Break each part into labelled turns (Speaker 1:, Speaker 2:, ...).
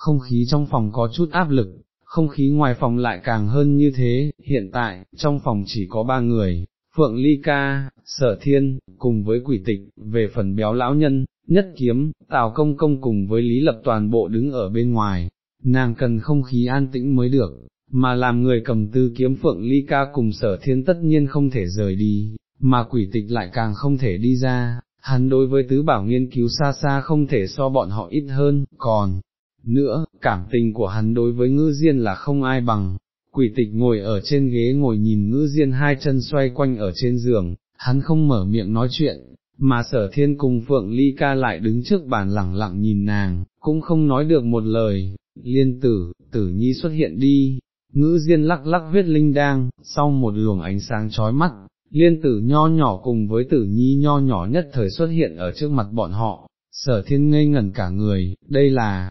Speaker 1: không khí trong phòng có chút áp lực, không khí ngoài phòng lại càng hơn như thế, hiện tại, trong phòng chỉ có ba người, Phượng Ly Ca, Sở Thiên, cùng với quỷ tịch, về phần béo lão nhân, nhất kiếm, Tào Công Công cùng với Lý Lập toàn bộ đứng ở bên ngoài, nàng cần không khí an tĩnh mới được, mà làm người cầm tư kiếm Phượng Ly Ca cùng Sở Thiên tất nhiên không thể rời đi, mà quỷ tịch lại càng không thể đi ra, hắn đối với tứ bảo nghiên cứu xa xa không thể so bọn họ ít hơn, còn, nữa, cảm tình của hắn đối với ngư diên là không ai bằng, quỷ tịch ngồi ở trên ghế ngồi nhìn ngư diên hai chân xoay quanh ở trên giường, hắn không mở miệng nói chuyện, mà sở thiên cùng Phượng Ly ca lại đứng trước bàn lẳng lặng nhìn nàng, cũng không nói được một lời, liên tử, tử nhi xuất hiện đi, ngữ diên lắc lắc huyết linh đang, sau một luồng ánh sáng chói mắt, liên tử nho nhỏ cùng với tử nhi nho nhỏ nhất thời xuất hiện ở trước mặt bọn họ, sở thiên ngây ngẩn cả người, đây là,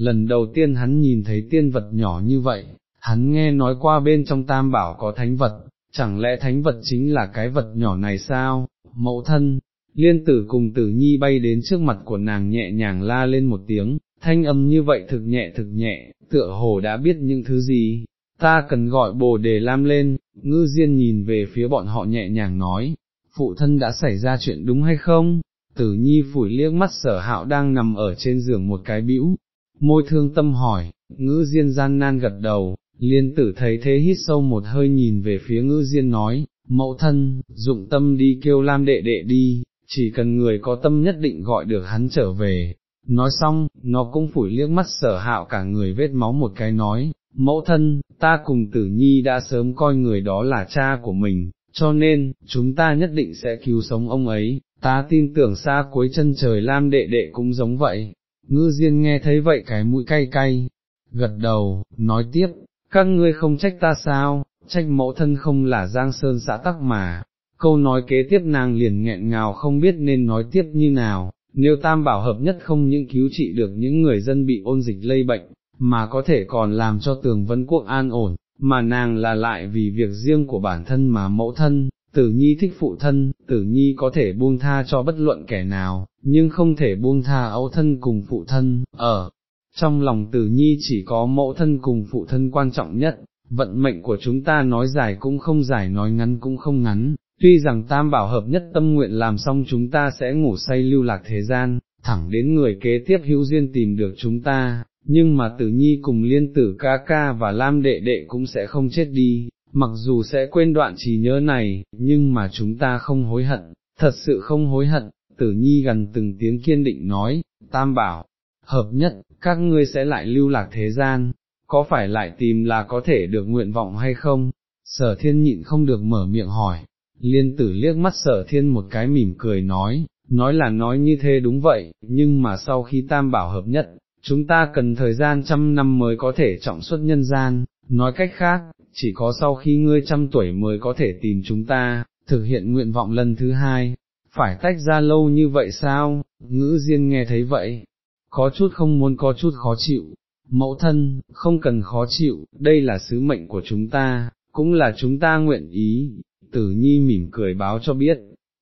Speaker 1: lần đầu tiên hắn nhìn thấy tiên vật nhỏ như vậy, hắn nghe nói qua bên trong tam bảo có thánh vật, chẳng lẽ thánh vật chính là cái vật nhỏ này sao, mẫu thân, liên tử cùng tử nhi bay đến trước mặt của nàng nhẹ nhàng la lên một tiếng, thanh âm như vậy thực nhẹ thực nhẹ, tựa hồ đã biết những thứ gì, ta cần gọi bồ đề lam lên, ngư diên nhìn về phía bọn họ nhẹ nhàng nói, phụ thân đã xảy ra chuyện đúng hay không? Tử nhi phủi liếc mắt sở hạo đang nằm ở trên giường một cái bĩu, môi thương tâm hỏi, ngữ diên gian nan gật đầu, liên tử thấy thế hít sâu một hơi nhìn về phía ngữ diên nói, mẫu thân, dụng tâm đi kêu lam đệ đệ đi, chỉ cần người có tâm nhất định gọi được hắn trở về. Nói xong, nó cũng phủi liếc mắt sở hạo cả người vết máu một cái nói, mẫu thân, ta cùng tử nhi đã sớm coi người đó là cha của mình, cho nên, chúng ta nhất định sẽ cứu sống ông ấy, ta tin tưởng xa cuối chân trời lam đệ đệ cũng giống vậy. Ngư Diên nghe thấy vậy cái mũi cay cay, gật đầu, nói tiếp, các ngươi không trách ta sao, trách mẫu thân không là Giang Sơn xã tắc mà, câu nói kế tiếp nàng liền nghẹn ngào không biết nên nói tiếp như nào, nếu tam bảo hợp nhất không những cứu trị được những người dân bị ôn dịch lây bệnh, mà có thể còn làm cho tường vấn quốc an ổn, mà nàng là lại vì việc riêng của bản thân mà mẫu thân, tử nhi thích phụ thân, tử nhi có thể buông tha cho bất luận kẻ nào, nhưng không thể buông tha ấu thân cùng phụ thân, ở. Trong lòng tử nhi chỉ có mẫu thân cùng phụ thân quan trọng nhất, vận mệnh của chúng ta nói dài cũng không dài nói ngắn cũng không ngắn, tuy rằng tam bảo hợp nhất tâm nguyện làm xong chúng ta sẽ ngủ say lưu lạc thế gian, thẳng đến người kế tiếp hữu duyên tìm được chúng ta, nhưng mà tử nhi cùng liên tử ca ca và lam đệ đệ cũng sẽ không chết đi, mặc dù sẽ quên đoạn trí nhớ này, nhưng mà chúng ta không hối hận, thật sự không hối hận, tử nhi gần từng tiếng kiên định nói, tam bảo, hợp nhất, các ngươi sẽ lại lưu lạc thế gian, có phải lại tìm là có thể được nguyện vọng hay không? Sở thiên nhịn không được mở miệng hỏi, liên tử liếc mắt sở thiên một cái mỉm cười nói, nói là nói như thế đúng vậy, nhưng mà sau khi tam bảo hợp nhất, chúng ta cần thời gian trăm năm mới có thể trọng xuất nhân gian, nói cách khác, chỉ có sau khi ngươi trăm tuổi mới có thể tìm chúng ta, thực hiện nguyện vọng lần thứ hai, phải tách ra lâu như vậy sao, ngữ diên nghe thấy vậy, có chút không muốn có chút khó chịu, mẫu thân, không cần khó chịu, đây là sứ mệnh của chúng ta, cũng là chúng ta nguyện ý, tử nhi mỉm cười báo cho biết,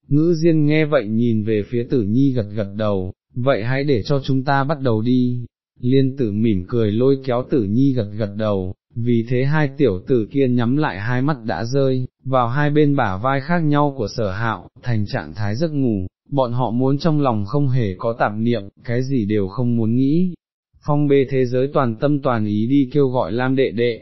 Speaker 1: ngữ diên nghe vậy nhìn về phía tử nhi gật gật đầu, vậy hãy để cho chúng ta bắt đầu đi, liên tử mỉm cười lôi kéo tử nhi gật gật đầu, vì thế hai tiểu tử kia nhắm lại hai mắt đã rơi, vào hai bên bả vai khác nhau của sở hạo, thành trạng thái giấc ngủ, bọn họ muốn trong lòng không hề có tạp niệm, cái gì đều không muốn nghĩ. Phong bê thế giới toàn tâm toàn ý đi kêu gọi Lam đệ đệ,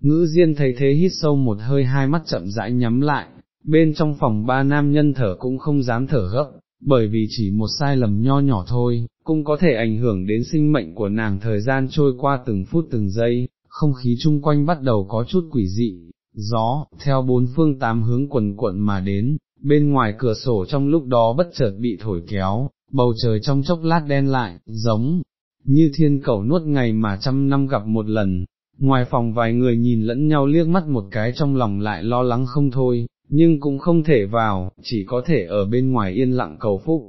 Speaker 1: ngữ diên thấy thế hít sâu một hơi hai mắt chậm rãi nhắm lại, bên trong phòng ba nam nhân thở cũng không dám thở gấp, bởi vì chỉ một sai lầm nho nhỏ thôi, cũng có thể ảnh hưởng đến sinh mệnh của nàng thời gian trôi qua từng phút từng giây, không khí chung quanh bắt đầu có chút quỷ dị, gió, theo bốn phương tám hướng quần quận mà đến, bên ngoài cửa sổ trong lúc đó bất chợt bị thổi kéo, bầu trời trong chốc lát đen lại, giống như thiên cầu nuốt ngày mà trăm năm gặp một lần. Ngoài phòng vài người nhìn lẫn nhau liếc mắt một cái trong lòng lại lo lắng không thôi, nhưng cũng không thể vào, chỉ có thể ở bên ngoài yên lặng cầu phúc.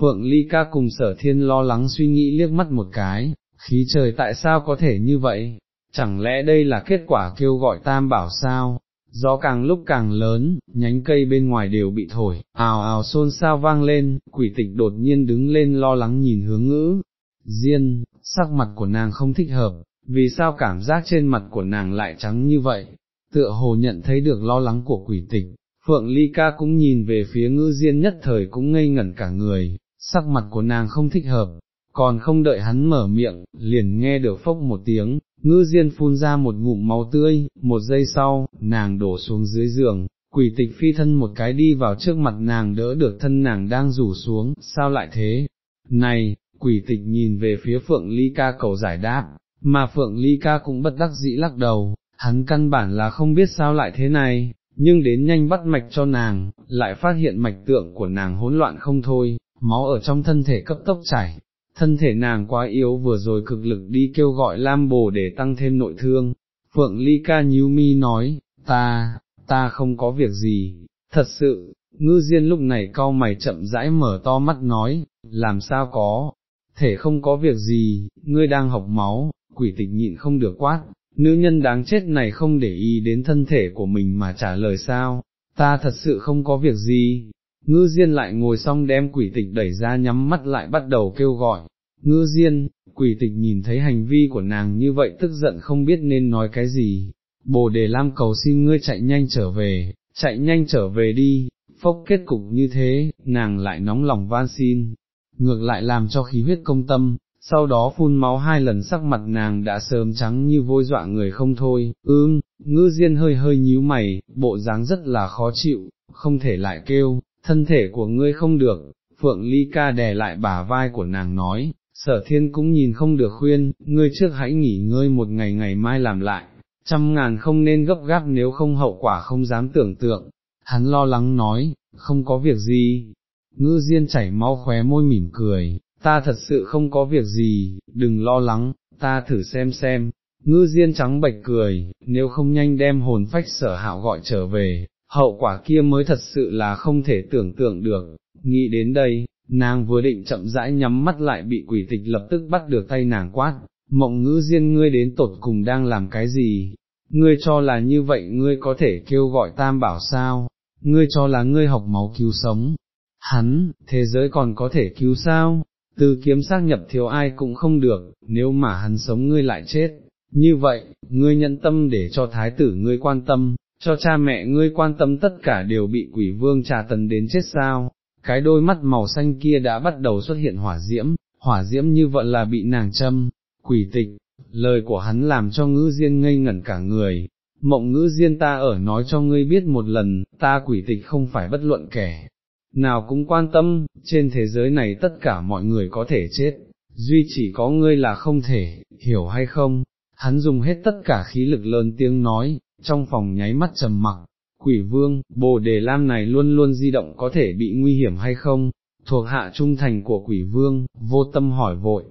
Speaker 1: Phượng Ly ca cùng sở thiên lo lắng suy nghĩ liếc mắt một cái, khí trời tại sao có thể như vậy, chẳng lẽ đây là kết quả kêu gọi tam bảo sao, gió càng lúc càng lớn, nhánh cây bên ngoài đều bị thổi, ào ào xôn xao vang lên, quỷ tịch đột nhiên đứng lên lo lắng nhìn hướng ngữ, diên, sắc mặt của nàng không thích hợp, vì sao cảm giác trên mặt của nàng lại trắng như vậy, tựa hồ nhận thấy được lo lắng của quỷ tịch, Phượng Ly Ca cũng nhìn về phía ngữ diên nhất thời cũng ngây ngẩn cả người, sắc mặt của nàng không thích hợp, còn không đợi hắn mở miệng, liền nghe được phốc một tiếng, ngư diên phun ra một ngụm máu tươi, một giây sau, nàng đổ xuống dưới giường, quỷ tịch phi thân một cái đi vào trước mặt nàng đỡ được thân nàng đang rủ xuống, sao lại thế? Này, quỷ tịch nhìn về phía Phượng Ly Ca cầu giải đáp, mà Phượng Ly Ca cũng bất đắc dĩ lắc đầu, hắn căn bản là không biết sao lại thế này, nhưng đến nhanh bắt mạch cho nàng, lại phát hiện mạch tượng của nàng hỗn loạn không thôi, máu ở trong thân thể cấp tốc chảy, thân thể nàng quá yếu vừa rồi cực lực đi kêu gọi Lam Bồ để tăng thêm nội thương. Phượng Ly Ca nhíu mi nói, ta, ta không có việc gì, thật sự, ngư diên lúc này cau mày chậm rãi mở to mắt nói, làm sao có, thể không có việc gì, ngươi đang học máu, quỷ tịch nhịn không được quát, nữ nhân đáng chết này không để ý đến thân thể của mình mà trả lời sao, ta thật sự không có việc gì, ngư diên lại ngồi xong đem quỷ tịch đẩy ra nhắm mắt lại bắt đầu kêu gọi, ngư diên, quỷ tịch nhìn thấy hành vi của nàng như vậy tức giận không biết nên nói cái gì, bồ đề lam cầu xin ngươi chạy nhanh trở về, chạy nhanh trở về đi, phốc kết cục như thế, nàng lại nóng lòng van xin, ngược lại làm cho khí huyết công tâm, sau đó phun máu hai lần sắc mặt nàng đã sớm trắng như vôi dọa người không thôi, ưm, ngư diên hơi hơi nhíu mày, bộ dáng rất là khó chịu, không thể lại kêu, thân thể của ngươi không được, Phượng Ly ca đè lại bả vai của nàng nói, sở thiên cũng nhìn không được khuyên, ngươi trước hãy nghỉ ngơi một ngày ngày mai làm lại, trăm ngàn không nên gấp gáp nếu không hậu quả không dám tưởng tượng, hắn lo lắng nói, không có việc gì, ngư diên chảy mau khóe môi mỉm cười, ta thật sự không có việc gì, đừng lo lắng, ta thử xem xem, ngư diên trắng bạch cười, nếu không nhanh đem hồn phách sở hạo gọi trở về, hậu quả kia mới thật sự là không thể tưởng tượng được, nghĩ đến đây, nàng vừa định chậm rãi nhắm mắt lại bị quỷ tịch lập tức bắt được tay nàng quát, mộng ngữ diên ngươi đến tột cùng đang làm cái gì, ngươi cho là như vậy ngươi có thể kêu gọi tam bảo sao, ngươi cho là ngươi học máu cứu sống, hắn, thế giới còn có thể cứu sao, từ kiếm xác nhập thiếu ai cũng không được, nếu mà hắn sống ngươi lại chết, như vậy, ngươi nhận tâm để cho thái tử ngươi quan tâm, cho cha mẹ ngươi quan tâm tất cả đều bị quỷ vương trà tấn đến chết sao, cái đôi mắt màu xanh kia đã bắt đầu xuất hiện hỏa diễm, hỏa diễm như vậy là bị nàng châm, quỷ tịch, lời của hắn làm cho ngữ diên ngây ngẩn cả người, mộng ngữ diên ta ở nói cho ngươi biết một lần, ta quỷ tịch không phải bất luận kẻ, nào cũng quan tâm, trên thế giới này tất cả mọi người có thể chết, duy chỉ có ngươi là không thể, hiểu hay không, hắn dùng hết tất cả khí lực lớn tiếng nói, trong phòng nháy mắt trầm mặc, quỷ vương, bồ đề lam này luôn luôn di động có thể bị nguy hiểm hay không, thuộc hạ trung thành của quỷ vương, vô tâm hỏi vội.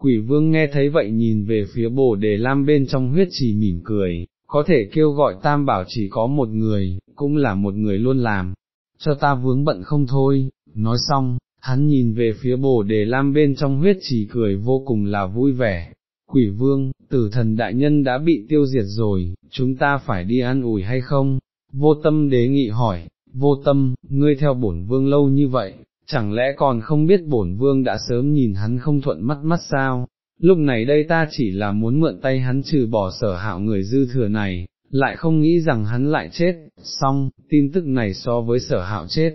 Speaker 1: Quỷ vương nghe thấy vậy nhìn về phía bồ đề lam bên trong huyết chỉ mỉm cười, có thể kêu gọi tam bảo chỉ có một người, cũng là một người luôn làm, cho ta vướng bận không thôi, nói xong, hắn nhìn về phía bồ đề lam bên trong huyết chỉ cười vô cùng là vui vẻ. Quỷ vương, tử thần đại nhân đã bị tiêu diệt rồi, chúng ta phải đi ăn ủi hay không? Vô tâm đề nghị hỏi, vô tâm, ngươi theo bổn vương lâu như vậy, chẳng lẽ còn không biết bổn vương đã sớm nhìn hắn không thuận mắt mắt sao? Lúc này đây ta chỉ là muốn mượn tay hắn trừ bỏ sở hạo người dư thừa này, lại không nghĩ rằng hắn lại chết, xong, tin tức này so với sở hạo chết,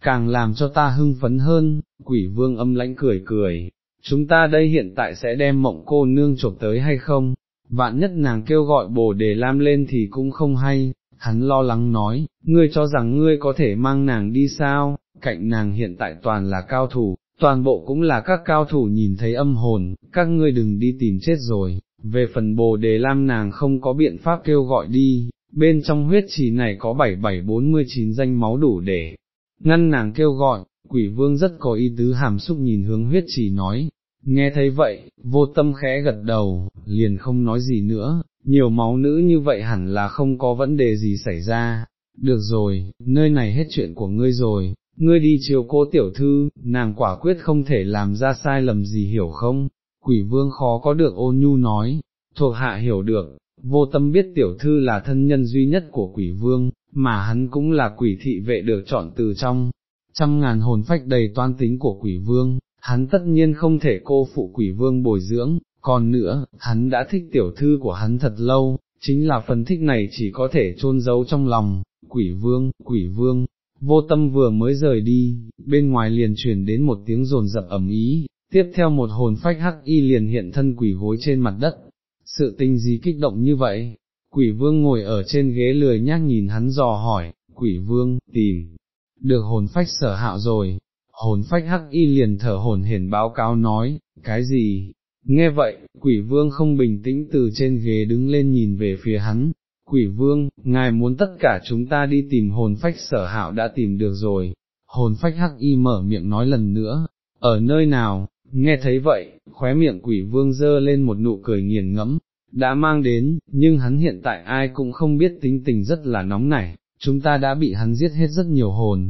Speaker 1: càng làm cho ta hưng phấn hơn, quỷ vương âm lãnh cười cười, chúng ta đây hiện tại sẽ đem mộng cô nương chộp tới hay không, vạn nhất nàng kêu gọi bồ đề lam lên thì cũng không hay, hắn lo lắng nói, ngươi cho rằng ngươi có thể mang nàng đi sao, cạnh nàng hiện tại toàn là cao thủ, toàn bộ cũng là các cao thủ nhìn thấy âm hồn, các ngươi đừng đi tìm chết rồi, về phần bồ đề lam nàng không có biện pháp kêu gọi đi, bên trong huyết trì này có 7749 danh máu đủ để ngăn nàng kêu gọi, quỷ vương rất có ý tứ hàm xúc nhìn hướng huyết trì nói, nghe thấy vậy, vô tâm khẽ gật đầu, liền không nói gì nữa, nhiều máu nữ như vậy hẳn là không có vấn đề gì xảy ra, được rồi, nơi này hết chuyện của ngươi rồi, ngươi đi chiều cô tiểu thư, nàng quả quyết không thể làm ra sai lầm gì hiểu không, quỷ vương khó có được ôn nhu nói, thuộc hạ hiểu được, vô tâm biết tiểu thư là thân nhân duy nhất của quỷ vương, mà hắn cũng là quỷ thị vệ được chọn từ trong, trăm ngàn hồn phách đầy toan tính của quỷ vương, hắn tất nhiên không thể cô phụ quỷ vương bồi dưỡng, còn nữa, hắn đã thích tiểu thư của hắn thật lâu, chính là phần thích này chỉ có thể chôn giấu trong lòng, quỷ vương, quỷ vương, vô tâm vừa mới rời đi, bên ngoài liền truyền đến một tiếng rồn rập ẩm ý, tiếp theo một hồn phách hắc y liền hiện thân quỷ gối trên mặt đất, sự tình gì kích động như vậy, quỷ vương ngồi ở trên ghế lười nhác nhìn hắn dò hỏi, quỷ vương, tìm, được hồn phách sở hạo rồi, hồn phách hắc y liền thở hồn hển báo cáo nói, cái gì, nghe vậy, quỷ vương không bình tĩnh từ trên ghế đứng lên nhìn về phía hắn, quỷ vương, ngài muốn tất cả chúng ta đi tìm hồn phách sở hạo đã tìm được rồi, hồn phách hắc y mở miệng nói lần nữa, ở nơi nào, nghe thấy vậy, khóe miệng quỷ vương dơ lên một nụ cười nghiền ngẫm, đã mang đến, nhưng hắn hiện tại ai cũng không biết tính tình rất là nóng nảy, chúng ta đã bị hắn giết hết rất nhiều hồn,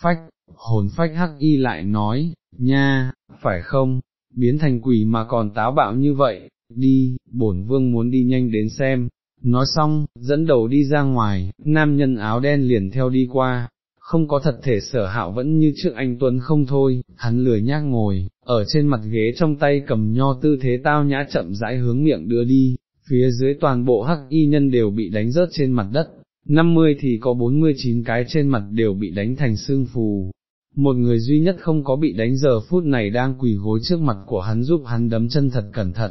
Speaker 1: phách, hồn phách hắc y lại nói, nha, phải không, biến thành quỷ mà còn táo bạo như vậy, đi, bổn vương muốn đi nhanh đến xem, nói xong, dẫn đầu đi ra ngoài, nam nhân áo đen liền theo đi qua, không có thật thể sở hạo vẫn như trước anh Tuấn không thôi, hắn lười nhác ngồi, ở trên mặt ghế trong tay cầm nho tư thế tao nhã chậm rãi hướng miệng đưa đi, phía dưới toàn bộ hắc y nhân đều bị đánh rớt trên mặt đất, 50 thì có 49 cái trên mặt đều bị đánh thành xương phù. Một người duy nhất không có bị đánh giờ phút này đang quỳ gối trước mặt của hắn giúp hắn đấm chân thật cẩn thận,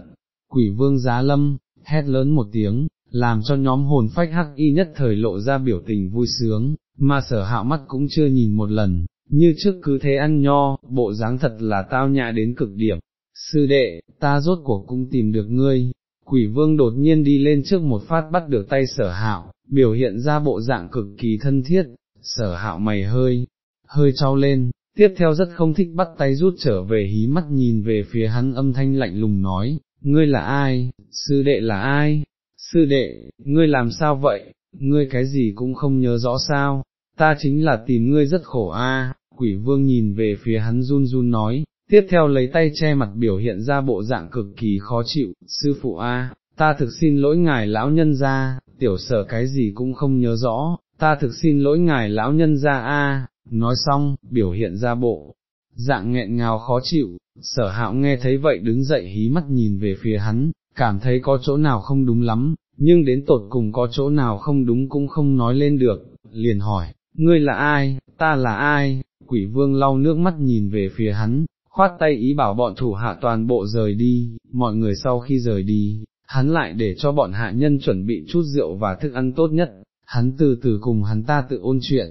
Speaker 1: quỷ vương giá lâm, hét lớn một tiếng, làm cho nhóm hồn phách hắc y nhất thời lộ ra biểu tình vui sướng, mà sở hạo mắt cũng chưa nhìn một lần, như trước cứ thế ăn nho, bộ dáng thật là tao nhã đến cực điểm. Sư đệ, ta rốt cuộc cũng tìm được ngươi, quỷ vương đột nhiên đi lên trước một phát bắt được tay sở hạo, biểu hiện ra bộ dạng cực kỳ thân thiết, sở hạo mày hơi, hơi trao lên, tiếp theo rất không thích bắt tay rút trở về hí mắt nhìn về phía hắn âm thanh lạnh lùng nói, ngươi là ai, sư đệ là ai, sư đệ, ngươi làm sao vậy, ngươi cái gì cũng không nhớ rõ sao, ta chính là tìm ngươi rất khổ a. quỷ vương nhìn về phía hắn run run nói, tiếp theo lấy tay che mặt biểu hiện ra bộ dạng cực kỳ khó chịu, sư phụ a, ta thực xin lỗi ngài lão nhân ra, tiểu sở cái gì cũng không nhớ rõ, ta thực xin lỗi ngài lão nhân ra a. nói xong, biểu hiện ra bộ, dạng nghẹn ngào khó chịu, sở hạo nghe thấy vậy đứng dậy hí mắt nhìn về phía hắn, cảm thấy có chỗ nào không đúng lắm, nhưng đến tột cùng có chỗ nào không đúng cũng không nói lên được, liền hỏi, ngươi là ai, ta là ai, quỷ vương lau nước mắt nhìn về phía hắn, khoát tay ý bảo bọn thủ hạ toàn bộ rời đi, mọi người sau khi rời đi, hắn lại để cho bọn hạ nhân chuẩn bị chút rượu và thức ăn tốt nhất, hắn từ từ cùng hắn ta tự ôn chuyện.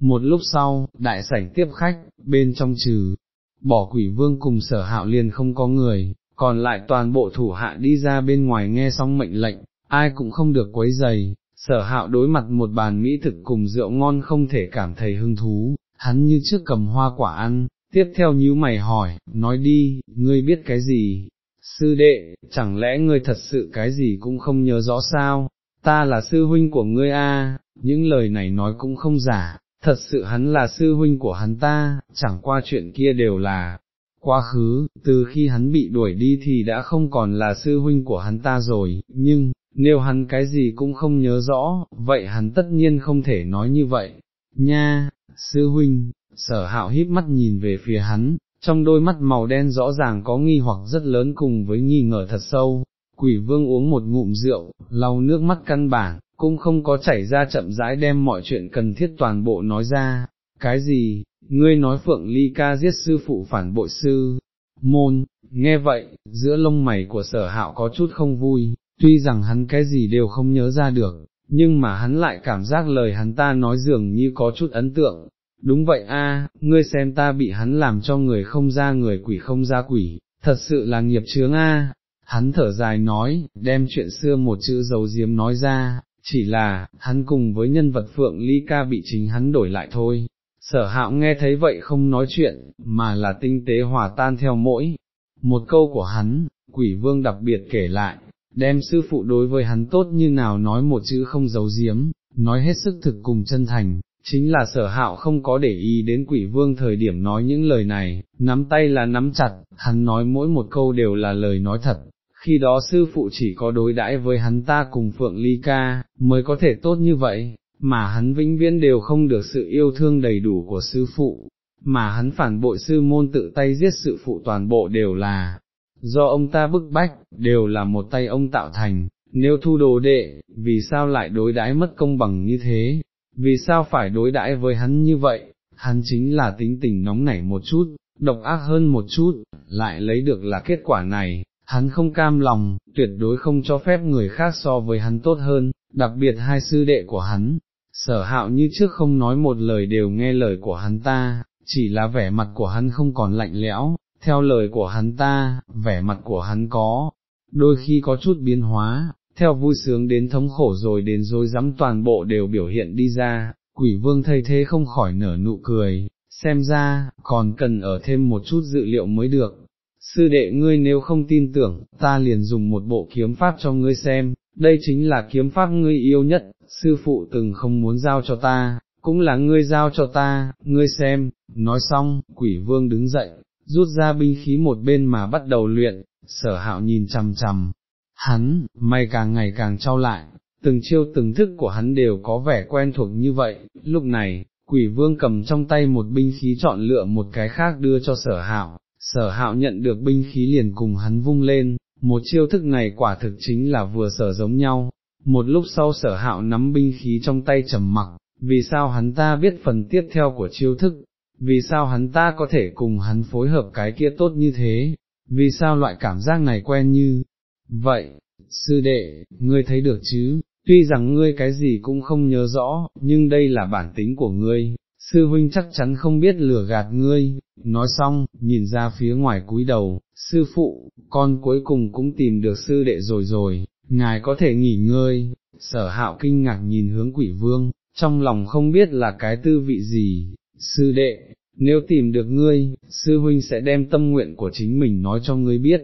Speaker 1: Một lúc sau, đại sảnh tiếp khách, bên trong trừ, bỏ quỷ vương cùng sở hạo liền không có người, còn lại toàn bộ thủ hạ đi ra bên ngoài nghe xong mệnh lệnh, ai cũng không được quấy giày, sở hạo đối mặt một bàn mỹ thực cùng rượu ngon không thể cảm thấy hứng thú, hắn như trước cầm hoa quả ăn, tiếp theo nhíu mày hỏi, nói đi, ngươi biết cái gì? Sư đệ, chẳng lẽ ngươi thật sự cái gì cũng không nhớ rõ sao? Ta là sư huynh của ngươi a, những lời này nói cũng không giả, thật sự hắn là sư huynh của hắn ta, chẳng qua chuyện kia đều là quá khứ, từ khi hắn bị đuổi đi thì đã không còn là sư huynh của hắn ta rồi, nhưng, nếu hắn cái gì cũng không nhớ rõ, vậy hắn tất nhiên không thể nói như vậy. Nha, sư huynh, sở hạo híp mắt nhìn về phía hắn, trong đôi mắt màu đen rõ ràng có nghi hoặc rất lớn cùng với nghi ngờ thật sâu, quỷ vương uống một ngụm rượu, lau nước mắt căn bản, cũng không có chảy ra chậm rãi đem mọi chuyện cần thiết toàn bộ nói ra, cái gì, ngươi nói Phượng Ly ca giết sư phụ phản bội sư, môn, nghe vậy, giữa lông mày của sở hạo có chút không vui, tuy rằng hắn cái gì đều không nhớ ra được, nhưng mà hắn lại cảm giác lời hắn ta nói dường như có chút ấn tượng. Đúng vậy a, ngươi xem ta bị hắn làm cho người không ra người quỷ không ra quỷ, thật sự là nghiệp chướng a. Hắn thở dài nói, đem chuyện xưa một chữ dấu diếm nói ra, chỉ là, hắn cùng với nhân vật Phượng Ly Ca bị chính hắn đổi lại thôi. Sở hạo nghe thấy vậy không nói chuyện, mà là tinh tế hòa tan theo mỗi, một câu của hắn, quỷ vương đặc biệt kể lại, đem sư phụ đối với hắn tốt như nào nói một chữ không giấu giếm, nói hết sức thực cùng chân thành, chính là sở hạo không có để ý đến quỷ vương thời điểm nói những lời này, nắm tay là nắm chặt, hắn nói mỗi một câu đều là lời nói thật, khi đó sư phụ chỉ có đối đãi với hắn ta cùng Phượng Ly Ca, mới có thể tốt như vậy, mà hắn vĩnh viễn đều không được sự yêu thương đầy đủ của sư phụ, mà hắn phản bội sư môn tự tay giết sự phụ toàn bộ đều là do ông ta bức bách, đều là một tay ông tạo thành, nếu thu đồ đệ, vì sao lại đối đãi mất công bằng như thế, vì sao phải đối đãi với hắn như vậy, hắn chính là tính tình nóng nảy một chút, độc ác hơn một chút, lại lấy được là kết quả này, hắn không cam lòng, tuyệt đối không cho phép người khác so với hắn tốt hơn, đặc biệt hai sư đệ của hắn, sở hạo như trước không nói một lời đều nghe lời của hắn ta, chỉ là vẻ mặt của hắn không còn lạnh lẽo, theo lời của hắn ta, vẻ mặt của hắn có, đôi khi có chút biến hóa, theo vui sướng đến thống khổ rồi đến dối rắm toàn bộ đều biểu hiện đi ra, quỷ vương thay thế không khỏi nở nụ cười, xem ra, còn cần ở thêm một chút dự liệu mới được. Sư đệ ngươi nếu không tin tưởng, ta liền dùng một bộ kiếm pháp cho ngươi xem, đây chính là kiếm pháp ngươi yêu nhất, sư phụ từng không muốn giao cho ta, cũng là ngươi giao cho ta, ngươi xem, nói xong, quỷ vương đứng dậy, rút ra binh khí một bên mà bắt đầu luyện, sở hạo nhìn chằm chằm, hắn, may càng ngày càng trao lại, từng chiêu từng thức của hắn đều có vẻ quen thuộc như vậy, lúc này, quỷ vương cầm trong tay một binh khí chọn lựa một cái khác đưa cho sở hạo, sở hạo nhận được binh khí liền cùng hắn vung lên, một chiêu thức này quả thực chính là vừa sở giống nhau, một lúc sau sở hạo nắm binh khí trong tay trầm mặc, vì sao hắn ta biết phần tiếp theo của chiêu thức, vì sao hắn ta có thể cùng hắn phối hợp cái kia tốt như thế, vì sao loại cảm giác này quen như, vậy, sư đệ, ngươi thấy được chứ, tuy rằng ngươi cái gì cũng không nhớ rõ, nhưng đây là bản tính của ngươi, sư huynh chắc chắn không biết lừa gạt ngươi, nói xong, nhìn ra phía ngoài cúi đầu, sư phụ, con cuối cùng cũng tìm được sư đệ rồi rồi, ngài có thể nghỉ ngơi, sở hạo kinh ngạc nhìn hướng quỷ vương, trong lòng không biết là cái tư vị gì, sư đệ, nếu tìm được ngươi, sư huynh sẽ đem tâm nguyện của chính mình nói cho ngươi biết,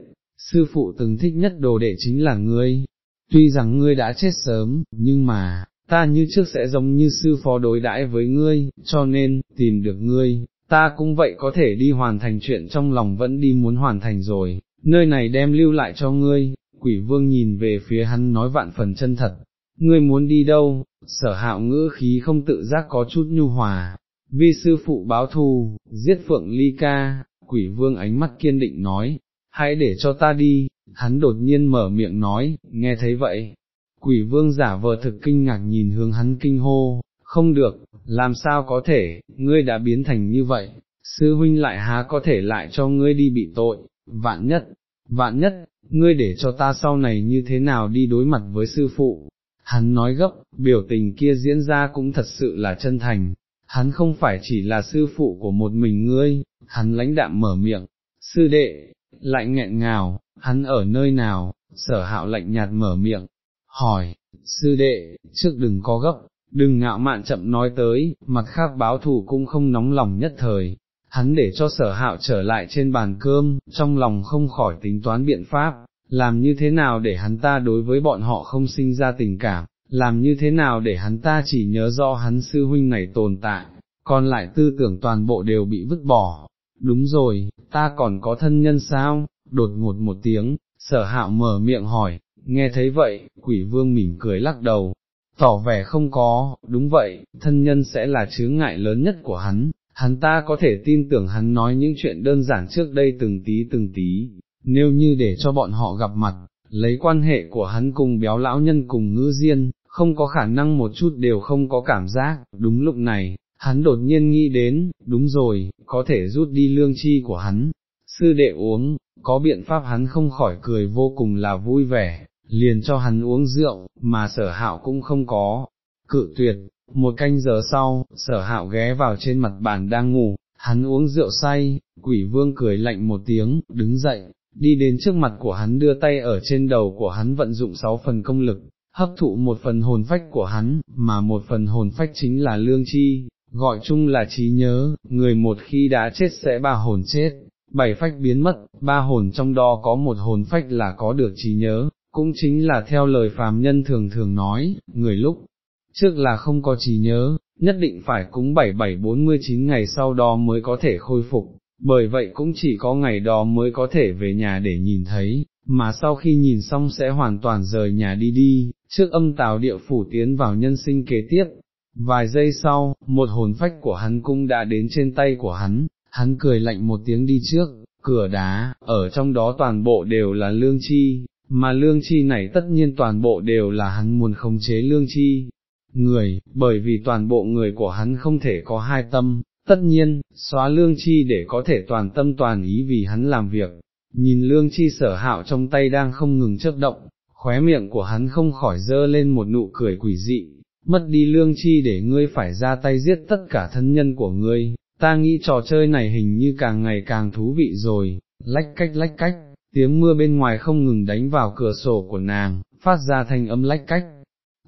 Speaker 1: sư phụ từng thích nhất đồ đệ chính là ngươi, tuy rằng ngươi đã chết sớm, nhưng mà, ta như trước sẽ giống như sư phó đối đãi với ngươi, cho nên, tìm được ngươi, ta cũng vậy có thể đi hoàn thành chuyện trong lòng vẫn đi muốn hoàn thành rồi, nơi này đem lưu lại cho ngươi, quỷ vương nhìn về phía hắn nói vạn phần chân thật, ngươi muốn đi đâu, sở hạo ngữ khí không tự giác có chút nhu hòa, vi sư phụ báo thù, giết phượng ly ca, quỷ vương ánh mắt kiên định nói, hãy để cho ta đi, hắn đột nhiên mở miệng nói, nghe thấy vậy, quỷ vương giả vờ thực kinh ngạc nhìn hướng hắn kinh hô, không được, làm sao có thể, ngươi đã biến thành như vậy, sư huynh lại há có thể lại cho ngươi đi bị tội, vạn nhất, vạn nhất, ngươi để cho ta sau này như thế nào đi đối mặt với sư phụ. Hắn nói gấp, biểu tình kia diễn ra cũng thật sự là chân thành, hắn không phải chỉ là sư phụ của một mình ngươi, hắn lãnh đạm mở miệng, sư đệ, lại nghẹn ngào, hắn ở nơi nào, sở hạo lạnh nhạt mở miệng, hỏi, sư đệ, trước đừng có gấp, đừng ngạo mạn chậm nói tới, mặt khác báo thù cũng không nóng lòng nhất thời, hắn để cho sở hạo trở lại trên bàn cơm, trong lòng không khỏi tính toán biện pháp, làm như thế nào để hắn ta đối với bọn họ không sinh ra tình cảm, làm như thế nào để hắn ta chỉ nhớ do hắn sư huynh này tồn tại, còn lại tư tưởng toàn bộ đều bị vứt bỏ. Đúng rồi, ta còn có thân nhân sao, đột ngột một tiếng, sở hạo mở miệng hỏi, nghe thấy vậy, quỷ vương mỉm cười lắc đầu, tỏ vẻ không có, đúng vậy, thân nhân sẽ là chướng ngại lớn nhất của hắn, hắn ta có thể tin tưởng hắn nói những chuyện đơn giản trước đây từng tí từng tí, nếu như để cho bọn họ gặp mặt, lấy quan hệ của hắn cùng béo lão nhân cùng ngư diên, không có khả năng một chút đều không có cảm giác, đúng lúc này, hắn đột nhiên nghĩ đến, đúng rồi, có thể rút đi lương chi của hắn, sư đệ uống, có biện pháp hắn không khỏi cười vô cùng là vui vẻ, liền cho hắn uống rượu, mà sở hạo cũng không có, cự tuyệt, một canh giờ sau, sở hạo ghé vào trên mặt bàn đang ngủ, hắn uống rượu say, quỷ vương cười lạnh một tiếng, đứng dậy, đi đến trước mặt của hắn đưa tay ở trên đầu của hắn vận dụng sáu phần công lực, hấp thụ một phần hồn phách của hắn, mà một phần hồn phách chính là lương chi, gọi chung là trí nhớ, người một khi đã chết sẽ ba hồn chết, bảy phách biến mất, ba hồn trong đó có một hồn phách là có được trí nhớ, cũng chính là theo lời phàm nhân thường thường nói, người lúc trước là không có trí nhớ, nhất định phải cúng bảy bảy bốn mươi chín ngày sau đó mới có thể khôi phục, bởi vậy cũng chỉ có ngày đó mới có thể về nhà để nhìn thấy, mà sau khi nhìn xong sẽ hoàn toàn rời nhà đi đi, trước âm tào địa phủ tiến vào nhân sinh kế tiếp. Vài giây sau, một hồn phách của hắn cũng đã đến trên tay của hắn, hắn cười lạnh một tiếng đi trước, cửa đá, ở trong đó toàn bộ đều là lương chi, mà lương chi này tất nhiên toàn bộ đều là hắn muốn khống chế lương chi. Người, bởi vì toàn bộ người của hắn không thể có hai tâm, tất nhiên, xóa lương chi để có thể toàn tâm toàn ý vì hắn làm việc, nhìn lương chi sở hạo trong tay đang không ngừng chớp động, khóe miệng của hắn không khỏi dơ lên một nụ cười quỷ dị, mất đi lương chi để ngươi phải ra tay giết tất cả thân nhân của ngươi, ta nghĩ trò chơi này hình như càng ngày càng thú vị rồi, lách cách lách cách, tiếng mưa bên ngoài không ngừng đánh vào cửa sổ của nàng, phát ra thanh âm lách cách,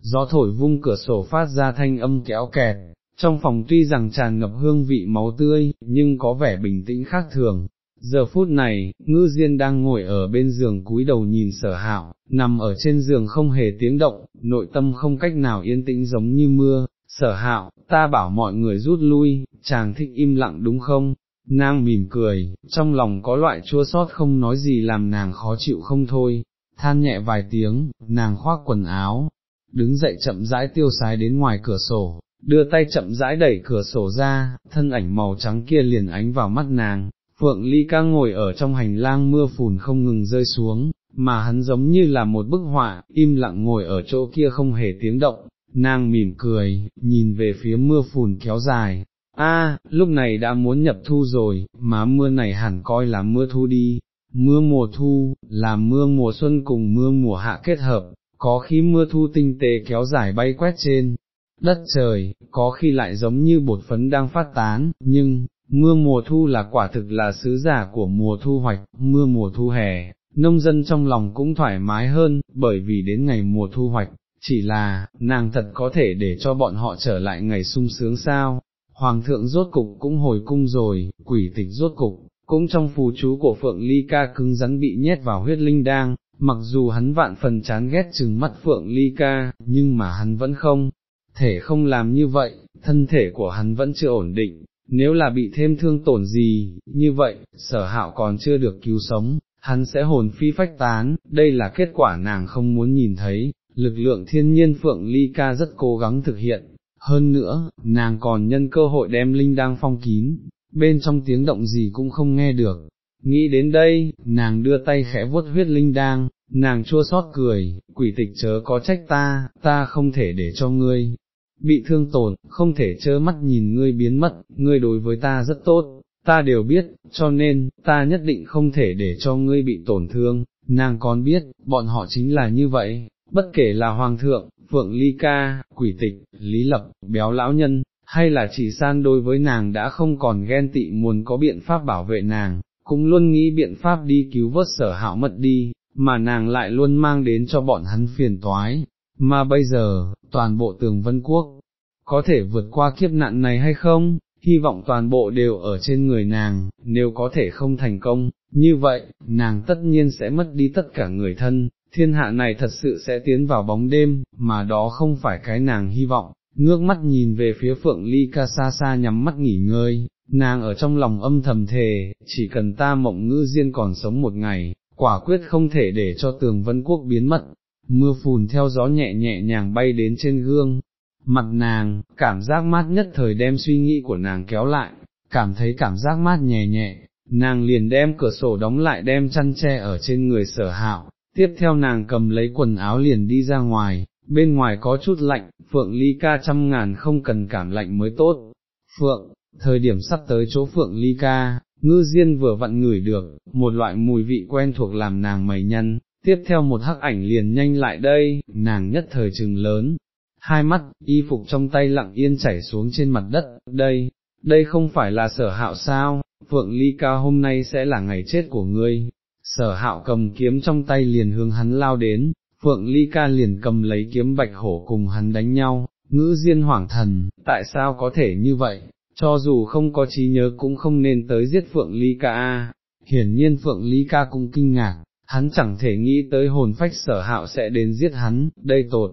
Speaker 1: gió thổi vung cửa sổ phát ra thanh âm kéo kẹt, trong phòng tuy rằng tràn ngập hương vị máu tươi, nhưng có vẻ bình tĩnh khác thường. Giờ phút này, ngư diên đang ngồi ở bên giường cúi đầu nhìn sở hạo, nằm ở trên giường không hề tiếng động, nội tâm không cách nào yên tĩnh giống như mưa, sở hạo, ta bảo mọi người rút lui, chàng thích im lặng đúng không? Nàng mỉm cười, trong lòng có loại chua sót không nói gì làm nàng khó chịu không thôi, than nhẹ vài tiếng, nàng khoác quần áo, đứng dậy chậm rãi tiêu sái đến ngoài cửa sổ, đưa tay chậm rãi đẩy cửa sổ ra, thân ảnh màu trắng kia liền ánh vào mắt nàng, Phượng Ly ca ngồi ở trong hành lang mưa phùn không ngừng rơi xuống, mà hắn giống như là một bức họa, im lặng ngồi ở chỗ kia không hề tiếng động, nàng mỉm cười, nhìn về phía mưa phùn kéo dài. A, lúc này đã muốn nhập thu rồi, mà mưa này hẳn coi là mưa thu đi, mưa mùa thu, là mưa mùa xuân cùng mưa mùa hạ kết hợp, có khi mưa thu tinh tế kéo dài bay quét trên, đất trời, có khi lại giống như bột phấn đang phát tán, nhưng, mưa mùa thu là quả thực là sứ giả của mùa thu hoạch, mưa mùa thu hè, nông dân trong lòng cũng thoải mái hơn, bởi vì đến ngày mùa thu hoạch, chỉ là, nàng thật có thể để cho bọn họ trở lại ngày sung sướng sao, hoàng thượng rốt cục cũng hồi cung rồi, quỷ tịch rốt cục, cũng trong phù chú của Phượng Ly Ca cứng rắn bị nhét vào huyết linh đang, mặc dù hắn vạn phần chán ghét chừng mắt Phượng Ly Ca, nhưng mà hắn vẫn không, thể không làm như vậy, thân thể của hắn vẫn chưa ổn định, nếu là bị thêm thương tổn gì, như vậy, sở hạo còn chưa được cứu sống, hắn sẽ hồn phi phách tán, đây là kết quả nàng không muốn nhìn thấy, lực lượng thiên nhiên Phượng Ly Ca rất cố gắng thực hiện, hơn nữa, nàng còn nhân cơ hội đem linh đang phong kín, bên trong tiếng động gì cũng không nghe được. Nghĩ đến đây, nàng đưa tay khẽ vuốt huyết linh đang, nàng chua xót cười, quỷ tịch chớ có trách ta, ta không thể để cho ngươi, bị thương tổn, không thể trơ mắt nhìn ngươi biến mất, ngươi đối với ta rất tốt, ta đều biết, cho nên, ta nhất định không thể để cho ngươi bị tổn thương, nàng còn biết, bọn họ chính là như vậy, bất kể là Hoàng thượng, Phượng Ly Ca, Quỷ Tịch, Lý Lập, Béo Lão Nhân, hay là chỉ san đối với nàng đã không còn ghen tị muốn có biện pháp bảo vệ nàng, cũng luôn nghĩ biện pháp đi cứu vớt sở hạo mật đi, mà nàng lại luôn mang đến cho bọn hắn phiền toái, mà bây giờ, toàn bộ tường vân quốc, có thể vượt qua kiếp nạn này hay không, hy vọng toàn bộ đều ở trên người nàng, nếu có thể không thành công, như vậy, nàng tất nhiên sẽ mất đi tất cả người thân, thiên hạ này thật sự sẽ tiến vào bóng đêm, mà đó không phải cái nàng hy vọng, ngước mắt nhìn về phía phượng ly ca xa xa nhắm mắt nghỉ ngơi, nàng ở trong lòng âm thầm thề, chỉ cần ta mộng ngữ riêng còn sống một ngày, quả quyết không thể để cho tường vân quốc biến mất, mưa phùn theo gió nhẹ nhẹ nhàng bay đến trên gương, mặt nàng, cảm giác mát nhất thời đem suy nghĩ của nàng kéo lại, cảm thấy cảm giác mát nhẹ nhẹ, nàng liền đem cửa sổ đóng lại đem chăn che ở trên người sở hạo, tiếp theo nàng cầm lấy quần áo liền đi ra ngoài, bên ngoài có chút lạnh, Phượng Ly ca trăm ngàn không cần cảm lạnh mới tốt. Phượng, thời điểm sắp tới chỗ Phượng Ly ca, ngư diên vừa vặn ngửi được, một loại mùi vị quen thuộc làm nàng mày nhăn, tiếp theo một hắc ảnh liền nhanh lại đây, nàng nhất thời trừng lớn, hai mắt, y phục trong tay lặng yên chảy xuống trên mặt đất, đây, đây không phải là sở hạo sao, Phượng Ly ca hôm nay sẽ là ngày chết của ngươi, sở hạo cầm kiếm trong tay liền hướng hắn lao đến, Phượng Ly ca liền cầm lấy kiếm bạch hổ cùng hắn đánh nhau, ngữ diên hoảng thần, tại sao có thể như vậy, cho dù không có trí nhớ cũng không nên tới giết Phượng Ly ca a. hiển nhiên Phượng Ly ca cũng kinh ngạc, hắn chẳng thể nghĩ tới hồn phách sở hạo sẽ đến giết hắn, đây tột,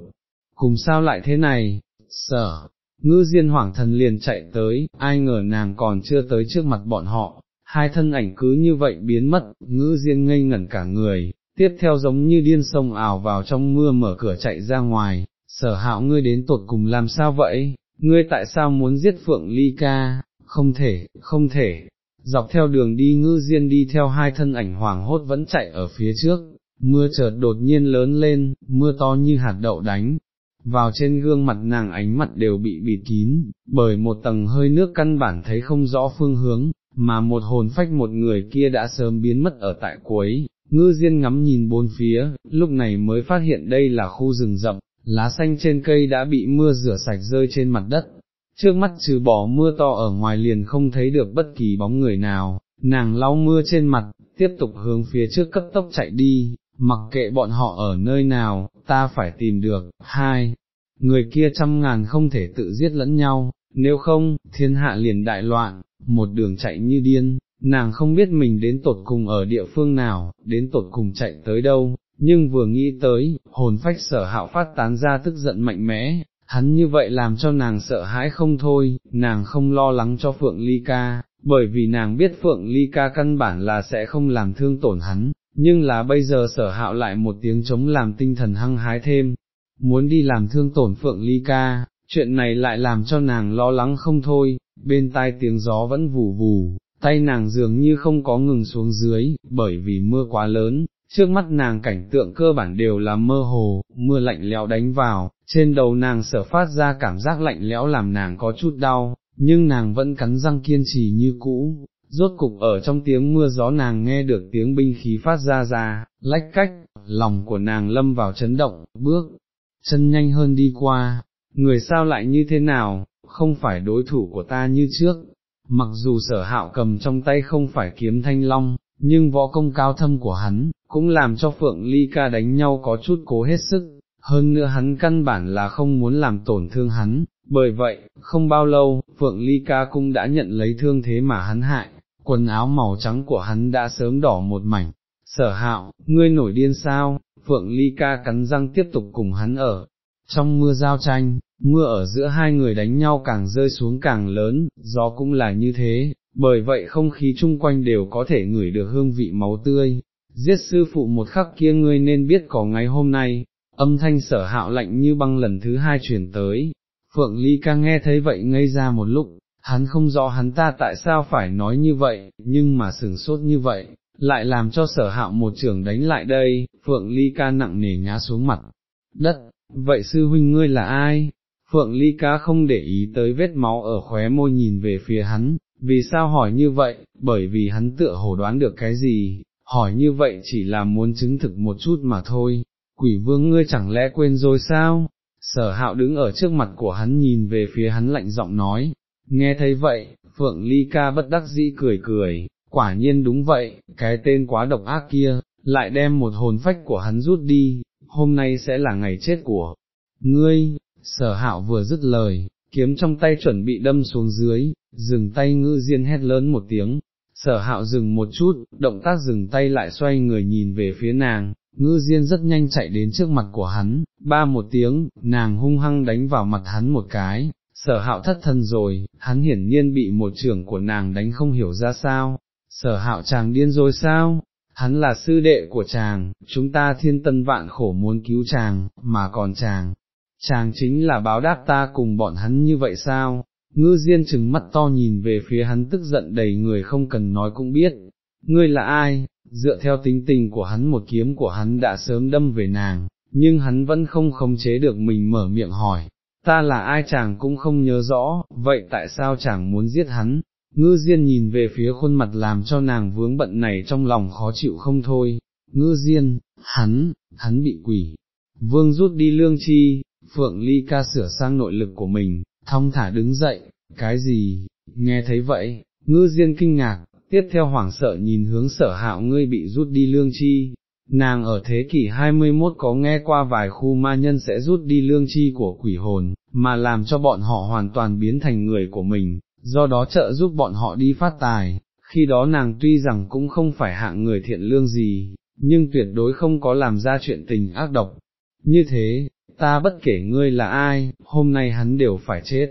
Speaker 1: cùng sao lại thế này, sở, ngư diên hoảng thần liền chạy tới, ai ngờ nàng còn chưa tới trước mặt bọn họ, hai thân ảnh cứ như vậy biến mất, ngư diên ngây ngẩn cả người, tiếp theo giống như điên sông ảo vào trong mưa mở cửa chạy ra ngoài, sở hạo ngươi đến tột cùng làm sao vậy, ngươi tại sao muốn giết Phượng Ly Ca, không thể, không thể, dọc theo đường đi ngư diên đi theo hai thân ảnh hoàng hốt vẫn chạy ở phía trước, mưa chợt đột nhiên lớn lên, mưa to như hạt đậu đánh, vào trên gương mặt nàng ánh mặt đều bị bịt kín, bởi một tầng hơi nước căn bản thấy không rõ phương hướng, mà một hồn phách một người kia đã sớm biến mất ở tại cuối. Ngư Diên ngắm nhìn bốn phía, lúc này mới phát hiện đây là khu rừng rậm, lá xanh trên cây đã bị mưa rửa sạch rơi trên mặt đất, trước mắt trừ bỏ mưa to ở ngoài liền không thấy được bất kỳ bóng người nào, nàng lau mưa trên mặt, tiếp tục hướng phía trước cấp tốc chạy đi, mặc kệ bọn họ ở nơi nào, ta phải tìm được, hai, người kia trăm ngàn không thể tự giết lẫn nhau, nếu không, thiên hạ liền đại loạn, một đường chạy như điên, nàng không biết mình đến tột cùng ở địa phương nào, đến tột cùng chạy tới đâu, nhưng vừa nghĩ tới, hồn phách sở hạo phát tán ra tức giận mạnh mẽ, hắn như vậy làm cho nàng sợ hãi không thôi, nàng không lo lắng cho Phượng Ly Ca, bởi vì nàng biết Phượng Ly Ca căn bản là sẽ không làm thương tổn hắn, nhưng là bây giờ sở hạo lại một tiếng chống làm tinh thần hăng hái thêm, muốn đi làm thương tổn Phượng Ly Ca, chuyện này lại làm cho nàng lo lắng không thôi, bên tai tiếng gió vẫn vù vù, tay nàng dường như không có ngừng xuống dưới, bởi vì mưa quá lớn, trước mắt nàng cảnh tượng cơ bản đều là mơ hồ, mưa lạnh lẽo đánh vào, trên đầu nàng sở phát ra cảm giác lạnh lẽo làm nàng có chút đau, nhưng nàng vẫn cắn răng kiên trì như cũ, rốt cục ở trong tiếng mưa gió nàng nghe được tiếng binh khí phát ra ra, lách cách, lòng của nàng lâm vào chấn động, bước, chân nhanh hơn đi qua, người sao lại như thế nào, không phải đối thủ của ta như trước, mặc dù sở hạo cầm trong tay không phải kiếm thanh long, nhưng võ công cao thâm của hắn, cũng làm cho Phượng Ly ca đánh nhau có chút cố hết sức, hơn nữa hắn căn bản là không muốn làm tổn thương hắn, bởi vậy, không bao lâu, Phượng Ly ca cũng đã nhận lấy thương thế mà hắn hại, quần áo màu trắng của hắn đã sớm đỏ một mảnh, sở hạo, ngươi nổi điên sao, Phượng Ly ca cắn răng tiếp tục cùng hắn ở, trong mưa giao tranh, mưa ở giữa hai người đánh nhau càng rơi xuống càng lớn, gió cũng là như thế, bởi vậy không khí chung quanh đều có thể ngửi được hương vị máu tươi. Giết sư phụ một khắc kia ngươi nên biết có ngày hôm nay, âm thanh sở hạo lạnh như băng lần thứ hai chuyển tới, Phượng Ly ca nghe thấy vậy ngây ra một lúc, hắn không rõ hắn ta tại sao phải nói như vậy, nhưng mà sừng sốt như vậy, lại làm cho sở hạo một trường đánh lại đây, Phượng Ly ca nặng nề nhá xuống mặt, đất, vậy sư huynh ngươi là ai? Phượng Ly ca không để ý tới vết máu ở khóe môi nhìn về phía hắn, vì sao hỏi như vậy, bởi vì hắn tựa hồ đoán được cái gì, hỏi như vậy chỉ là muốn chứng thực một chút mà thôi, quỷ vương ngươi chẳng lẽ quên rồi sao? Sở hạo đứng ở trước mặt của hắn nhìn về phía hắn lạnh giọng nói, nghe thấy vậy, Phượng Ly ca bất đắc dĩ cười cười, quả nhiên đúng vậy, cái tên quá độc ác kia, lại đem một hồn phách của hắn rút đi, hôm nay sẽ là ngày chết của ngươi, sở hạo vừa dứt lời, kiếm trong tay chuẩn bị đâm xuống dưới, dừng tay ngư diên hét lớn một tiếng, sở hạo dừng một chút, động tác dừng tay lại xoay người nhìn về phía nàng, ngư diên rất nhanh chạy đến trước mặt của hắn, ba một tiếng, nàng hung hăng đánh vào mặt hắn một cái, sở hạo thất thân rồi, hắn hiển nhiên bị một trưởng của nàng đánh không hiểu ra sao, sở hạo chàng điên rồi sao, hắn là sư đệ của chàng, chúng ta thiên tân vạn khổ muốn cứu chàng, mà còn chàng, chàng chính là báo đáp ta cùng bọn hắn như vậy sao, ngư diên chừng mắt to nhìn về phía hắn tức giận đầy người không cần nói cũng biết, ngươi là ai, dựa theo tính tình của hắn một kiếm của hắn đã sớm đâm về nàng, nhưng hắn vẫn không khống chế được mình mở miệng hỏi, ta là ai chàng cũng không nhớ rõ, vậy tại sao chàng muốn giết hắn? Ngư Diên nhìn về phía khuôn mặt làm cho nàng vướng bận này trong lòng khó chịu không thôi, ngư Diên, hắn, hắn bị quỷ, vương rút đi lương chi, Phượng Ly ca sửa sang nội lực của mình, thong thả đứng dậy, cái gì, nghe thấy vậy, ngư Diên kinh ngạc, tiếp theo hoảng sợ nhìn hướng sở hạo ngươi bị rút đi lương chi, nàng ở thế kỷ 21 có nghe qua vài khu ma nhân sẽ rút đi lương chi của quỷ hồn, mà làm cho bọn họ hoàn toàn biến thành người của mình, do đó trợ giúp bọn họ đi phát tài, khi đó nàng tuy rằng cũng không phải hạng người thiện lương gì, nhưng tuyệt đối không có làm ra chuyện tình ác độc. Như thế, ta bất kể ngươi là ai, hôm nay hắn đều phải chết.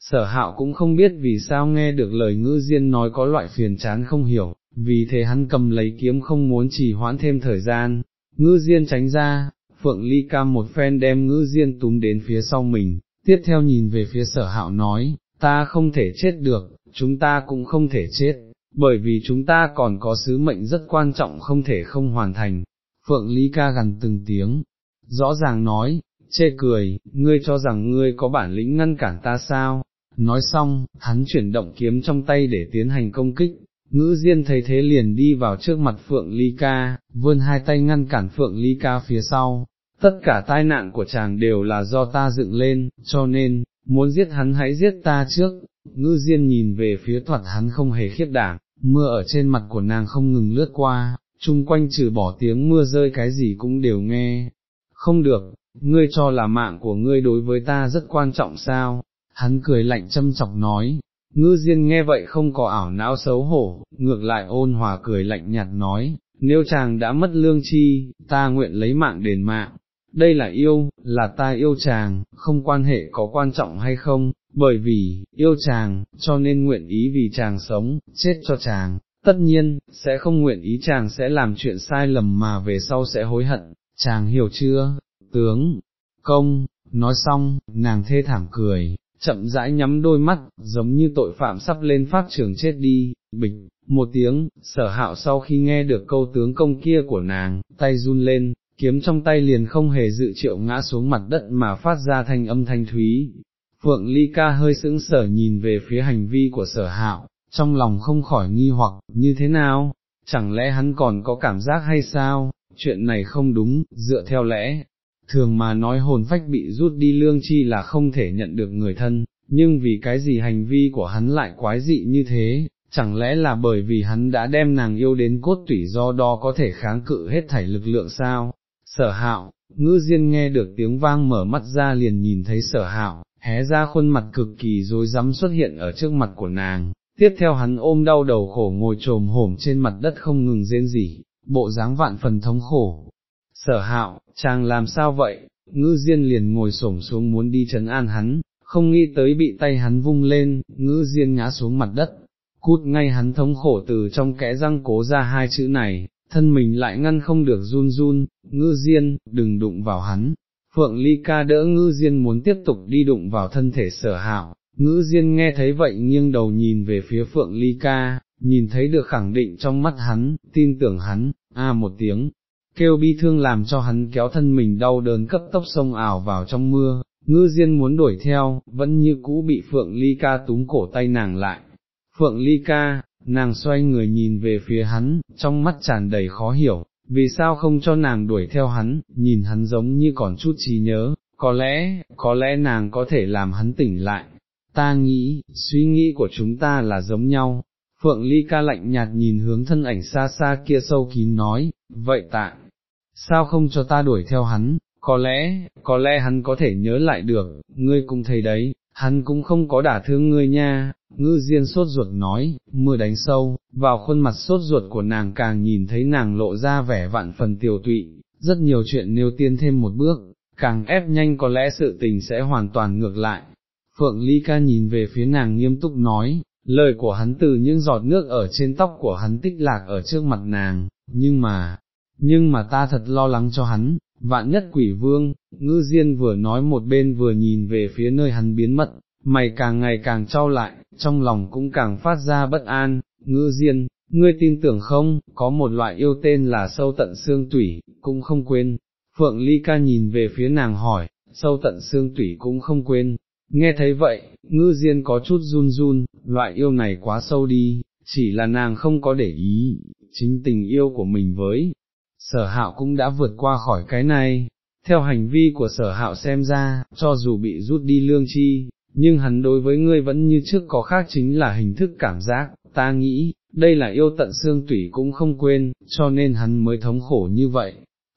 Speaker 1: Sở hạo cũng không biết vì sao nghe được lời ngữ diên nói có loại phiền chán không hiểu, vì thế hắn cầm lấy kiếm không muốn trì hoãn thêm thời gian, ngư diên tránh ra, phượng ly cam một phen đem ngư diên túm đến phía sau mình, tiếp theo nhìn về phía sở hạo nói, ta không thể chết được, chúng ta cũng không thể chết, bởi vì chúng ta còn có sứ mệnh rất quan trọng không thể không hoàn thành. Phượng Ly ca gần từng tiếng, rõ ràng nói, chê cười, ngươi cho rằng ngươi có bản lĩnh ngăn cản ta sao? Nói xong, hắn chuyển động kiếm trong tay để tiến hành công kích, ngữ diên thấy thế liền đi vào trước mặt Phượng Ly Ca, vươn hai tay ngăn cản Phượng Ly Ca phía sau, tất cả tai nạn của chàng đều là do ta dựng lên, cho nên, muốn giết hắn hãy giết ta trước, ngữ diên nhìn về phía thoạt hắn không hề khiếp đảm, mưa ở trên mặt của nàng không ngừng lướt qua, chung quanh trừ bỏ tiếng mưa rơi cái gì cũng đều nghe, không được, ngươi cho là mạng của ngươi đối với ta rất quan trọng sao, hắn cười lạnh châm chọc nói, ngư diên nghe vậy không có ảo não xấu hổ, ngược lại ôn hòa cười lạnh nhạt nói, nếu chàng đã mất lương chi, ta nguyện lấy mạng đền mạng, đây là yêu, là ta yêu chàng, không quan hệ có quan trọng hay không, bởi vì, yêu chàng, cho nên nguyện ý vì chàng sống, chết cho chàng, tất nhiên, sẽ không nguyện ý chàng sẽ làm chuyện sai lầm mà về sau sẽ hối hận, chàng hiểu chưa, tướng, công, nói xong, nàng thê thảm cười, chậm rãi nhắm đôi mắt, giống như tội phạm sắp lên pháp trường chết đi, bịch, một tiếng, sở hạo sau khi nghe được câu tướng công kia của nàng, tay run lên, kiếm trong tay liền không hề dự triệu ngã xuống mặt đất mà phát ra thanh âm thanh thúy. Phượng Ly Ca hơi sững sở nhìn về phía hành vi của sở hạo, trong lòng không khỏi nghi hoặc, như thế nào, chẳng lẽ hắn còn có cảm giác hay sao, chuyện này không đúng, dựa theo lẽ, thường mà nói hồn phách bị rút đi lương chi là không thể nhận được người thân, nhưng vì cái gì hành vi của hắn lại quái dị như thế, chẳng lẽ là bởi vì hắn đã đem nàng yêu đến cốt tủy do đó có thể kháng cự hết thảy lực lượng sao? Sở hạo, ngư diên nghe được tiếng vang mở mắt ra liền nhìn thấy sở hạo, hé ra khuôn mặt cực kỳ rối rắm xuất hiện ở trước mặt của nàng, tiếp theo hắn ôm đau đầu khổ ngồi trồm hổm trên mặt đất không ngừng rên rỉ, bộ dáng vạn phần thống khổ. Sở hạo, chàng làm sao vậy, ngư diên liền ngồi xổm xuống muốn đi chấn an hắn, không nghĩ tới bị tay hắn vung lên, ngư diên ngã xuống mặt đất, cút ngay hắn thống khổ từ trong kẽ răng cố ra hai chữ này, thân mình lại ngăn không được run run, ngư diên, đừng đụng vào hắn. Phượng Ly ca đỡ ngư diên muốn tiếp tục đi đụng vào thân thể sở hạo, ngư diên nghe thấy vậy nghiêng đầu nhìn về phía Phượng Ly ca, nhìn thấy được khẳng định trong mắt hắn, tin tưởng hắn, a một tiếng, kêu bi thương làm cho hắn kéo thân mình đau đớn cấp tốc sông ảo vào trong mưa, ngư diên muốn đuổi theo, vẫn như cũ bị Phượng Ly ca túm cổ tay nàng lại. Phượng Ly ca, nàng xoay người nhìn về phía hắn, trong mắt tràn đầy khó hiểu, vì sao không cho nàng đuổi theo hắn, nhìn hắn giống như còn chút trí nhớ, có lẽ, có lẽ nàng có thể làm hắn tỉnh lại. Ta nghĩ, suy nghĩ của chúng ta là giống nhau. Phượng Ly ca lạnh nhạt nhìn hướng thân ảnh xa xa kia sâu kín nói, vậy tạ, sao không cho ta đuổi theo hắn, có lẽ, có lẽ hắn có thể nhớ lại được, ngươi cũng thấy đấy, hắn cũng không có đả thương ngươi nha, ngư diên sốt ruột nói, mưa đánh sâu, vào khuôn mặt sốt ruột của nàng càng nhìn thấy nàng lộ ra vẻ vạn phần tiểu tụy, rất nhiều chuyện nêu tiên thêm một bước, càng ép nhanh có lẽ sự tình sẽ hoàn toàn ngược lại. Phượng Ly ca nhìn về phía nàng nghiêm túc nói, lời của hắn từ những giọt nước ở trên tóc của hắn tích lạc ở trước mặt nàng, nhưng mà, nhưng mà ta thật lo lắng cho hắn, vạn nhất quỷ vương, ngư diên vừa nói một bên vừa nhìn về phía nơi hắn biến mất, mày càng ngày càng trao lại, trong lòng cũng càng phát ra bất an, ngư diên, ngươi tin tưởng không, có một loại yêu tên là sâu tận xương tủy, cũng không quên, Phượng Ly ca nhìn về phía nàng hỏi, sâu tận xương tủy cũng không quên, nghe thấy vậy, ngư diên có chút run run, loại yêu này quá sâu đi, chỉ là nàng không có để ý, chính tình yêu của mình với, sở hạo cũng đã vượt qua khỏi cái này, theo hành vi của sở hạo xem ra, cho dù bị rút đi lương chi, nhưng hắn đối với ngươi vẫn như trước có khác chính là hình thức cảm giác, ta nghĩ, đây là yêu tận xương tủy cũng không quên, cho nên hắn mới thống khổ như vậy.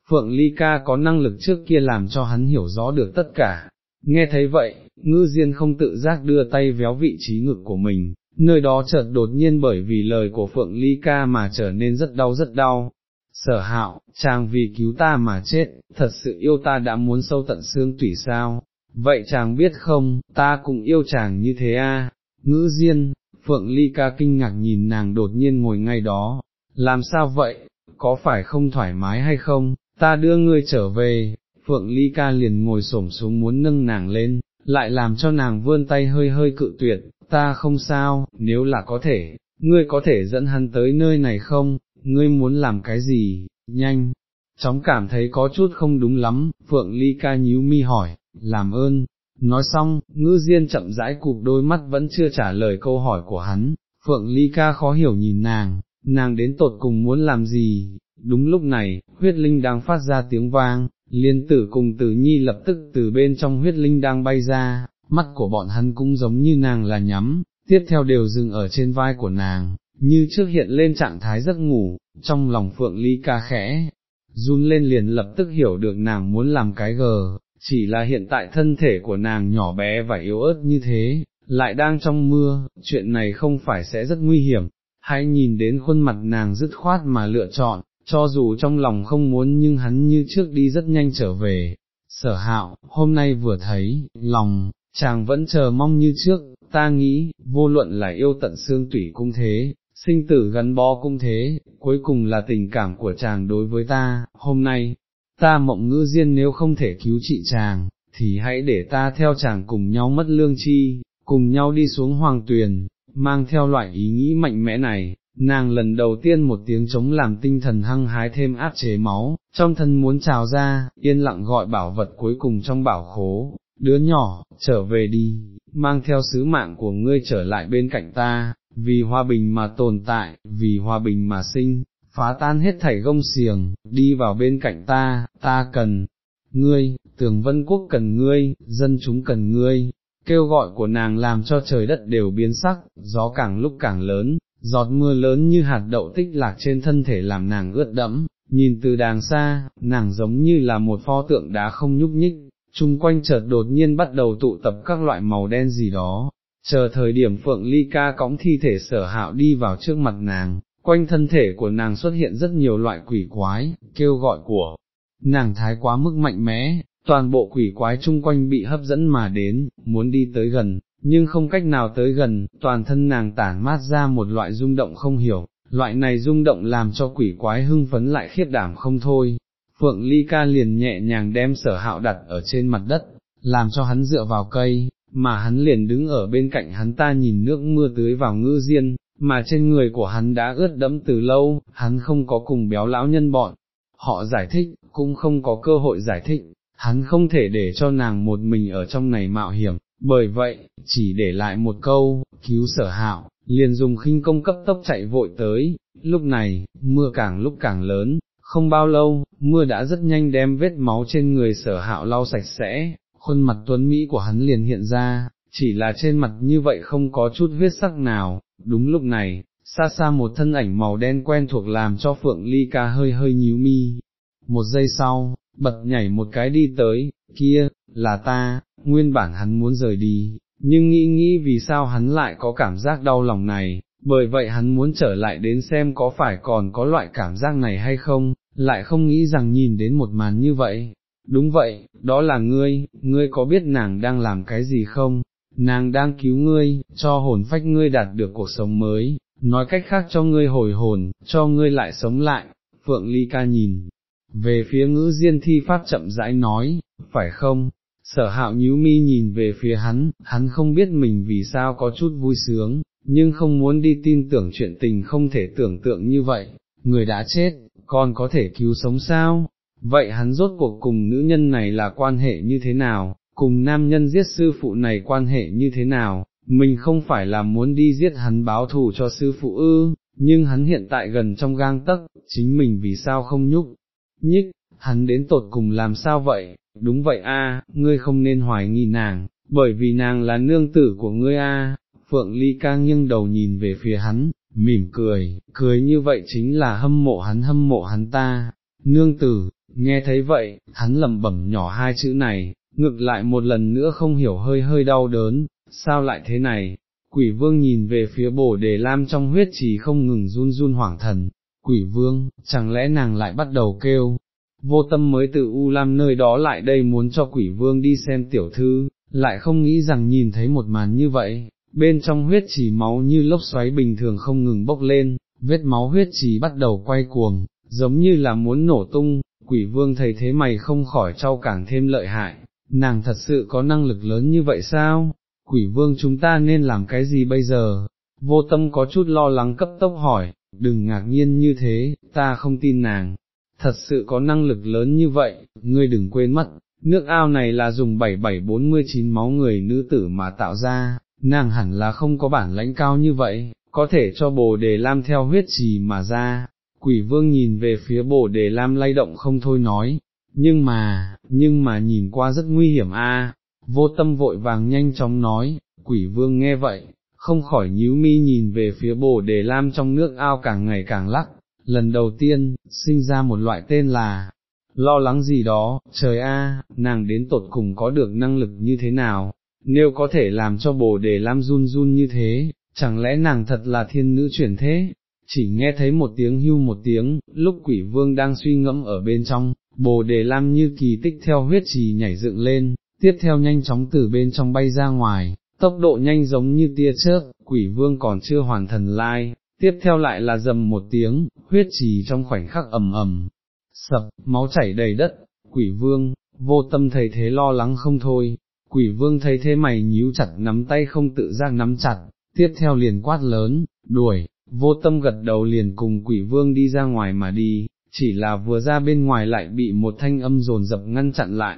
Speaker 1: Phượng Ly Ca có năng lực trước kia làm cho hắn hiểu rõ được tất cả. Nghe thấy vậy, ngư diên không tự giác đưa tay véo vị trí ngực của mình, nơi đó chợt đột nhiên bởi vì lời của Phượng Ly Ca mà trở nên rất đau rất đau, sở hạo, chàng vì cứu ta mà chết, thật sự yêu ta đã muốn sâu tận xương tủy sao, vậy chàng biết không, ta cũng yêu chàng như thế a. À? ngữ diên, Phượng Ly ca kinh ngạc nhìn nàng đột nhiên ngồi ngay đó, làm sao vậy, có phải không thoải mái hay không, ta đưa ngươi trở về, Phượng Ly ca liền ngồi xổm xuống muốn nâng nàng lên, lại làm cho nàng vươn tay hơi hơi cự tuyệt, ta không sao, nếu là có thể, ngươi có thể dẫn hắn tới nơi này không, ngươi muốn làm cái gì, nhanh, chóng cảm thấy có chút không đúng lắm, Phượng Ly ca nhíu mi hỏi, làm ơn, nói xong, ngư diên chậm rãi cụp đôi mắt vẫn chưa trả lời câu hỏi của hắn, Phượng Ly ca khó hiểu nhìn nàng, nàng đến tột cùng muốn làm gì, đúng lúc này, huyết linh đang phát ra tiếng vang, liên tử cùng tử nhi lập tức từ bên trong huyết linh đang bay ra, mắt của bọn hắn cũng giống như nàng là nhắm, tiếp theo đều dừng ở trên vai của nàng, như trước hiện lên trạng thái giấc ngủ, trong lòng Phượng Ly ca khẽ, run lên liền lập tức hiểu được nàng muốn làm cái gờ, chỉ là hiện tại thân thể của nàng nhỏ bé và yếu ớt như thế, lại đang trong mưa, chuyện này không phải sẽ rất nguy hiểm, hãy nhìn đến khuôn mặt nàng dứt khoát mà lựa chọn, cho dù trong lòng không muốn nhưng hắn như trước đi rất nhanh trở về. Sở hạo, hôm nay vừa thấy, lòng, chàng vẫn chờ mong như trước, ta nghĩ, vô luận là yêu tận xương tủy cũng thế, sinh tử gắn bó cũng thế, cuối cùng là tình cảm của chàng đối với ta, hôm nay, ta mộng ngữ diên nếu không thể cứu trị chàng, thì hãy để ta theo chàng cùng nhau mất lương chi, cùng nhau đi xuống hoàng tuyền, mang theo loại ý nghĩ mạnh mẽ này, nàng lần đầu tiên một tiếng chống làm tinh thần hăng hái thêm áp chế máu, trong thân muốn trào ra, yên lặng gọi bảo vật cuối cùng trong bảo khố, đứa nhỏ, trở về đi, mang theo sứ mạng của ngươi trở lại bên cạnh ta, vì hòa bình mà tồn tại, vì hòa bình mà sinh, phá tan hết thảy gông xiềng, đi vào bên cạnh ta, ta cần, ngươi, tường vân quốc cần ngươi, dân chúng cần ngươi, kêu gọi của nàng làm cho trời đất đều biến sắc, gió càng lúc càng lớn, giọt mưa lớn như hạt đậu tích lạc trên thân thể làm nàng ướt đẫm, nhìn từ đàng xa, nàng giống như là một pho tượng đá không nhúc nhích, chung quanh chợt đột nhiên bắt đầu tụ tập các loại màu đen gì đó, chờ thời điểm Phượng Ly ca cõng thi thể sở hạo đi vào trước mặt nàng, quanh thân thể của nàng xuất hiện rất nhiều loại quỷ quái, kêu gọi của nàng thái quá mức mạnh mẽ, toàn bộ quỷ quái chung quanh bị hấp dẫn mà đến, muốn đi tới gần, nhưng không cách nào tới gần, toàn thân nàng tản mát ra một loại rung động không hiểu, loại này rung động làm cho quỷ quái hưng phấn lại khiết đảm không thôi. Phượng Ly ca liền nhẹ nhàng đem sở hạo đặt ở trên mặt đất, làm cho hắn dựa vào cây, mà hắn liền đứng ở bên cạnh hắn ta nhìn nước mưa tưới vào ngư diên, mà trên người của hắn đã ướt đẫm từ lâu, hắn không có cùng béo lão nhân bọn, họ giải thích, cũng không có cơ hội giải thích, hắn không thể để cho nàng một mình ở trong này mạo hiểm, bởi vậy, chỉ để lại một câu, cứu sở hạo, liền dùng khinh công cấp tốc chạy vội tới, lúc này, mưa càng lúc càng lớn, không bao lâu, mưa đã rất nhanh đem vết máu trên người sở hạo lau sạch sẽ, khuôn mặt tuấn Mỹ của hắn liền hiện ra, chỉ là trên mặt như vậy không có chút huyết sắc nào, đúng lúc này, xa xa một thân ảnh màu đen quen thuộc làm cho Phượng Ly ca hơi hơi nhíu mi. Một giây sau, bật nhảy một cái đi tới, kia, là ta, nguyên bản hắn muốn rời đi, nhưng nghĩ nghĩ vì sao hắn lại có cảm giác đau lòng này, bởi vậy hắn muốn trở lại đến xem có phải còn có loại cảm giác này hay không, lại không nghĩ rằng nhìn đến một màn như vậy. Đúng vậy, đó là ngươi, ngươi có biết nàng đang làm cái gì không? Nàng đang cứu ngươi, cho hồn phách ngươi đạt được cuộc sống mới, nói cách khác cho ngươi hồi hồn, cho ngươi lại sống lại. Phượng Ly ca nhìn, về phía ngữ diên thi pháp chậm rãi nói, phải không? Sở hạo nhíu mi nhìn về phía hắn, hắn không biết mình vì sao có chút vui sướng, nhưng không muốn đi tin tưởng chuyện tình không thể tưởng tượng như vậy, người đã chết, còn có thể cứu sống sao? Vậy hắn rốt cuộc cùng nữ nhân này là quan hệ như thế nào, cùng nam nhân giết sư phụ này quan hệ như thế nào, mình không phải là muốn đi giết hắn báo thù cho sư phụ ư, nhưng hắn hiện tại gần trong gang tấc, chính mình vì sao không nhúc, nhích, hắn đến tột cùng làm sao vậy, đúng vậy a, ngươi không nên hoài nghi nàng, bởi vì nàng là nương tử của ngươi a. Phượng Ly ca nghiêng đầu nhìn về phía hắn, mỉm cười, cười như vậy chính là hâm mộ hắn hâm mộ hắn ta, nương tử, nghe thấy vậy, hắn lẩm bẩm nhỏ hai chữ này, ngược lại một lần nữa không hiểu hơi hơi đau đớn, sao lại thế này, quỷ vương nhìn về phía bổ đề lam trong huyết chỉ không ngừng run run hoảng thần, quỷ vương, chẳng lẽ nàng lại bắt đầu kêu, vô tâm mới từ U Lam nơi đó lại đây muốn cho quỷ vương đi xem tiểu thư, lại không nghĩ rằng nhìn thấy một màn như vậy, bên trong huyết chỉ máu như lốc xoáy bình thường không ngừng bốc lên, vết máu huyết chỉ bắt đầu quay cuồng, giống như là muốn nổ tung, quỷ vương thấy thế mày không khỏi trao càng thêm lợi hại, nàng thật sự có năng lực lớn như vậy sao? Quỷ vương chúng ta nên làm cái gì bây giờ? vô tâm có chút lo lắng cấp tốc hỏi, đừng ngạc nhiên như thế, ta không tin nàng, thật sự có năng lực lớn như vậy, ngươi đừng quên mất, nước ao này là dùng 7749 máu người nữ tử mà tạo ra, nàng hẳn là không có bản lãnh cao như vậy, có thể cho bồ đề lam theo huyết trì mà ra. Quỷ vương nhìn về phía bồ đề lam lay động không thôi nói, nhưng mà, nhưng mà nhìn qua rất nguy hiểm a. vô tâm vội vàng nhanh chóng nói, quỷ vương nghe vậy, không khỏi nhíu mi nhìn về phía bồ đề lam trong nước ao càng ngày càng lắc, lần đầu tiên, sinh ra một loại tên là, lo lắng gì đó, trời a, nàng đến tột cùng có được năng lực như thế nào, nếu có thể làm cho bồ đề lam run run như thế, chẳng lẽ nàng thật là thiên nữ chuyển thế, chỉ nghe thấy một tiếng hưu một tiếng, lúc quỷ vương đang suy ngẫm ở bên trong, bồ đề lam như kỳ tích theo huyết trì nhảy dựng lên, tiếp theo nhanh chóng từ bên trong bay ra ngoài, tốc độ nhanh giống như tia chớp, quỷ vương còn chưa hoàn thần lai, tiếp theo lại là dầm một tiếng, huyết trì trong khoảnh khắc ầm ầm, sập, máu chảy đầy đất, quỷ vương, vô tâm thấy thế lo lắng không thôi, quỷ vương thấy thế mày nhíu chặt nắm tay không tự giác nắm chặt, tiếp theo liền quát lớn, đuổi, vô tâm gật đầu liền cùng quỷ vương đi ra ngoài mà đi, chỉ là vừa ra bên ngoài lại bị một thanh âm rồn dập ngăn chặn lại,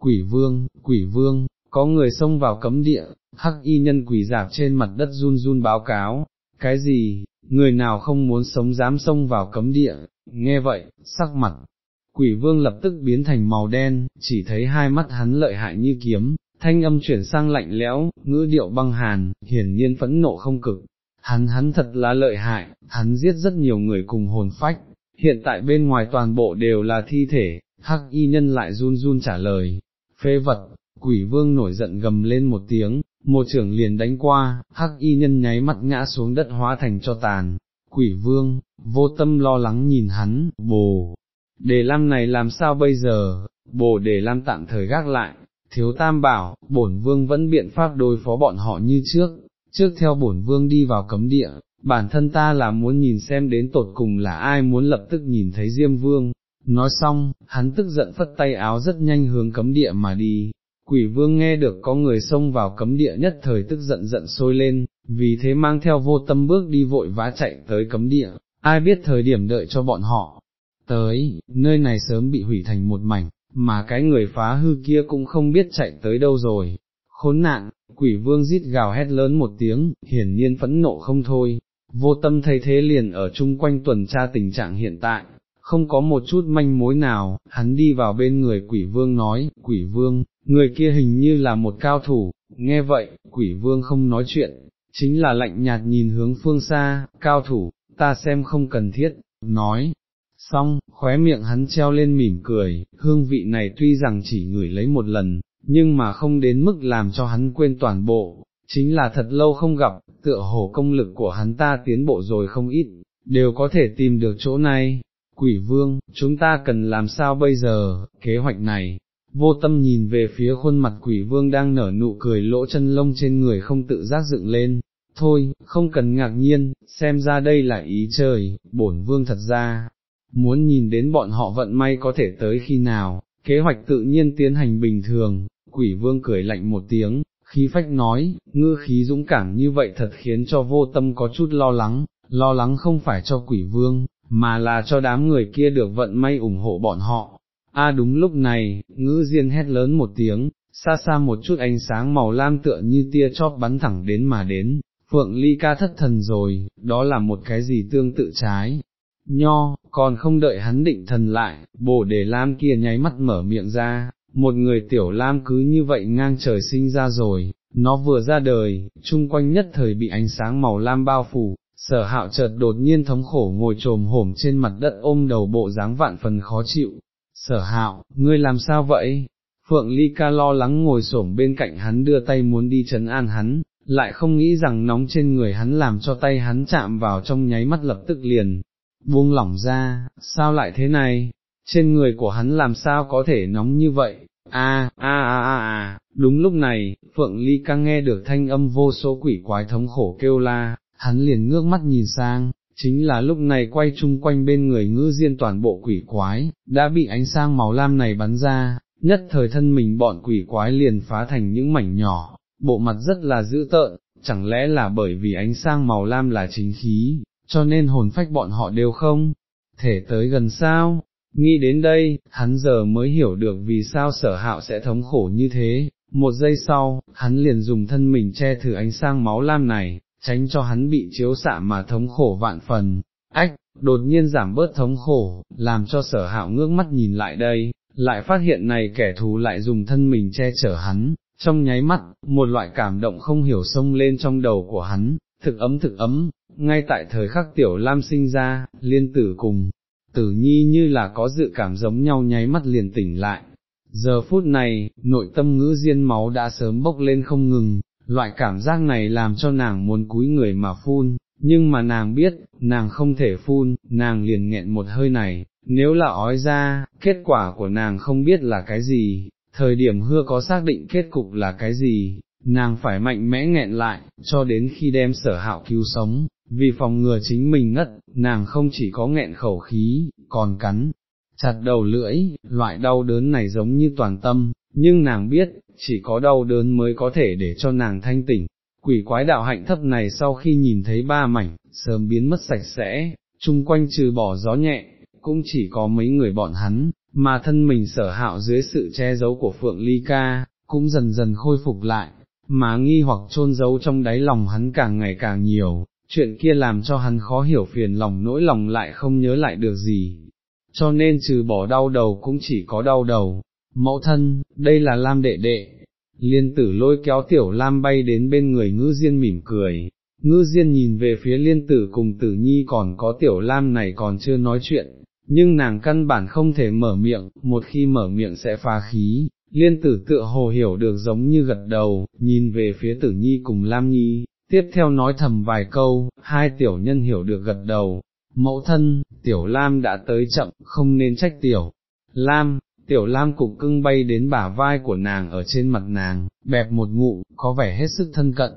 Speaker 1: quỷ vương, quỷ vương, có người xông vào cấm địa, hắc y nhân quỷ dạp trên mặt đất run run báo cáo, cái gì, người nào không muốn sống dám xông vào cấm địa, nghe vậy, sắc mặt, quỷ vương lập tức biến thành màu đen, chỉ thấy hai mắt hắn lợi hại như kiếm, thanh âm chuyển sang lạnh lẽo, ngữ điệu băng hàn, hiển nhiên phẫn nộ không cực, hắn hắn thật là lợi hại, hắn giết rất nhiều người cùng hồn phách, hiện tại bên ngoài toàn bộ đều là thi thể, hắc y nhân lại run run trả lời, phê vật, quỷ vương nổi giận gầm lên một tiếng, một trưởng liền đánh qua, hắc y nhân nháy mặt ngã xuống đất hóa thành cho tàn, quỷ vương, vô tâm lo lắng nhìn hắn, bồ, đề lam này làm sao bây giờ, bồ đề lam tạm thời gác lại, thiếu tam bảo, bổn vương vẫn biện pháp đối phó bọn họ như trước, trước theo bổn vương đi vào cấm địa, bản thân ta là muốn nhìn xem đến tột cùng là ai muốn lập tức nhìn thấy Diêm Vương. Nói xong, hắn tức giận phất tay áo rất nhanh hướng cấm địa mà đi, quỷ vương nghe được có người xông vào cấm địa nhất thời tức giận giận sôi lên, vì thế mang theo vô tâm bước đi vội vã chạy tới cấm địa, ai biết thời điểm đợi cho bọn họ. Tới, nơi này sớm bị hủy thành một mảnh, mà cái người phá hư kia cũng không biết chạy tới đâu rồi. Khốn nạn, quỷ vương rít gào hét lớn một tiếng, hiển nhiên phẫn nộ không thôi, vô tâm thay thế liền ở chung quanh tuần tra tình trạng hiện tại, không có một chút manh mối nào, hắn đi vào bên người quỷ vương nói, quỷ vương, người kia hình như là một cao thủ, nghe vậy, quỷ vương không nói chuyện, chính là lạnh nhạt nhìn hướng phương xa, cao thủ, ta xem không cần thiết, nói. Xong, khóe miệng hắn treo lên mỉm cười, hương vị này tuy rằng chỉ ngửi lấy một lần, nhưng mà không đến mức làm cho hắn quên toàn bộ, chính là thật lâu không gặp, tựa hồ công lực của hắn ta tiến bộ rồi không ít, đều có thể tìm được chỗ này. Quỷ vương, chúng ta cần làm sao bây giờ, kế hoạch này, vô tâm nhìn về phía khuôn mặt quỷ vương đang nở nụ cười lỗ chân lông trên người không tự giác dựng lên, thôi, không cần ngạc nhiên, xem ra đây là ý trời, bổn vương thật ra, muốn nhìn đến bọn họ vận may có thể tới khi nào, kế hoạch tự nhiên tiến hành bình thường, quỷ vương cười lạnh một tiếng, khí phách nói, ngư khí dũng cảm như vậy thật khiến cho vô tâm có chút lo lắng, lo lắng không phải cho quỷ vương, mà là cho đám người kia được vận may ủng hộ bọn họ. A à, đúng lúc này, ngữ diên hét lớn một tiếng, xa xa một chút ánh sáng màu lam tựa như tia chóp bắn thẳng đến mà đến, phượng ly ca thất thần rồi, đó là một cái gì tương tự trái. Nho, còn không đợi hắn định thần lại, bồ đề lam kia nháy mắt mở miệng ra, một người tiểu lam cứ như vậy ngang trời sinh ra rồi, nó vừa ra đời, chung quanh nhất thời bị ánh sáng màu lam bao phủ, sở hạo chợt đột nhiên thống khổ ngồi trồm hổm trên mặt đất ôm đầu bộ dáng vạn phần khó chịu, sở hạo, ngươi làm sao vậy? Phượng Ly ca lo lắng ngồi xổm bên cạnh hắn đưa tay muốn đi chấn an hắn, lại không nghĩ rằng nóng trên người hắn làm cho tay hắn chạm vào trong nháy mắt lập tức liền, buông lỏng ra, sao lại thế này, trên người của hắn làm sao có thể nóng như vậy, a a a a a, đúng lúc này, Phượng Ly ca nghe được thanh âm vô số quỷ quái thống khổ kêu la, hắn liền ngước mắt nhìn sang, chính là lúc này quay chung quanh bên người ngư diên toàn bộ quỷ quái, đã bị ánh sang màu lam này bắn ra, nhất thời thân mình bọn quỷ quái liền phá thành những mảnh nhỏ, bộ mặt rất là dữ tợn, chẳng lẽ là bởi vì ánh sang màu lam là chính khí, cho nên hồn phách bọn họ đều không thể tới gần sao. Nghĩ đến đây, hắn giờ mới hiểu được vì sao sở hạo sẽ thống khổ như thế, một giây sau, hắn liền dùng thân mình che thử ánh sang máu lam này, tránh cho hắn bị chiếu xạ mà thống khổ vạn phần. Ách, đột nhiên giảm bớt thống khổ, làm cho sở hạo ngước mắt nhìn lại đây, lại phát hiện này kẻ thù lại dùng thân mình che chở hắn, trong nháy mắt, một loại cảm động không hiểu sông lên trong đầu của hắn, thực ấm thực ấm, ngay tại thời khắc tiểu lam sinh ra, liên tử cùng, tử nhi như là có dự cảm giống nhau nháy mắt liền tỉnh lại. Giờ phút này, nội tâm ngữ diên máu đã sớm bốc lên không ngừng, loại cảm giác này làm cho nàng muốn cúi người mà phun, nhưng mà nàng biết, nàng không thể phun, nàng liền nghẹn một hơi này, nếu là ói ra, kết quả của nàng không biết là cái gì, thời điểm hưa có xác định kết cục là cái gì, nàng phải mạnh mẽ nghẹn lại, cho đến khi đem sở hạo cứu sống, vì phòng ngừa chính mình ngất, nàng không chỉ có nghẹn khẩu khí, còn cắn, chặt đầu lưỡi, loại đau đớn này giống như toàn tâm, nhưng nàng biết, chỉ có đau đớn mới có thể để cho nàng thanh tỉnh. Quỷ quái đạo hạnh thấp này sau khi nhìn thấy ba mảnh, sớm biến mất sạch sẽ, chung quanh trừ bỏ gió nhẹ, cũng chỉ có mấy người bọn hắn, mà thân mình sở hạo dưới sự che giấu của Phượng Ly Ca, cũng dần dần khôi phục lại, mà nghi hoặc trôn giấu trong đáy lòng hắn càng ngày càng nhiều, chuyện kia làm cho hắn khó hiểu phiền lòng nỗi lòng lại không nhớ lại được gì, cho nên trừ bỏ đau đầu cũng chỉ có đau đầu, mẫu thân, đây là Lam đệ đệ, liên tử lôi kéo tiểu Lam bay đến bên người ngư diên mỉm cười. Ngư Diên nhìn về phía liên tử cùng tử nhi còn có tiểu lam này còn chưa nói chuyện, nhưng nàng căn bản không thể mở miệng, một khi mở miệng sẽ phá khí, liên tử tựa hồ hiểu được giống như gật đầu, nhìn về phía tử nhi cùng Lam Nhi, tiếp theo nói thầm vài câu, hai tiểu nhân hiểu được gật đầu, mẫu thân, tiểu Lam đã tới chậm, không nên trách tiểu. Lam, tiểu Lam cục cưng bay đến bả vai của nàng ở trên mặt nàng, bẹp một ngụ, có vẻ hết sức thân cận.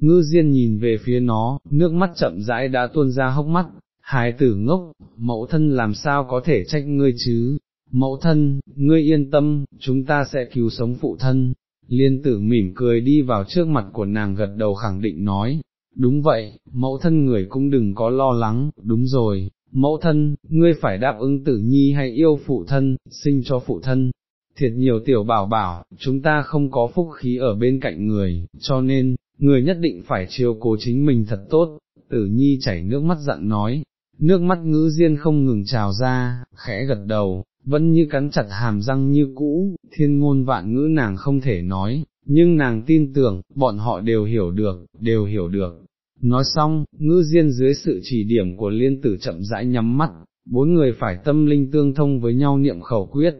Speaker 1: Ngư Diên nhìn về phía nó, nước mắt chậm rãi đã tuôn ra hốc mắt, hài tử ngốc, mẫu thân làm sao có thể trách ngươi chứ, mẫu thân, ngươi yên tâm, chúng ta sẽ cứu sống phụ thân, liên tử mỉm cười đi vào trước mặt của nàng gật đầu khẳng định nói, đúng vậy, mẫu thân người cũng đừng có lo lắng, đúng rồi, mẫu thân, ngươi phải đáp ứng tử nhi hay yêu phụ thân, sinh cho phụ thân. Thiệt nhiều tiểu bảo bảo, chúng ta không có phúc khí ở bên cạnh người, cho nên, người nhất định phải chiều cố chính mình thật tốt, tử nhi chảy nước mắt dặn nói, nước mắt ngữ diên không ngừng trào ra, khẽ gật đầu, vẫn như cắn chặt hàm răng như cũ, thiên ngôn vạn ngữ nàng không thể nói, nhưng nàng tin tưởng, bọn họ đều hiểu được, đều hiểu được. Nói xong, ngữ diên dưới sự chỉ điểm của liên tử chậm rãi nhắm mắt, bốn người phải tâm linh tương thông với nhau niệm khẩu quyết.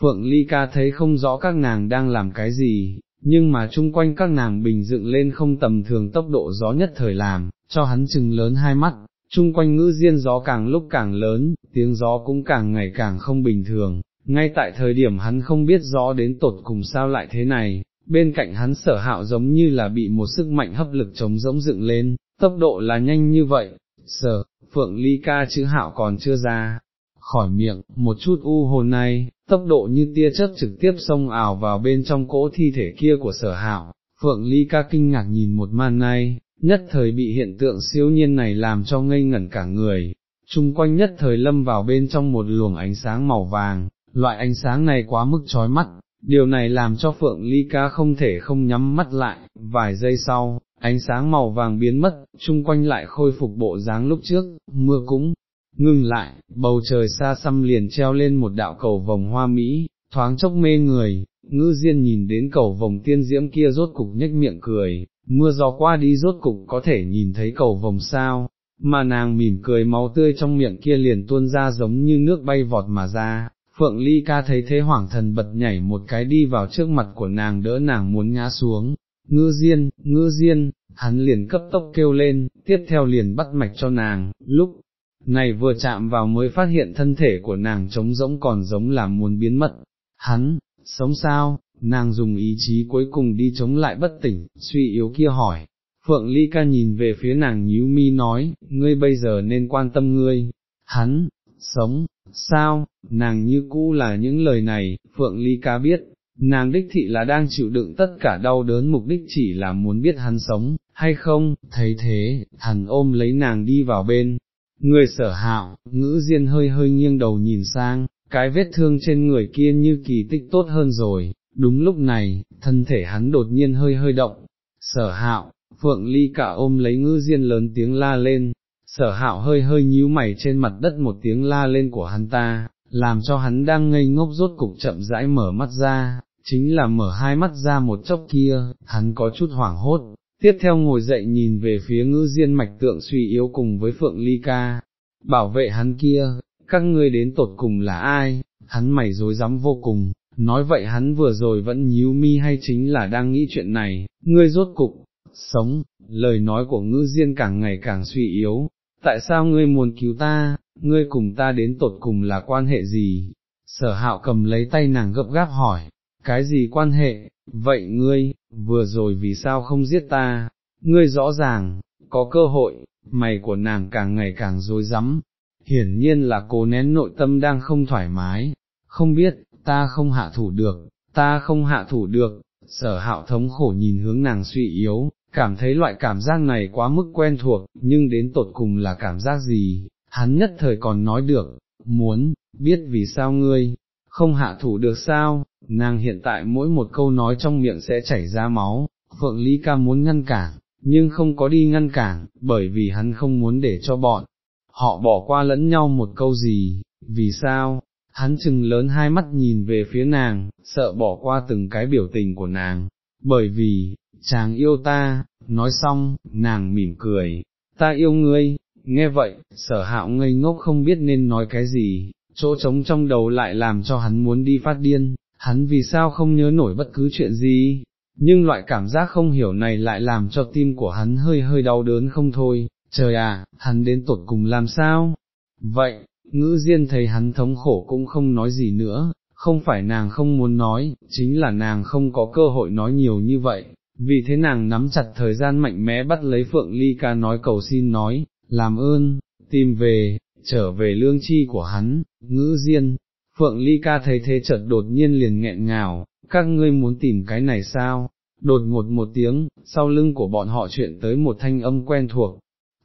Speaker 1: Phượng Ly ca thấy không rõ các nàng đang làm cái gì, nhưng mà chung quanh các nàng bình dựng lên không tầm thường tốc độ gió nhất thời làm, cho hắn chừng lớn hai mắt, chung quanh ngữ diên gió càng lúc càng lớn, tiếng gió cũng càng ngày càng không bình thường, ngay tại thời điểm hắn không biết gió đến tột cùng sao lại thế này, bên cạnh hắn sở hạo giống như là bị một sức mạnh hấp lực chống rỗng dựng lên, tốc độ là nhanh như vậy, sở, phượng ly ca chữ hạo còn chưa ra, khỏi miệng, một chút u hồn này, tốc độ như tia chớp trực tiếp xông ảo vào bên trong cỗ thi thể kia của sở hạo, phượng ly ca kinh ngạc nhìn một màn này, nhất thời bị hiện tượng siêu nhiên này làm cho ngây ngẩn cả người, chung quanh nhất thời lâm vào bên trong một luồng ánh sáng màu vàng, loại ánh sáng này quá mức chói mắt, điều này làm cho Phượng Ly Ca không thể không nhắm mắt lại, vài giây sau, ánh sáng màu vàng biến mất, chung quanh lại khôi phục bộ dáng lúc trước, mưa cũng ngưng lại, bầu trời xa xăm liền treo lên một đạo cầu vòng hoa mỹ, thoáng chốc mê người, ngư diên nhìn đến cầu vòng tiên diễm kia rốt cục nhếch miệng cười, mưa gió qua đi rốt cục có thể nhìn thấy cầu vòng sao, mà nàng mỉm cười máu tươi trong miệng kia liền tuôn ra giống như nước bay vọt mà ra. Phượng Ly ca thấy thế hoảng thần bật nhảy một cái đi vào trước mặt của nàng đỡ nàng muốn ngã xuống, ngư diên, ngư diên, hắn liền cấp tốc kêu lên, tiếp theo liền bắt mạch cho nàng, lúc này vừa chạm vào mới phát hiện thân thể của nàng trống rỗng còn giống là muốn biến mất, hắn, sống sao, nàng dùng ý chí cuối cùng đi chống lại bất tỉnh, suy yếu kia hỏi. Phượng Ly ca nhìn về phía nàng nhíu mi nói, ngươi bây giờ nên quan tâm ngươi, hắn, sống, sao, nàng như cũ là những lời này, Phượng Ly ca biết, nàng đích thị là đang chịu đựng tất cả đau đớn mục đích chỉ là muốn biết hắn sống, hay không, thấy thế, hắn ôm lấy nàng đi vào bên, người sở hạo, ngữ diên hơi hơi nghiêng đầu nhìn sang, cái vết thương trên người kia như kỳ tích tốt hơn rồi, đúng lúc này, thân thể hắn đột nhiên hơi hơi động, sở hạo, phượng ly cả ôm lấy ngữ diên lớn tiếng la lên, sở hạo hơi hơi nhíu mày trên mặt đất một tiếng la lên của hắn ta, làm cho hắn đang ngây ngốc rốt cục chậm rãi mở mắt ra, chính là mở hai mắt ra một chốc kia, hắn có chút hoảng hốt, tiếp theo ngồi dậy nhìn về phía ngữ diên mạch tượng suy yếu cùng với Phượng Ly Ca, bảo vệ hắn kia, các ngươi đến tột cùng là ai, hắn mày dối rắm vô cùng, nói vậy hắn vừa rồi vẫn nhíu mi hay chính là đang nghĩ chuyện này, ngươi rốt cục, sống, lời nói của ngữ diên càng ngày càng suy yếu, tại sao ngươi muốn cứu ta, ngươi cùng ta đến tột cùng là quan hệ gì, sở hạo cầm lấy tay nàng gấp gáp hỏi, cái gì quan hệ, vậy ngươi, vừa rồi vì sao không giết ta, ngươi rõ ràng, có cơ hội, mày của nàng càng ngày càng dối rắm. Hiển nhiên là cố nén nội tâm đang không thoải mái, không biết, ta không hạ thủ được, ta không hạ thủ được, sở hạo thống khổ nhìn hướng nàng suy yếu, cảm thấy loại cảm giác này quá mức quen thuộc, nhưng đến tột cùng là cảm giác gì, hắn nhất thời còn nói được, muốn, biết vì sao ngươi, không hạ thủ được sao, nàng hiện tại mỗi một câu nói trong miệng sẽ chảy ra máu, Phượng Ly Ca muốn ngăn cản, nhưng không có đi ngăn cản, bởi vì hắn không muốn để cho bọn, họ bỏ qua lẫn nhau một câu gì, vì sao, hắn chừng lớn hai mắt nhìn về phía nàng, sợ bỏ qua từng cái biểu tình của nàng, bởi vì, chàng yêu ta, nói xong, nàng mỉm cười, ta yêu ngươi, nghe vậy, sở hạo ngây ngốc không biết nên nói cái gì, chỗ trống trong đầu lại làm cho hắn muốn đi phát điên, hắn vì sao không nhớ nổi bất cứ chuyện gì, nhưng loại cảm giác không hiểu này lại làm cho tim của hắn hơi hơi đau đớn không thôi, trời à, hắn đến tột cùng làm sao? Vậy, ngữ diên thấy hắn thống khổ cũng không nói gì nữa, không phải nàng không muốn nói, chính là nàng không có cơ hội nói nhiều như vậy, vì thế nàng nắm chặt thời gian mạnh mẽ bắt lấy Phượng Ly ca nói cầu xin nói, làm ơn, tìm về, trở về lương chi của hắn, ngữ diên, Phượng Ly ca thấy thế chợt đột nhiên liền nghẹn ngào, các ngươi muốn tìm cái này sao, đột ngột một tiếng, sau lưng của bọn họ chuyện tới một thanh âm quen thuộc,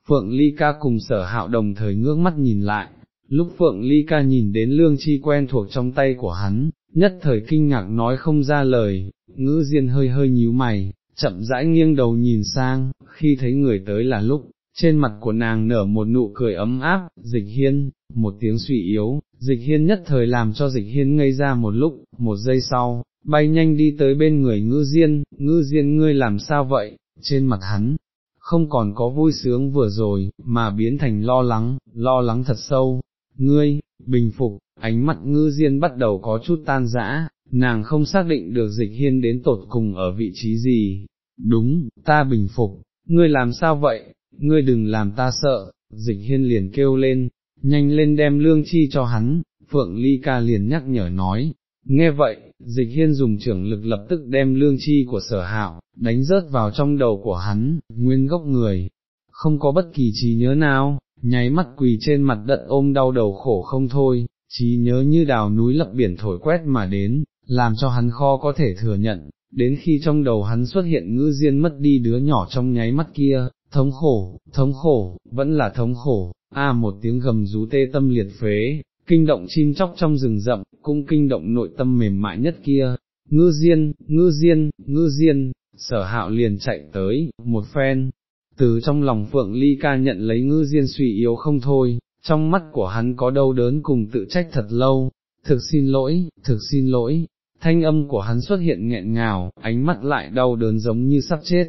Speaker 1: Phượng Ly ca cùng sở hạo đồng thời ngước mắt nhìn lại, lúc Phượng Ly ca nhìn đến lương chi quen thuộc trong tay của hắn, nhất thời kinh ngạc nói không ra lời, ngữ diên hơi hơi nhíu mày, chậm rãi nghiêng đầu nhìn sang, khi thấy người tới là lúc, trên mặt của nàng nở một nụ cười ấm áp, dịch hiên, một tiếng suy yếu, dịch hiên nhất thời làm cho dịch hiên ngây ra một lúc, một giây sau, bay nhanh đi tới bên người ngư diên, ngư diên ngươi làm sao vậy, trên mặt hắn, không còn có vui sướng vừa rồi, mà biến thành lo lắng, lo lắng thật sâu, ngươi, bình phục, ánh mắt ngư diên bắt đầu có chút tan rã, nàng không xác định được dịch hiên đến tột cùng ở vị trí gì, đúng, ta bình phục, ngươi làm sao vậy, ngươi đừng làm ta sợ, dịch hiên liền kêu lên, nhanh lên đem lương chi cho hắn, Phượng Ly ca liền nhắc nhở nói, nghe vậy, dịch hiên dùng trưởng lực lập tức đem lương chi của sở hạo, đánh rớt vào trong đầu của hắn, nguyên gốc người, không có bất kỳ trí nhớ nào, nháy mắt quỳ trên mặt đất ôm đau đầu khổ không thôi, trí nhớ như đào núi lập biển thổi quét mà đến, làm cho hắn khó có thể thừa nhận, đến khi trong đầu hắn xuất hiện ngữ diên mất đi đứa nhỏ trong nháy mắt kia, thống khổ, thống khổ, vẫn là thống khổ, a một tiếng gầm rú tê tâm liệt phế, kinh động chim chóc trong rừng rậm, cũng kinh động nội tâm mềm mại nhất kia, ngư diên, ngư diên, ngư diên, sở hạo liền chạy tới, một phen, từ trong lòng phượng ly ca nhận lấy ngư diên suy yếu không thôi, trong mắt của hắn có đau đớn cùng tự trách thật lâu, thực xin lỗi, thực xin lỗi, thanh âm của hắn xuất hiện nghẹn ngào, ánh mắt lại đau đớn giống như sắp chết,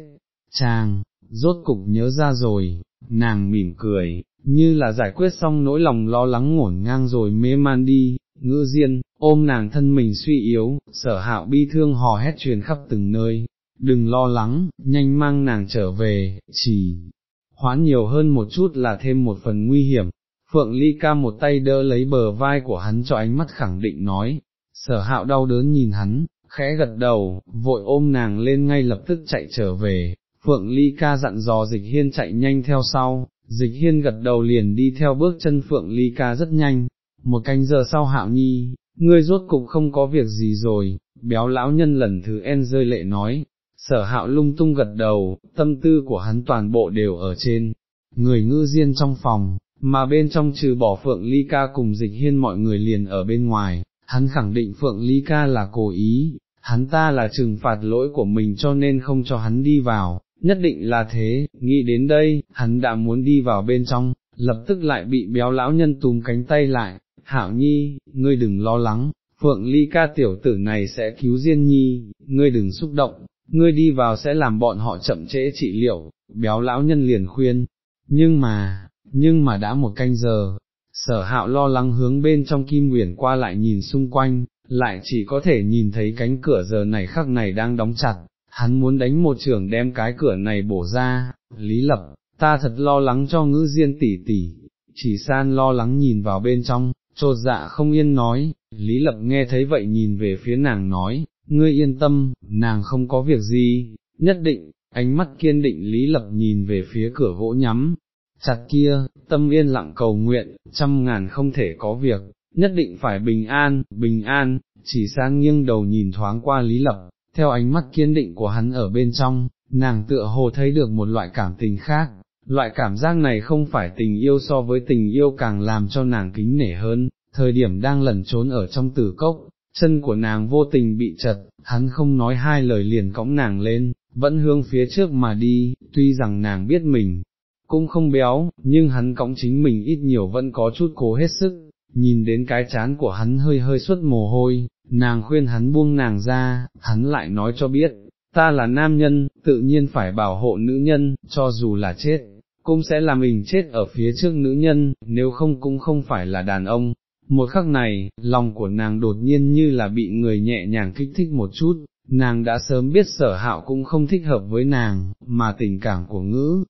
Speaker 1: chàng, rốt cục nhớ ra rồi, nàng mỉm cười, như là giải quyết xong nỗi lòng lo lắng ngổn ngang rồi mê man đi, ngữ diên, ôm nàng thân mình suy yếu, sở hạo bi thương hò hét truyền khắp từng nơi, đừng lo lắng, nhanh mang nàng trở về, chỉ hoán nhiều hơn một chút là thêm một phần nguy hiểm. Phượng Ly ca một tay đỡ lấy bờ vai của hắn cho ánh mắt khẳng định nói, sở hạo đau đớn nhìn hắn, khẽ gật đầu, vội ôm nàng lên ngay lập tức chạy trở về, Phượng Ly ca dặn dò dịch hiên chạy nhanh theo sau, dịch hiên gật đầu liền đi theo bước chân Phượng Ly ca rất nhanh, một canh giờ sau hạo nhi, ngươi rốt cục không có việc gì rồi, béo lão nhân lần thứ en rơi lệ nói, sở hạo lung tung gật đầu, tâm tư của hắn toàn bộ đều ở trên, người ngư diên trong phòng, mà bên trong trừ bỏ Phượng Ly Ca cùng dịch hiên mọi người liền ở bên ngoài, hắn khẳng định Phượng Ly Ca là cố ý, hắn ta là trừng phạt lỗi của mình cho nên không cho hắn đi vào, nhất định là thế, nghĩ đến đây, hắn đã muốn đi vào bên trong, lập tức lại bị béo lão nhân túm cánh tay lại, hảo nhi, ngươi đừng lo lắng, Phượng Ly Ca tiểu tử này sẽ cứu Diên Nhi, ngươi đừng xúc động, ngươi đi vào sẽ làm bọn họ chậm trễ trị liệu, béo lão nhân liền khuyên, nhưng mà, nhưng mà đã một canh giờ, sở hạo lo lắng hướng bên trong kim nguyền qua lại nhìn xung quanh, lại chỉ có thể nhìn thấy cánh cửa giờ này khắc này đang đóng chặt, hắn muốn đánh một trường đem cái cửa này bổ ra, lý lập, ta thật lo lắng cho ngữ diên tỷ tỷ, chỉ san lo lắng nhìn vào bên trong, trột dạ không yên nói, lý lập nghe thấy vậy nhìn về phía nàng nói, ngươi yên tâm, nàng không có việc gì, nhất định, ánh mắt kiên định lý lập nhìn về phía cửa gỗ nhắm, chặt kia, tâm yên lặng cầu nguyện, trăm ngàn không thể có việc, nhất định phải bình an, bình an, chỉ sang nghiêng đầu nhìn thoáng qua Lý Lập, theo ánh mắt kiên định của hắn ở bên trong, nàng tựa hồ thấy được một loại cảm tình khác, loại cảm giác này không phải tình yêu so với tình yêu càng làm cho nàng kính nể hơn, thời điểm đang lẩn trốn ở trong tử cốc, chân của nàng vô tình bị chật, hắn không nói hai lời liền cõng nàng lên, vẫn hướng phía trước mà đi, tuy rằng nàng biết mình, cũng không béo, nhưng hắn cõng chính mình ít nhiều vẫn có chút cố hết sức, nhìn đến cái chán của hắn hơi hơi xuất mồ hôi, nàng khuyên hắn buông nàng ra, hắn lại nói cho biết, ta là nam nhân, tự nhiên phải bảo hộ nữ nhân, cho dù là chết, cũng sẽ làm mình chết ở phía trước nữ nhân, nếu không cũng không phải là đàn ông. Một khắc này, lòng của nàng đột nhiên như là bị người nhẹ nhàng kích thích một chút, nàng đã sớm biết sở hạo cũng không thích hợp với nàng, mà tình cảm của ngữ,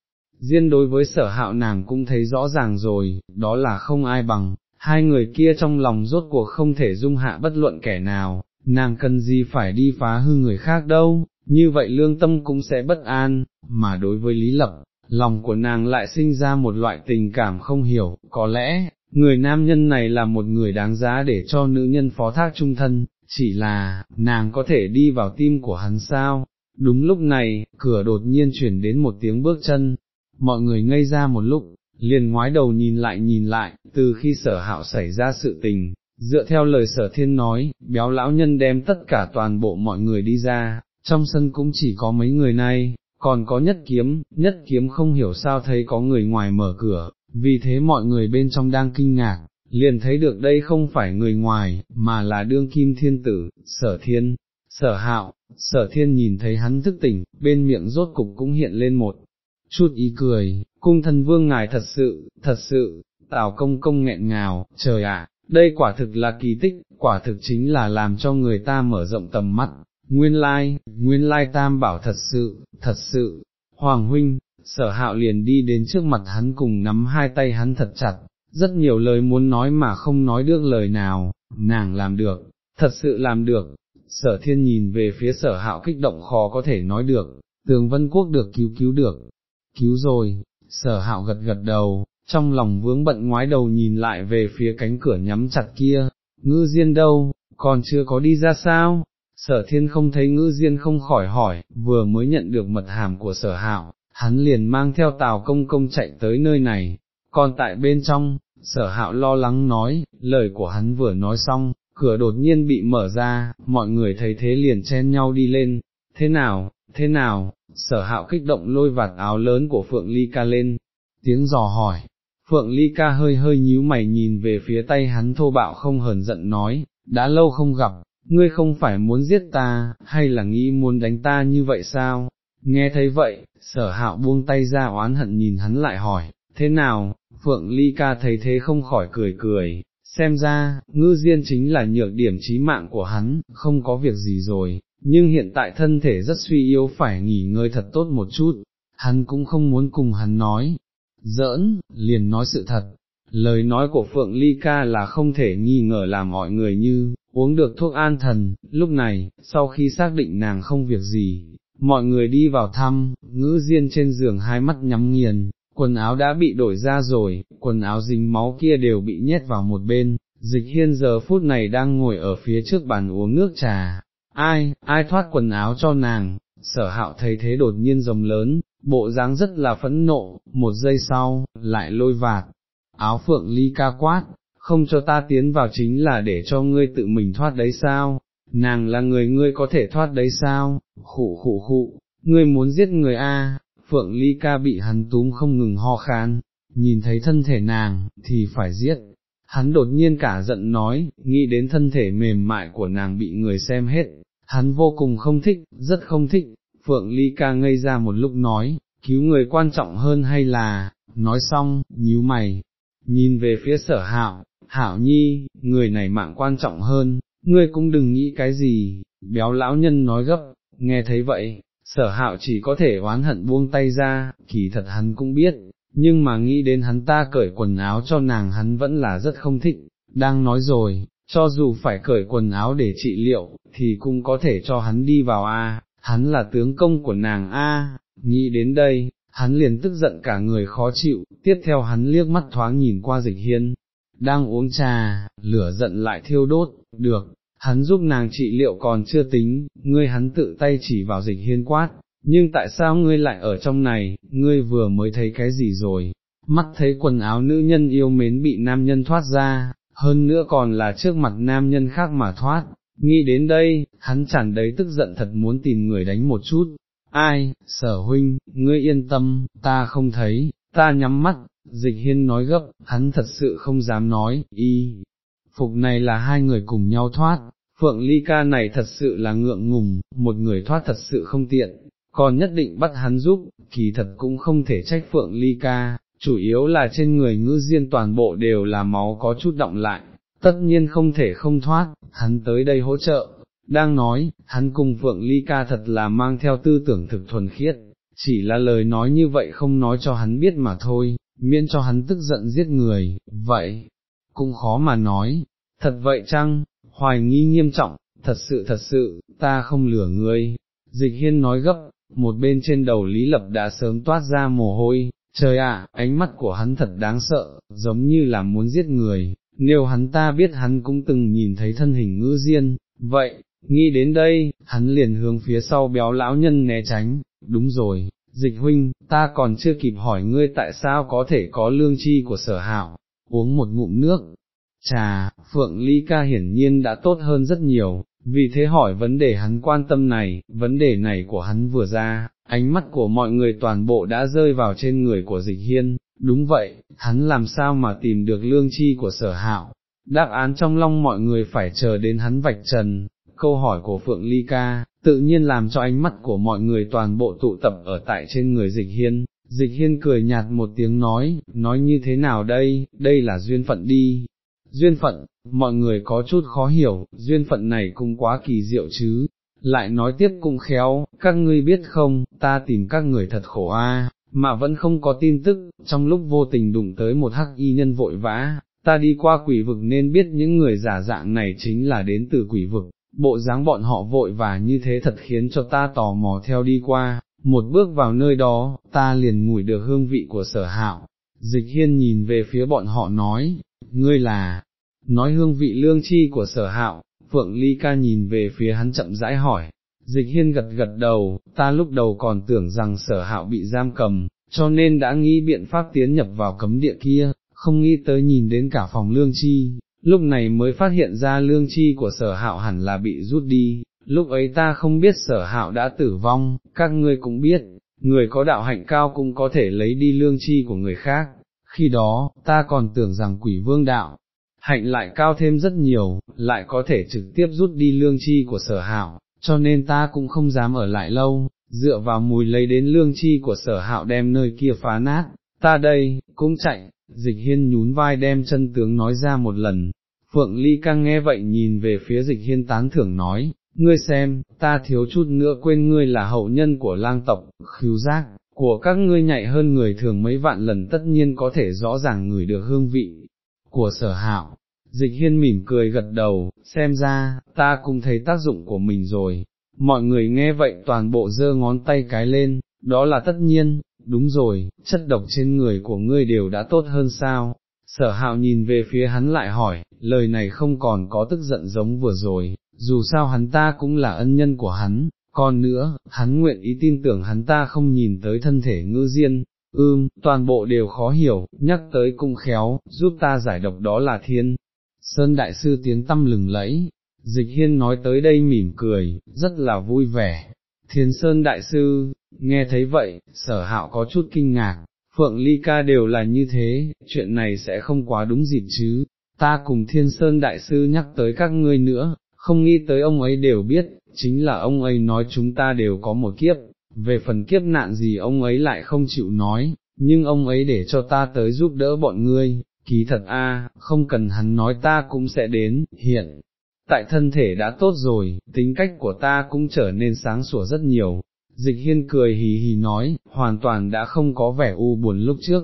Speaker 1: riêng đối với sở hạo nàng cũng thấy rõ ràng rồi, đó là không ai bằng, hai người kia trong lòng rốt cuộc không thể dung hạ bất luận kẻ nào, nàng cần gì phải đi phá hư người khác đâu, như vậy lương tâm cũng sẽ bất an, mà đối với Lý Lập, lòng của nàng lại sinh ra một loại tình cảm không hiểu, có lẽ, người nam nhân này là một người đáng giá để cho nữ nhân phó thác trung thân, chỉ là, nàng có thể đi vào tim của hắn sao. Đúng lúc này, cửa đột nhiên chuyển đến một tiếng bước chân, mọi người ngây ra một lúc, liền ngoái đầu nhìn lại nhìn lại, từ khi sở hạo xảy ra sự tình, dựa theo lời sở thiên nói, béo lão nhân đem tất cả toàn bộ mọi người đi ra, trong sân cũng chỉ có mấy người này, còn có nhất kiếm, nhất kiếm không hiểu sao thấy có người ngoài mở cửa, vì thế mọi người bên trong đang kinh ngạc, liền thấy được đây không phải người ngoài, mà là đương kim thiên tử, sở thiên, sở hạo, sở thiên nhìn thấy hắn thức tỉnh, bên miệng rốt cục cũng hiện lên một chút ý cười, cung thần vương ngài thật sự, thật sự, tào công công nghẹn ngào, trời ạ, đây quả thực là kỳ tích, quả thực chính là làm cho người ta mở rộng tầm mắt, nguyên lai, nguyên lai tam bảo thật sự, thật sự, hoàng huynh, sở hạo liền đi đến trước mặt hắn cùng nắm hai tay hắn thật chặt, rất nhiều lời muốn nói mà không nói được lời nào, nàng làm được, thật sự làm được, sở thiên nhìn về phía sở hạo kích động khó có thể nói được, tường vân quốc được cứu cứu được, cứu rồi, sở hạo gật gật đầu, trong lòng vướng bận ngoái đầu nhìn lại về phía cánh cửa nhắm chặt kia, ngư diên đâu, còn chưa có đi ra sao? Sở thiên không thấy ngư diên không khỏi hỏi, vừa mới nhận được mật hàm của sở hạo, hắn liền mang theo tàu công công chạy tới nơi này, còn tại bên trong, sở hạo lo lắng nói, lời của hắn vừa nói xong, cửa đột nhiên bị mở ra, mọi người thấy thế liền chen nhau đi lên, thế nào, thế nào, sở hạo kích động lôi vạt áo lớn của Phượng Ly Ca lên, tiếng dò hỏi, Phượng Ly Ca hơi hơi nhíu mày nhìn về phía tay hắn thô bạo không hờn giận nói, đã lâu không gặp, ngươi không phải muốn giết ta, hay là nghĩ muốn đánh ta như vậy sao? Nghe thấy vậy, sở hạo buông tay ra oán hận nhìn hắn lại hỏi, thế nào, Phượng Ly Ca thấy thế không khỏi cười cười, xem ra, ngư diên chính là nhược điểm trí mạng của hắn, không có việc gì rồi, nhưng hiện tại thân thể rất suy yếu phải nghỉ ngơi thật tốt một chút, hắn cũng không muốn cùng hắn nói, giỡn, liền nói sự thật, lời nói của Phượng Ly Ca là không thể nghi ngờ làm mọi người như, uống được thuốc an thần, lúc này, sau khi xác định nàng không việc gì, mọi người đi vào thăm, ngữ diên trên giường hai mắt nhắm nghiền, quần áo đã bị đổi ra rồi, quần áo dính máu kia đều bị nhét vào một bên, dịch hiên giờ phút này đang ngồi ở phía trước bàn uống nước trà, ai, ai thoát quần áo cho nàng, sở hạo thấy thế đột nhiên rồng lớn, bộ dáng rất là phẫn nộ, một giây sau, lại lôi vạt, áo phượng ly ca quát, không cho ta tiến vào chính là để cho ngươi tự mình thoát đấy sao, nàng là người ngươi có thể thoát đấy sao, khụ khụ khụ, ngươi muốn giết người a? Phượng ly ca bị hắn túm không ngừng ho khan, nhìn thấy thân thể nàng, thì phải giết. Hắn đột nhiên cả giận nói, nghĩ đến thân thể mềm mại của nàng bị người xem hết, hắn vô cùng không thích, rất không thích, Phượng Ly ca ngây ra một lúc nói, cứu người quan trọng hơn hay là, nói xong, nhíu mày, nhìn về phía sở hạo, hảo nhi, người này mạng quan trọng hơn, ngươi cũng đừng nghĩ cái gì, béo lão nhân nói gấp, nghe thấy vậy, sở hạo chỉ có thể oán hận buông tay ra, kỳ thật hắn cũng biết, nhưng mà nghĩ đến hắn ta cởi quần áo cho nàng hắn vẫn là rất không thích, đang nói rồi, cho dù phải cởi quần áo để trị liệu, thì cũng có thể cho hắn đi vào a. hắn là tướng công của nàng a. nghĩ đến đây, hắn liền tức giận cả người khó chịu, tiếp theo hắn liếc mắt thoáng nhìn qua dịch hiên, đang uống trà, lửa giận lại thiêu đốt, được, hắn giúp nàng trị liệu còn chưa tính, ngươi hắn tự tay chỉ vào dịch hiên quát, nhưng tại sao ngươi lại ở trong này, ngươi vừa mới thấy cái gì rồi, mắt thấy quần áo nữ nhân yêu mến bị nam nhân thoát ra, hơn nữa còn là trước mặt nam nhân khác mà thoát, nghĩ đến đây, hắn chẳng đấy tức giận thật muốn tìm người đánh một chút, ai, sở huynh, ngươi yên tâm, ta không thấy, ta nhắm mắt, dịch hiên nói gấp, hắn thật sự không dám nói, y, phục này là hai người cùng nhau thoát, phượng ly ca này thật sự là ngượng ngùng, một người thoát thật sự không tiện, còn nhất định bắt hắn giúp, kỳ thật cũng không thể trách phượng ly ca, chủ yếu là trên người ngữ diên toàn bộ đều là máu có chút động lại, tất nhiên không thể không thoát, hắn tới đây hỗ trợ, đang nói, hắn cùng Phượng Ly ca thật là mang theo tư tưởng thực thuần khiết, chỉ là lời nói như vậy không nói cho hắn biết mà thôi, miễn cho hắn tức giận giết người, vậy, cũng khó mà nói, thật vậy chăng, hoài nghi nghiêm trọng, thật sự thật sự, ta không lừa ngươi, dịch hiên nói gấp, một bên trên đầu Lý Lập đã sớm toát ra mồ hôi, trời ạ, ánh mắt của hắn thật đáng sợ, giống như là muốn giết người, nếu hắn ta biết hắn cũng từng nhìn thấy thân hình ngữ diên, vậy, nghĩ đến đây, hắn liền hướng phía sau béo lão nhân né tránh, đúng rồi, dịch huynh, ta còn chưa kịp hỏi ngươi tại sao có thể có lương chi của sở hảo, uống một ngụm nước, trà, Phượng Ly ca hiển nhiên đã tốt hơn rất nhiều, vì thế hỏi vấn đề hắn quan tâm này, vấn đề này của hắn vừa ra, ánh mắt của mọi người toàn bộ đã rơi vào trên người của dịch hiên, đúng vậy, hắn làm sao mà tìm được lương chi của sở hạo, đáp án trong lòng mọi người phải chờ đến hắn vạch trần, câu hỏi của Phượng Ly Ca, tự nhiên làm cho ánh mắt của mọi người toàn bộ tụ tập ở tại trên người dịch hiên, dịch hiên cười nhạt một tiếng nói, nói như thế nào đây, đây là duyên phận đi. Duyên phận, mọi người có chút khó hiểu, duyên phận này cũng quá kỳ diệu chứ, lại nói tiếp cũng khéo, các ngươi biết không, ta tìm các người thật khổ a, mà vẫn không có tin tức, trong lúc vô tình đụng tới một hắc y nhân vội vã, ta đi qua quỷ vực nên biết những người giả dạng này chính là đến từ quỷ vực, bộ dáng bọn họ vội và như thế thật khiến cho ta tò mò theo đi qua, một bước vào nơi đó, ta liền ngửi được hương vị của sở hạo. Dịch hiên nhìn về phía bọn họ nói, ngươi là, nói hương vị lương chi của sở hạo, Phượng Ly ca nhìn về phía hắn chậm rãi hỏi, dịch hiên gật gật đầu, ta lúc đầu còn tưởng rằng sở hạo bị giam cầm, cho nên đã nghĩ biện pháp tiến nhập vào cấm địa kia, không nghĩ tới nhìn đến cả phòng lương chi, lúc này mới phát hiện ra lương chi của sở hạo hẳn là bị rút đi, lúc ấy ta không biết sở hạo đã tử vong, các ngươi cũng biết, người có đạo hạnh cao cũng có thể lấy đi lương chi của người khác, khi đó, ta còn tưởng rằng quỷ vương đạo, hạnh lại cao thêm rất nhiều, lại có thể trực tiếp rút đi lương chi của sở hạo, cho nên ta cũng không dám ở lại lâu, dựa vào mùi lấy đến lương chi của sở hạo đem nơi kia phá nát, ta đây, cũng chạy, dịch hiên nhún vai đem chân tướng nói ra một lần, Phượng Ly Căng nghe vậy nhìn về phía dịch hiên tán thưởng nói, ngươi xem, ta thiếu chút nữa quên ngươi là hậu nhân của lang tộc, khiếu giác, của các ngươi nhạy hơn người thường mấy vạn lần tất nhiên có thể rõ ràng ngửi được hương vị của sở hạo. Dịch hiên mỉm cười gật đầu, xem ra, ta cũng thấy tác dụng của mình rồi, mọi người nghe vậy toàn bộ giơ ngón tay cái lên, đó là tất nhiên, đúng rồi, chất độc trên người của ngươi đều đã tốt hơn sao, sở hạo nhìn về phía hắn lại hỏi, lời này không còn có tức giận giống vừa rồi, dù sao hắn ta cũng là ân nhân của hắn, còn nữa, hắn nguyện ý tin tưởng hắn ta không nhìn tới thân thể ngư diên, ưm, toàn bộ đều khó hiểu, nhắc tới cung khéo, giúp ta giải độc đó là thiên. Sơn Đại Sư tiếng tâm lừng lẫy, Dịch Hiên nói tới đây mỉm cười, rất là vui vẻ. Thiên Sơn Đại Sư, nghe thấy vậy, sở hạo có chút kinh ngạc, Phượng Ly Ca đều là như thế, chuyện này sẽ không quá đúng dịp chứ, ta cùng Thiên Sơn Đại Sư nhắc tới các ngươi nữa, không nghĩ tới ông ấy đều biết, chính là ông ấy nói chúng ta đều có một kiếp, về phần kiếp nạn gì ông ấy lại không chịu nói, nhưng ông ấy để cho ta tới giúp đỡ bọn ngươi, kỳ thật a, không cần hắn nói ta cũng sẽ đến, hiện. Tại thân thể đã tốt rồi, tính cách của ta cũng trở nên sáng sủa rất nhiều. Dịch hiên cười hì hì nói, hoàn toàn đã không có vẻ u buồn lúc trước,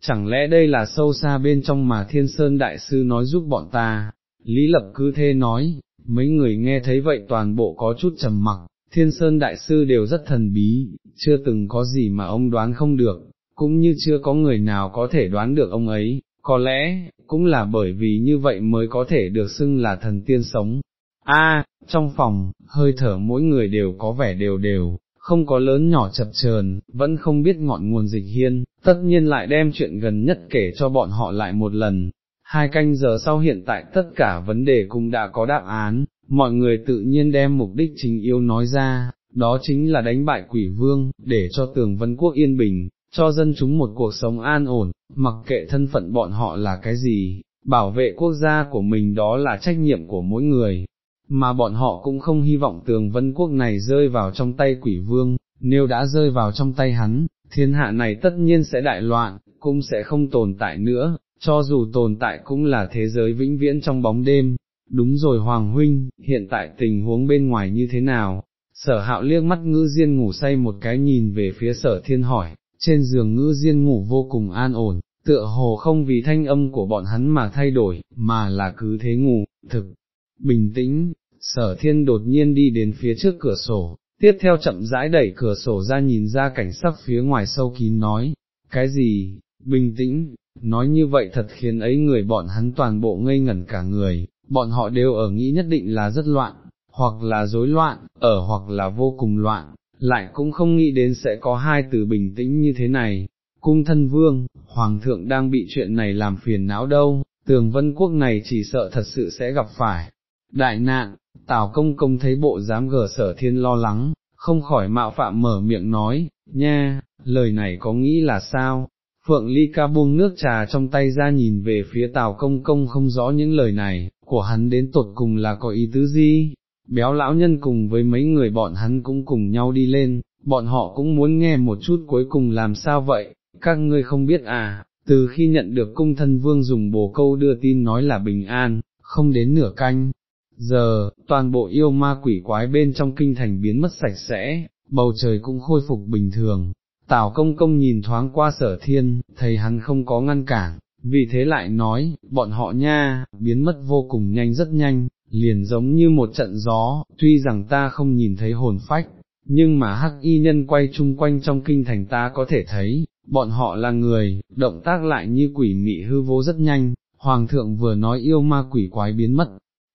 Speaker 1: chẳng lẽ đây là sâu xa bên trong mà thiên sơn đại sư nói giúp bọn ta, Lý Lập cứ thế nói, mấy người nghe thấy vậy toàn bộ có chút trầm mặc, thiên sơn đại sư đều rất thần bí, chưa từng có gì mà ông đoán không được, cũng như chưa có người nào có thể đoán được ông ấy, có lẽ, cũng là bởi vì như vậy mới có thể được xưng là thần tiên sống. A, trong phòng, hơi thở mỗi người đều có vẻ đều đều, không có lớn nhỏ chập chờn, vẫn không biết ngọn nguồn dịch hiên, tất nhiên lại đem chuyện gần nhất kể cho bọn họ lại một lần. Hai canh giờ sau hiện tại tất cả vấn đề cũng đã có đáp án, mọi người tự nhiên đem mục đích chính yêu nói ra, đó chính là đánh bại quỷ vương, để cho tường vân quốc yên bình, cho dân chúng một cuộc sống an ổn, mặc kệ thân phận bọn họ là cái gì, bảo vệ quốc gia của mình đó là trách nhiệm của mỗi người, mà bọn họ cũng không hy vọng tường vân quốc này rơi vào trong tay quỷ vương, nếu đã rơi vào trong tay hắn, thiên hạ này tất nhiên sẽ đại loạn, cũng sẽ không tồn tại nữa, cho dù tồn tại cũng là thế giới vĩnh viễn trong bóng đêm. Đúng rồi Hoàng Huynh, hiện tại tình huống bên ngoài như thế nào? Sở hạo liếc mắt ngữ diên ngủ say một cái nhìn về phía sở thiên hỏi, trên giường ngữ diên ngủ vô cùng an ổn, tựa hồ không vì thanh âm của bọn hắn mà thay đổi, mà là cứ thế ngủ, thực, bình tĩnh, sở thiên đột nhiên đi đến phía trước cửa sổ, tiếp theo chậm rãi đẩy cửa sổ ra nhìn ra cảnh sắc phía ngoài sâu kín nói, cái gì, bình tĩnh, nói như vậy thật khiến ấy người bọn hắn toàn bộ ngây ngẩn cả người, bọn họ đều ở nghĩ nhất định là rất loạn, hoặc là rối loạn, ở hoặc là vô cùng loạn, lại cũng không nghĩ đến sẽ có hai từ bình tĩnh như thế này. Cung thân vương, hoàng thượng đang bị chuyện này làm phiền não đâu, tường vân quốc này chỉ sợ thật sự sẽ gặp phải. Đại nạn, Tào công công thấy bộ dám gờ sở thiên lo lắng, không khỏi mạo phạm mở miệng nói, nha, lời này có nghĩ là sao? Phượng Ly ca buông nước trà trong tay ra nhìn về phía Tào công công không rõ những lời này, của hắn đến tột cùng là có ý tứ gì? Béo lão nhân cùng với mấy người bọn hắn cũng cùng nhau đi lên, bọn họ cũng muốn nghe một chút cuối cùng làm sao vậy, các ngươi không biết à, từ khi nhận được cung thân vương dùng bồ câu đưa tin nói là bình an, không đến nửa canh, giờ, toàn bộ yêu ma quỷ quái bên trong kinh thành biến mất sạch sẽ, bầu trời cũng khôi phục bình thường. Tào công công nhìn thoáng qua sở thiên, thấy hắn không có ngăn cản, vì thế lại nói, bọn họ nha, biến mất vô cùng nhanh rất nhanh, liền giống như một trận gió, tuy rằng ta không nhìn thấy hồn phách, nhưng mà hắc y nhân quay chung quanh trong kinh thành ta có thể thấy, bọn họ là người, động tác lại như quỷ mị hư vô rất nhanh, hoàng thượng vừa nói yêu ma quỷ quái biến mất,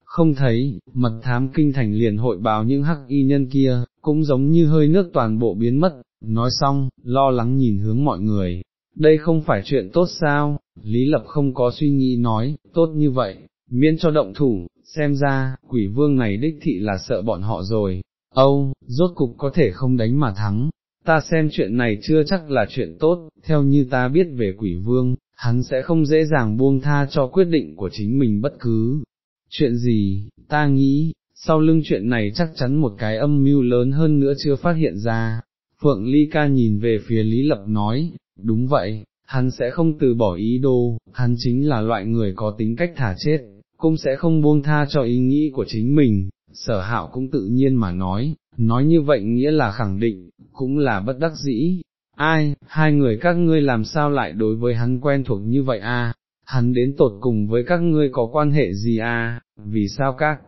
Speaker 1: không thấy, mật thám kinh thành liền hội báo những hắc y nhân kia, cũng giống như hơi nước toàn bộ biến mất, nói xong, lo lắng nhìn hướng mọi người, đây không phải chuyện tốt sao, Lý Lập không có suy nghĩ nói, tốt như vậy, miễn cho động thủ, xem ra, quỷ vương này đích thị là sợ bọn họ rồi, âu, rốt cục có thể không đánh mà thắng, ta xem chuyện này chưa chắc là chuyện tốt, theo như ta biết về quỷ vương, hắn sẽ không dễ dàng buông tha cho quyết định của chính mình bất cứ, chuyện gì, ta nghĩ, sau lưng chuyện này chắc chắn một cái âm mưu lớn hơn nữa chưa phát hiện ra. Phượng Ly ca nhìn về phía Lý Lập nói, đúng vậy, hắn sẽ không từ bỏ ý đồ, hắn chính là loại người có tính cách thả chết, cũng sẽ không buông tha cho ý nghĩ của chính mình, sở hạo cũng tự nhiên mà nói, nói như vậy nghĩa là khẳng định, cũng là bất đắc dĩ. Ai, hai người các ngươi làm sao lại đối với hắn quen thuộc như vậy a? hắn đến tột cùng với các ngươi có quan hệ gì a? vì sao các,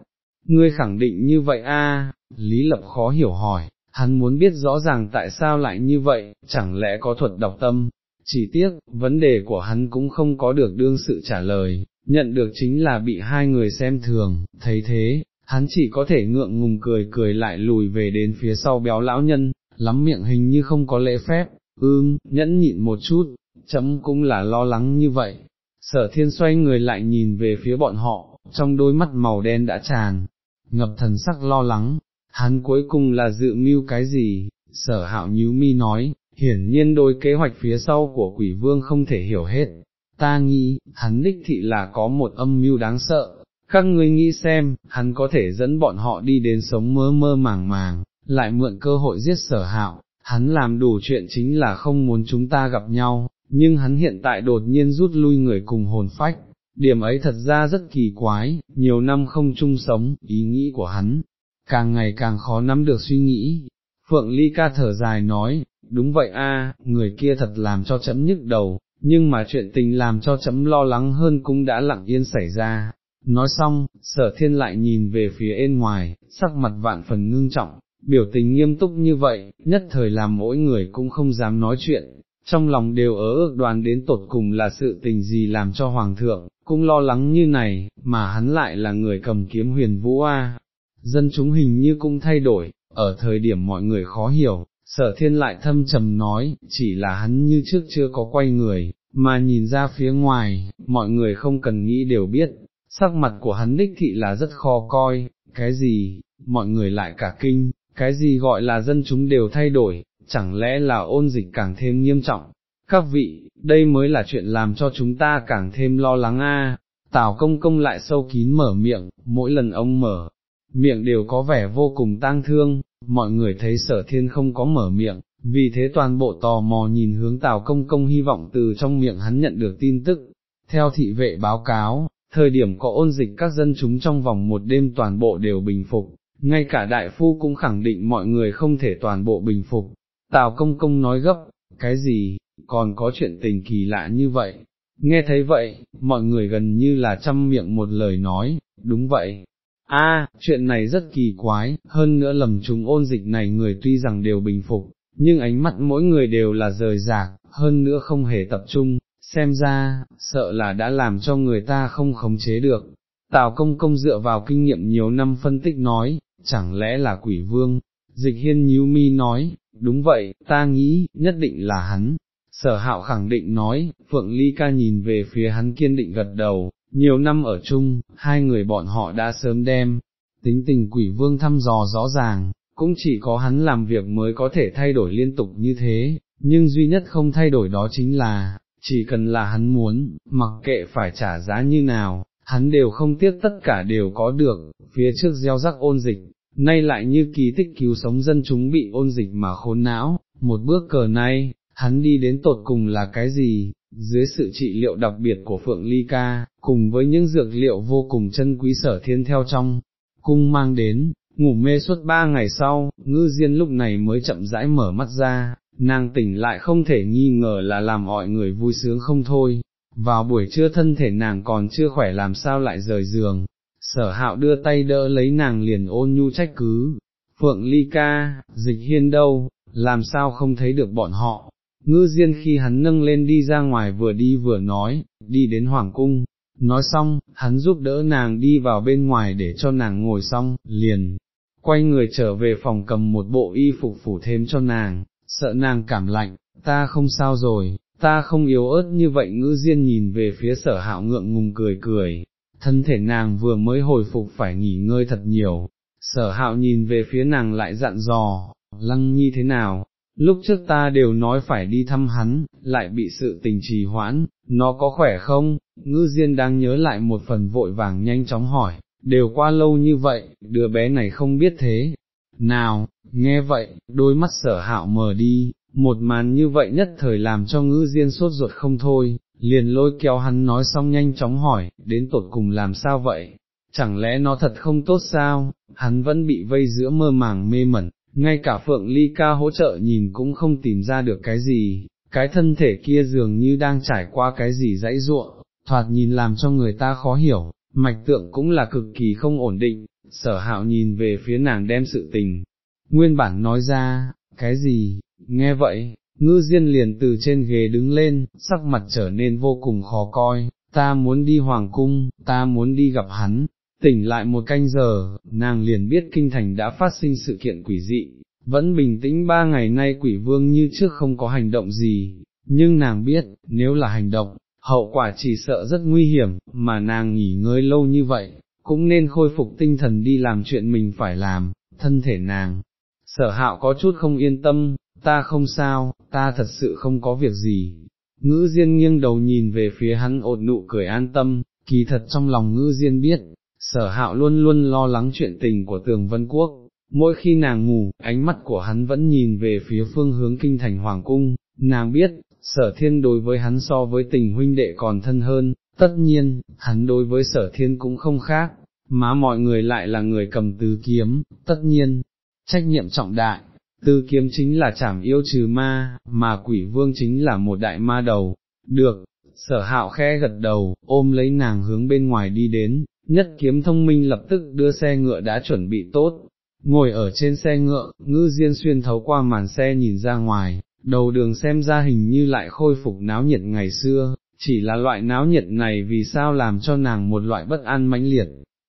Speaker 1: ngươi khẳng định như vậy a? Lý Lập khó hiểu hỏi, hắn muốn biết rõ ràng tại sao lại như vậy, chẳng lẽ có thuật đọc tâm, chỉ tiếc, vấn đề của hắn cũng không có được đương sự trả lời, nhận được chính là bị hai người xem thường, thấy thế, hắn chỉ có thể ngượng ngùng cười cười lại lùi về đến phía sau béo lão nhân, lắm miệng hình như không có lễ phép, ưm, nhẫn nhịn một chút, chấm cũng là lo lắng như vậy. Sở thiên xoay người lại nhìn về phía bọn họ, trong đôi mắt màu đen đã tràn, ngập thần sắc lo lắng, hắn cuối cùng là dự mưu cái gì, sở hạo nhíu mi nói, hiển nhiên đôi kế hoạch phía sau của quỷ vương không thể hiểu hết, ta nghĩ, hắn đích thị là có một âm mưu đáng sợ, các ngươi nghĩ xem, hắn có thể dẫn bọn họ đi đến sống mơ mơ màng màng, lại mượn cơ hội giết sở hạo, hắn làm đủ chuyện chính là không muốn chúng ta gặp nhau, nhưng hắn hiện tại đột nhiên rút lui người cùng hồn phách, điểm ấy thật ra rất kỳ quái, nhiều năm không chung sống, ý nghĩ của hắn, càng ngày càng khó nắm được suy nghĩ. Phượng Ly ca thở dài nói, đúng vậy a, người kia thật làm cho chấm nhức đầu, nhưng mà chuyện tình làm cho chấm lo lắng hơn cũng đã lặng yên xảy ra. Nói xong, sở thiên lại nhìn về phía bên ngoài, sắc mặt vạn phần ngưng trọng, biểu tình nghiêm túc như vậy, nhất thời làm mỗi người cũng không dám nói chuyện, trong lòng đều ở ước đoàn đến tột cùng là sự tình gì làm cho hoàng thượng, cũng lo lắng như này, mà hắn lại là người cầm kiếm huyền vũ a. Dân chúng hình như cũng thay đổi, ở thời điểm mọi người khó hiểu, sở thiên lại thâm trầm nói, chỉ là hắn như trước chưa có quay người, mà nhìn ra phía ngoài, mọi người không cần nghĩ đều biết, sắc mặt của hắn đích thị là rất khó coi, cái gì, mọi người lại cả kinh, cái gì gọi là dân chúng đều thay đổi, chẳng lẽ là ôn dịch càng thêm nghiêm trọng. Các vị, đây mới là chuyện làm cho chúng ta càng thêm lo lắng a. Tào công công lại sâu kín mở miệng, mỗi lần ông mở, miệng đều có vẻ vô cùng tang thương, mọi người thấy sở thiên không có mở miệng, vì thế toàn bộ tò mò nhìn hướng Tào công công hy vọng từ trong miệng hắn nhận được tin tức. Theo thị vệ báo cáo, thời điểm có ôn dịch các dân chúng trong vòng một đêm toàn bộ đều bình phục, ngay cả đại phu cũng khẳng định mọi người không thể toàn bộ bình phục. Tào công công nói gấp, cái gì, còn có chuyện tình kỳ lạ như vậy. Nghe thấy vậy, mọi người gần như là chăm miệng một lời nói, đúng vậy. A, chuyện này rất kỳ quái, hơn nữa lầm trùng ôn dịch này người tuy rằng đều bình phục, nhưng ánh mắt mỗi người đều là rời rạc, hơn nữa không hề tập trung, xem ra, sợ là đã làm cho người ta không khống chế được. Tào công công dựa vào kinh nghiệm nhiều năm phân tích nói, chẳng lẽ là quỷ vương, dịch hiên nhíu mi nói, đúng vậy, ta nghĩ, nhất định là hắn. Sở hạo khẳng định nói, Phượng Ly ca nhìn về phía hắn kiên định gật đầu, nhiều năm ở chung, hai người bọn họ đã sớm đem, tính tình quỷ vương thăm dò rõ ràng, cũng chỉ có hắn làm việc mới có thể thay đổi liên tục như thế, nhưng duy nhất không thay đổi đó chính là, chỉ cần là hắn muốn, mặc kệ phải trả giá như nào, hắn đều không tiếc tất cả đều có được, phía trước gieo rắc ôn dịch, nay lại như kỳ tích cứu sống dân chúng bị ôn dịch mà khốn não, một bước cờ này, hắn đi đến tột cùng là cái gì, dưới sự trị liệu đặc biệt của Phượng Ly Ca, cùng với những dược liệu vô cùng chân quý sở thiên theo trong, cung mang đến, ngủ mê suốt ba ngày sau, ngư diên lúc này mới chậm rãi mở mắt ra, nàng tỉnh lại không thể nghi ngờ là làm mọi người vui sướng không thôi, vào buổi trưa thân thể nàng còn chưa khỏe làm sao lại rời giường, sở hạo đưa tay đỡ lấy nàng liền ôn nhu trách cứ, phượng ly ca, dịch hiên đâu, làm sao không thấy được bọn họ, ngư diên khi hắn nâng lên đi ra ngoài vừa đi vừa nói, đi đến hoàng cung, nói xong, hắn giúp đỡ nàng đi vào bên ngoài để cho nàng ngồi xong, liền, quay người trở về phòng cầm một bộ y phục phủ thêm cho nàng, sợ nàng cảm lạnh, ta không sao rồi, ta không yếu ớt như vậy. Ngữ diên nhìn về phía sở hạo ngượng ngùng cười cười, thân thể nàng vừa mới hồi phục phải nghỉ ngơi thật nhiều, sở hạo nhìn về phía nàng lại dặn dò, lăng nhi thế nào, lúc trước ta đều nói phải đi thăm hắn, lại bị sự tình trì hoãn, nó có khỏe không, ngư diên đang nhớ lại một phần vội vàng nhanh chóng hỏi, đều qua lâu như vậy, đứa bé này không biết thế, nào, nghe vậy, đôi mắt sở hạo mờ đi, một màn như vậy nhất thời làm cho Ngư diên sốt ruột không thôi, liền lôi kéo hắn nói xong nhanh chóng hỏi, đến tột cùng làm sao vậy, chẳng lẽ nó thật không tốt sao, hắn vẫn bị vây giữa mơ màng mê mẩn, ngay cả Phượng Ly ca hỗ trợ nhìn cũng không tìm ra được cái gì, cái thân thể kia dường như đang trải qua cái gì dãy ruộng, thoạt nhìn làm cho người ta khó hiểu, mạch tượng cũng là cực kỳ không ổn định, sở hạo nhìn về phía nàng đem sự tình, nguyên bản nói ra, cái gì, nghe vậy, ngư diên liền từ trên ghế đứng lên, sắc mặt trở nên vô cùng khó coi, ta muốn đi hoàng cung, ta muốn đi gặp hắn, tỉnh lại một canh giờ, nàng liền biết kinh thành đã phát sinh sự kiện quỷ dị, vẫn bình tĩnh ba ngày nay quỷ vương như trước không có hành động gì, nhưng nàng biết, nếu là hành động, hậu quả chỉ sợ rất nguy hiểm, mà nàng nghỉ ngơi lâu như vậy, cũng nên khôi phục tinh thần đi làm chuyện mình phải làm, thân thể nàng. Sở hạo có chút không yên tâm, ta không sao, ta thật sự không có việc gì. Ngữ Diên nghiêng đầu nhìn về phía hắn ột nụ cười an tâm, kỳ thật trong lòng ngữ Diên biết, sở hạo luôn luôn lo lắng chuyện tình của tường vân quốc, mỗi khi nàng ngủ, ánh mắt của hắn vẫn nhìn về phía phương hướng kinh thành hoàng cung, nàng biết, sở thiên đối với hắn so với tình huynh đệ còn thân hơn, tất nhiên, hắn đối với sở thiên cũng không khác, mà mọi người lại là người cầm tứ kiếm, tất nhiên, trách nhiệm trọng đại, tư kiếm chính là chảm yêu trừ ma, mà quỷ vương chính là một đại ma đầu, được, sở hạo khe gật đầu, ôm lấy nàng hướng bên ngoài đi đến, nhất kiếm thông minh lập tức đưa xe ngựa đã chuẩn bị tốt, ngồi ở trên xe ngựa, ngư diên xuyên thấu qua màn xe nhìn ra ngoài, đầu đường xem ra hình như lại khôi phục náo nhiệt ngày xưa, chỉ là loại náo nhiệt này vì sao làm cho nàng một loại bất an mãnh liệt,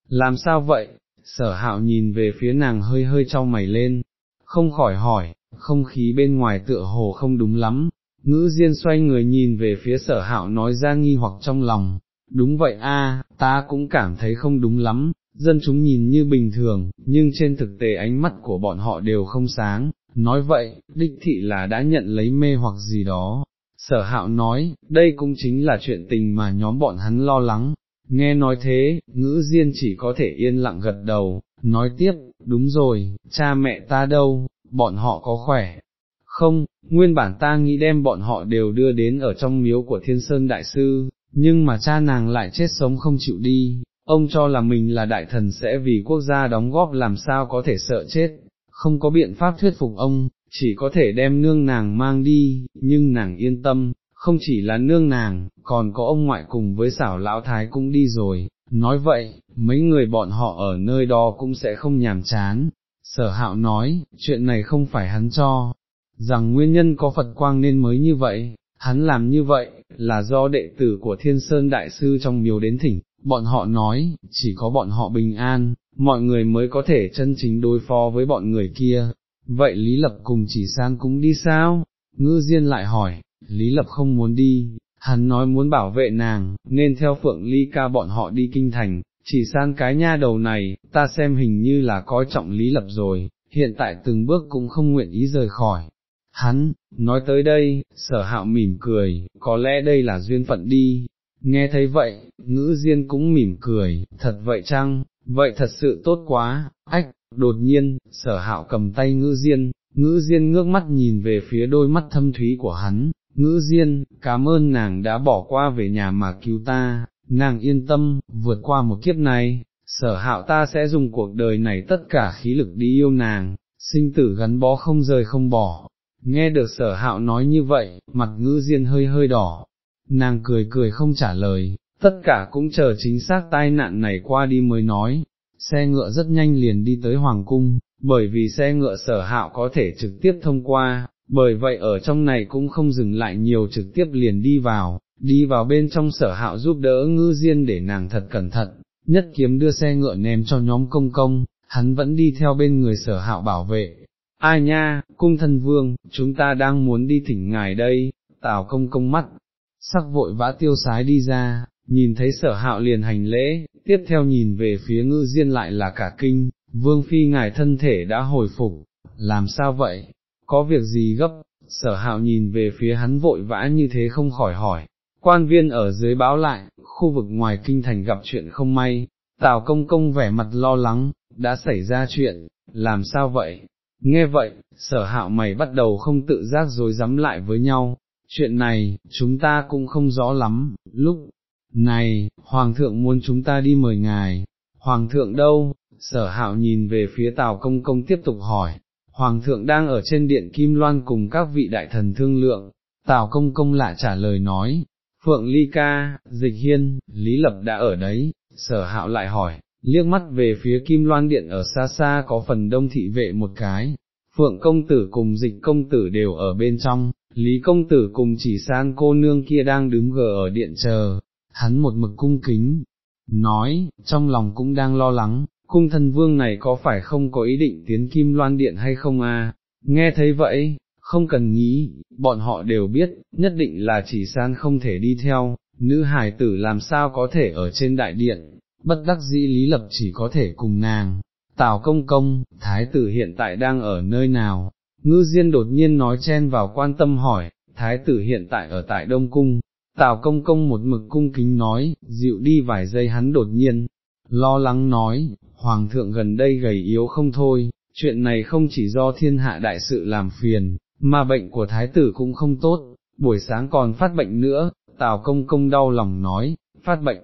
Speaker 1: làm sao vậy, sở hạo nhìn về phía nàng hơi hơi trao mày lên, không khỏi hỏi, không khí bên ngoài tựa hồ không đúng lắm, ngữ diên xoay người nhìn về phía sở hạo nói ra nghi hoặc trong lòng, đúng vậy a, ta cũng cảm thấy không đúng lắm, dân chúng nhìn như bình thường, nhưng trên thực tế ánh mắt của bọn họ đều không sáng, nói vậy, đích thị là đã nhận lấy mê hoặc gì đó. Sở hạo nói, đây cũng chính là chuyện tình mà nhóm bọn hắn lo lắng, nghe nói thế, ngữ diên chỉ có thể yên lặng gật đầu, nói tiếp, đúng rồi, cha mẹ ta đâu, bọn họ có khỏe, không, nguyên bản ta nghĩ đem bọn họ đều đưa đến ở trong miếu của thiên sơn đại sư, nhưng mà cha nàng lại chết sống không chịu đi, ông cho là mình là đại thần sẽ vì quốc gia đóng góp làm sao có thể sợ chết, không có biện pháp thuyết phục ông, chỉ có thể đem nương nàng mang đi, nhưng nàng yên tâm, không chỉ là nương nàng, còn có ông ngoại cùng với xảo lão thái cũng đi rồi, nói vậy, mấy người bọn họ ở nơi đó cũng sẽ không nhàm chán. Sở hạo nói, chuyện này không phải hắn cho, rằng nguyên nhân có Phật quang nên mới như vậy, hắn làm như vậy, là do đệ tử của Thiên Sơn Đại Sư trong miếu đến thỉnh, bọn họ nói, chỉ có bọn họ bình an, mọi người mới có thể chân chính đối phó với bọn người kia. Vậy Lý Lập cùng chỉ san cũng đi sao? Ngư Diên lại hỏi, Lý Lập không muốn đi, hắn nói muốn bảo vệ nàng, nên theo Phượng Ly ca bọn họ đi kinh thành, chỉ san cái nha đầu này, ta xem hình như là coi trọng Lý Lập rồi, hiện tại từng bước cũng không nguyện ý rời khỏi. Hắn, nói tới đây, sở hạo mỉm cười, có lẽ đây là duyên phận đi, nghe thấy vậy, ngữ diên cũng mỉm cười, thật vậy chăng, vậy thật sự tốt quá, ách, đột nhiên, sở hạo cầm tay ngữ diên, ngữ diên ngước mắt nhìn về phía đôi mắt thâm thúy của hắn, ngữ diên, cảm ơn nàng đã bỏ qua về nhà mà cứu ta, nàng yên tâm, vượt qua một kiếp này, sở hạo ta sẽ dùng cuộc đời này tất cả khí lực đi yêu nàng, sinh tử gắn bó không rời không bỏ. Nghe được sở hạo nói như vậy, mặt ngữ diên hơi hơi đỏ, nàng cười cười không trả lời, tất cả cũng chờ chính xác tai nạn này qua đi mới nói, xe ngựa rất nhanh liền đi tới Hoàng Cung, bởi vì xe ngựa sở hạo có thể trực tiếp thông qua, bởi vậy ở trong này cũng không dừng lại nhiều trực tiếp liền đi vào, đi vào bên trong sở hạo giúp đỡ ngư diên để nàng thật cẩn thận, nhất kiếm đưa xe ngựa ném cho nhóm công công, hắn vẫn đi theo bên người sở hạo bảo vệ. Ai nha, cung thân vương, chúng ta đang muốn đi thỉnh ngài đây, tào công công mắt, sắc vội vã tiêu sái đi ra, nhìn thấy sở hạo liền hành lễ, tiếp theo nhìn về phía ngư diên lại là cả kinh, vương phi ngài thân thể đã hồi phục, làm sao vậy, có việc gì gấp, sở hạo nhìn về phía hắn vội vã như thế không khỏi hỏi, quan viên ở dưới báo lại, khu vực ngoài kinh thành gặp chuyện không may, tào công công vẻ mặt lo lắng, đã xảy ra chuyện, làm sao vậy, nghe vậy, sở hạo mày bắt đầu không tự giác rồi dám lại với nhau, chuyện này, chúng ta cũng không rõ lắm, lúc này, Hoàng thượng muốn chúng ta đi mời ngài, Hoàng thượng đâu, sở hạo nhìn về phía Tào Công Công tiếp tục hỏi, Hoàng thượng đang ở trên điện Kim Loan cùng các vị đại thần thương lượng, Tào Công Công lại trả lời nói, Phượng Ly Ca, Dịch Hiên, Lý Lập đã ở đấy, sở hạo lại hỏi, liếc mắt về phía Kim Loan Điện ở xa xa có phần đông thị vệ một cái, Phượng Công Tử cùng Dịch Công Tử đều ở bên trong, Lý Công Tử cùng chỉ san cô nương kia đang đứng gờ ở điện chờ, hắn một mực cung kính, nói, trong lòng cũng đang lo lắng, cung thần vương này có phải không có ý định tiến kim loan điện hay không a? nghe thấy vậy, không cần nghĩ, bọn họ đều biết, nhất định là chỉ san không thể đi theo, nữ hải tử làm sao có thể ở trên đại điện, bất đắc dĩ lý lập chỉ có thể cùng nàng. Tào công công, thái tử hiện tại đang ở nơi nào? Ngư Diên đột nhiên nói chen vào quan tâm hỏi, thái tử hiện tại ở tại Đông Cung, Tào công công một mực cung kính nói, dịu đi vài giây hắn đột nhiên, lo lắng nói, Hoàng thượng gần đây gầy yếu không thôi, chuyện này không chỉ do thiên hạ đại sự làm phiền, mà bệnh của thái tử cũng không tốt, buổi sáng còn phát bệnh nữa, Tào công công đau lòng nói, phát bệnh,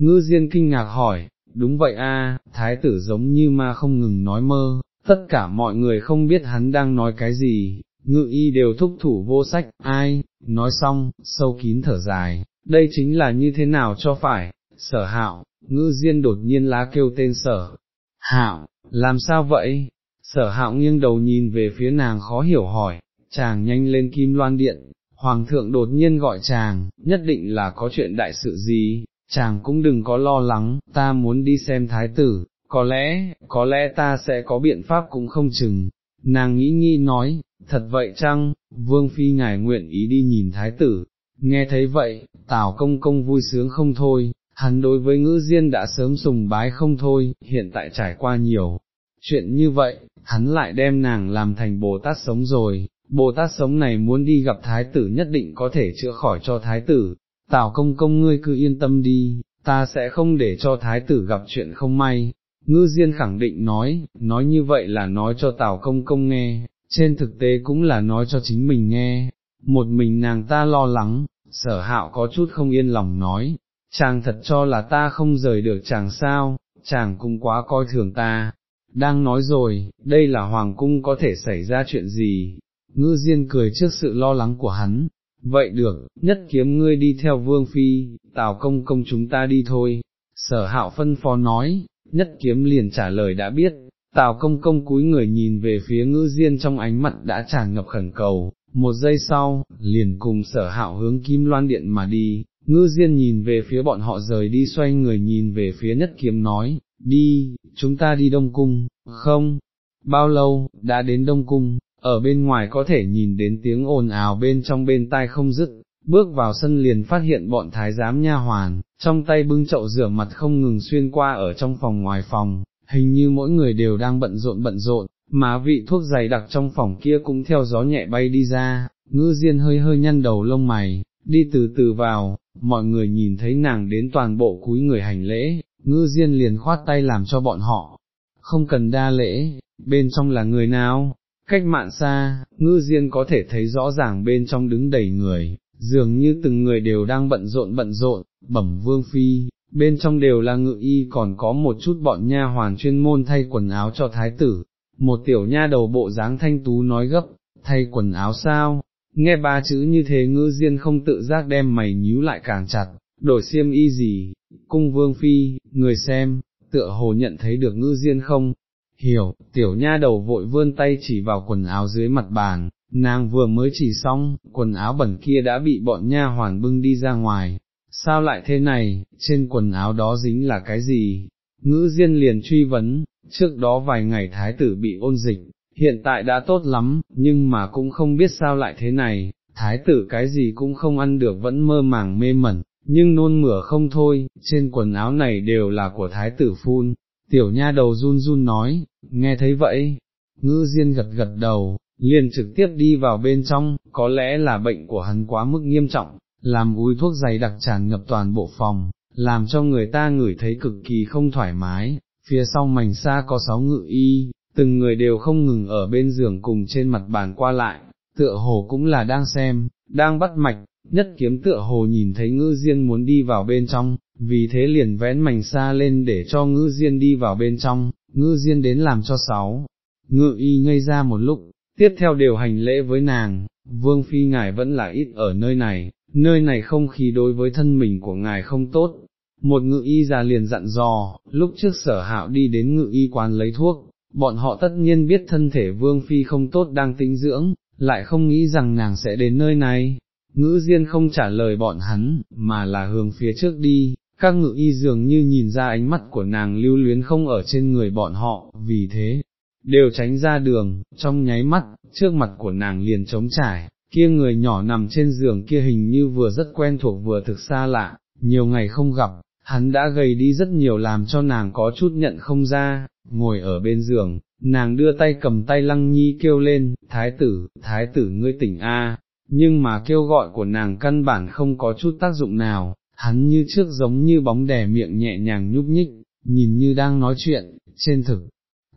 Speaker 1: ngư diên kinh ngạc hỏi, đúng vậy a, thái tử giống như ma không ngừng nói mơ, tất cả mọi người không biết hắn đang nói cái gì, ngự y đều thúc thủ vô sách, ai, nói xong, sâu kín thở dài, đây chính là như thế nào cho phải, sở hạo, ngư diên đột nhiên lá kêu tên sở, hạo, làm sao vậy, sở hạo nghiêng đầu nhìn về phía nàng khó hiểu hỏi, chàng nhanh lên kim loan điện, hoàng thượng đột nhiên gọi chàng, nhất định là có chuyện đại sự gì, chàng cũng đừng có lo lắng, ta muốn đi xem thái tử, có lẽ, có lẽ ta sẽ có biện pháp cũng không chừng, nàng nghĩ nghi nói, thật vậy chăng, vương phi ngài nguyện ý đi nhìn thái tử, nghe thấy vậy, tào công công vui sướng không thôi, hắn đối với ngữ diên đã sớm sùng bái không thôi, hiện tại trải qua nhiều. Chuyện như vậy, hắn lại đem nàng làm thành Bồ Tát sống rồi, Bồ Tát sống này muốn đi gặp Thái tử nhất định có thể chữa khỏi cho Thái tử, Tào công công ngươi cứ yên tâm đi, ta sẽ không để cho Thái tử gặp chuyện không may. Ngư Diên khẳng định nói, nói như vậy là nói cho Tào công công nghe, trên thực tế cũng là nói cho chính mình nghe, một mình nàng ta lo lắng, sở hạo có chút không yên lòng nói, chàng thật cho là ta không rời được chàng sao, chàng cũng quá coi thường ta, đang nói rồi, đây là hoàng cung có thể xảy ra chuyện gì, ngư diên cười trước sự lo lắng của hắn, vậy được, nhất kiếm ngươi đi theo vương phi, tào công công chúng ta đi thôi, sở hạo phân phó nói, nhất kiếm liền trả lời đã biết, tào công công cúi người nhìn về phía ngư diên trong ánh mặt đã tràn ngập khẩn cầu, một giây sau, liền cùng sở hạo hướng kim loan điện mà đi, ngư diên nhìn về phía bọn họ rời đi xoay người nhìn về phía nhất kiếm nói, đi, chúng ta đi Đông Cung, không, bao lâu, đã đến Đông Cung, ở bên ngoài có thể nhìn đến tiếng ồn ào bên trong bên tai không dứt, bước vào sân liền phát hiện bọn thái giám nha hoàn, trong tay bưng chậu rửa mặt không ngừng xuyên qua ở trong phòng ngoài phòng, hình như mỗi người đều đang bận rộn bận rộn, mà vị thuốc dày đặc trong phòng kia cũng theo gió nhẹ bay đi ra, ngư diên hơi hơi nhăn đầu lông mày, đi từ từ vào, mọi người nhìn thấy nàng đến toàn bộ cúi người hành lễ, ngư diên liền khoát tay làm cho bọn họ, không cần đa lễ, bên trong là người nào, cách mạn xa, ngư diên có thể thấy rõ ràng bên trong đứng đầy người, dường như từng người đều đang bận rộn bận rộn, bẩm vương phi, bên trong đều là ngự y còn có một chút bọn nha hoàn chuyên môn thay quần áo cho thái tử, một tiểu nha đầu bộ dáng thanh tú nói gấp, thay quần áo sao, nghe ba chữ như thế ngư diên không tự giác đem mày nhíu lại càng chặt, đổi xiêm y gì, cung vương phi, người xem, tựa hồ nhận thấy được ngư diên không, hiểu, tiểu nha đầu vội vươn tay chỉ vào quần áo dưới mặt bàn, nàng vừa mới chỉ xong, quần áo bẩn kia đã bị bọn nha hoàn bưng đi ra ngoài, sao lại thế này, trên quần áo đó dính là cái gì? Ngữ Diên liền truy vấn, trước đó vài ngày thái tử bị ôn dịch, hiện tại đã tốt lắm, nhưng mà cũng không biết sao lại thế này, thái tử cái gì cũng không ăn được vẫn mơ màng mê mẩn, nhưng nôn mửa không thôi, trên quần áo này đều là của thái tử phun, tiểu nha đầu run run nói, nghe thấy vậy, ngư diên gật gật đầu, liền trực tiếp đi vào bên trong, có lẽ là bệnh của hắn quá mức nghiêm trọng, làm úi thuốc dày đặc tràn ngập toàn bộ phòng, làm cho người ta ngửi thấy cực kỳ không thoải mái, phía sau mảnh xa có sáu ngự y, từng người đều không ngừng ở bên giường cùng trên mặt bàn qua lại, tựa hồ cũng là đang xem, đang bắt mạch, nhất kiếm tựa hồ nhìn thấy ngư diên muốn đi vào bên trong, vì thế liền vén mảnh xa lên để cho ngư diên đi vào bên trong, ngư diên đến làm cho sáu, ngự y ngây ra một lúc, tiếp theo đều hành lễ với nàng, vương phi ngài vẫn là ít ở nơi này, nơi này không khí đối với thân mình của ngài không tốt. Một ngự y già liền dặn dò, lúc trước sở hạo đi đến ngự y quán lấy thuốc, bọn họ tất nhiên biết thân thể vương phi không tốt đang tĩnh dưỡng, lại không nghĩ rằng nàng sẽ đến nơi này. Ngữ Diên không trả lời bọn hắn, mà là hướng phía trước đi, các ngự y dường như nhìn ra ánh mắt của nàng lưu luyến không ở trên người bọn họ, vì thế, đều tránh ra đường, trong nháy mắt, trước mặt của nàng liền trống trải, kia người nhỏ nằm trên giường kia hình như vừa rất quen thuộc vừa thực xa lạ, nhiều ngày không gặp, hắn đã gầy đi rất nhiều làm cho nàng có chút nhận không ra, ngồi ở bên giường, nàng đưa tay cầm tay lăng nhi kêu lên, thái tử, thái tử ngươi tỉnh a, nhưng mà kêu gọi của nàng căn bản không có chút tác dụng nào, hắn như trước giống như bóng đè miệng nhẹ nhàng nhúc nhích, nhìn như đang nói chuyện, trên thực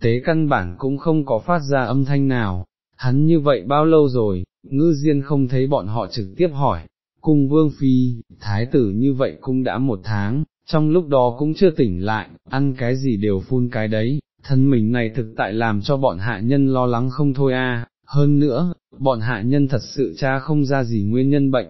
Speaker 1: tế căn bản cũng không có phát ra âm thanh nào, hắn như vậy bao lâu rồi, ngư diên không thấy bọn họ trực tiếp hỏi, cung vương phi, thái tử như vậy cũng đã một tháng, trong lúc đó cũng chưa tỉnh lại, ăn cái gì đều phun cái đấy, thân mình này thực tại làm cho bọn hạ nhân lo lắng không thôi a. hơn nữa, bọn hạ nhân thật sự cha không ra gì nguyên nhân bệnh,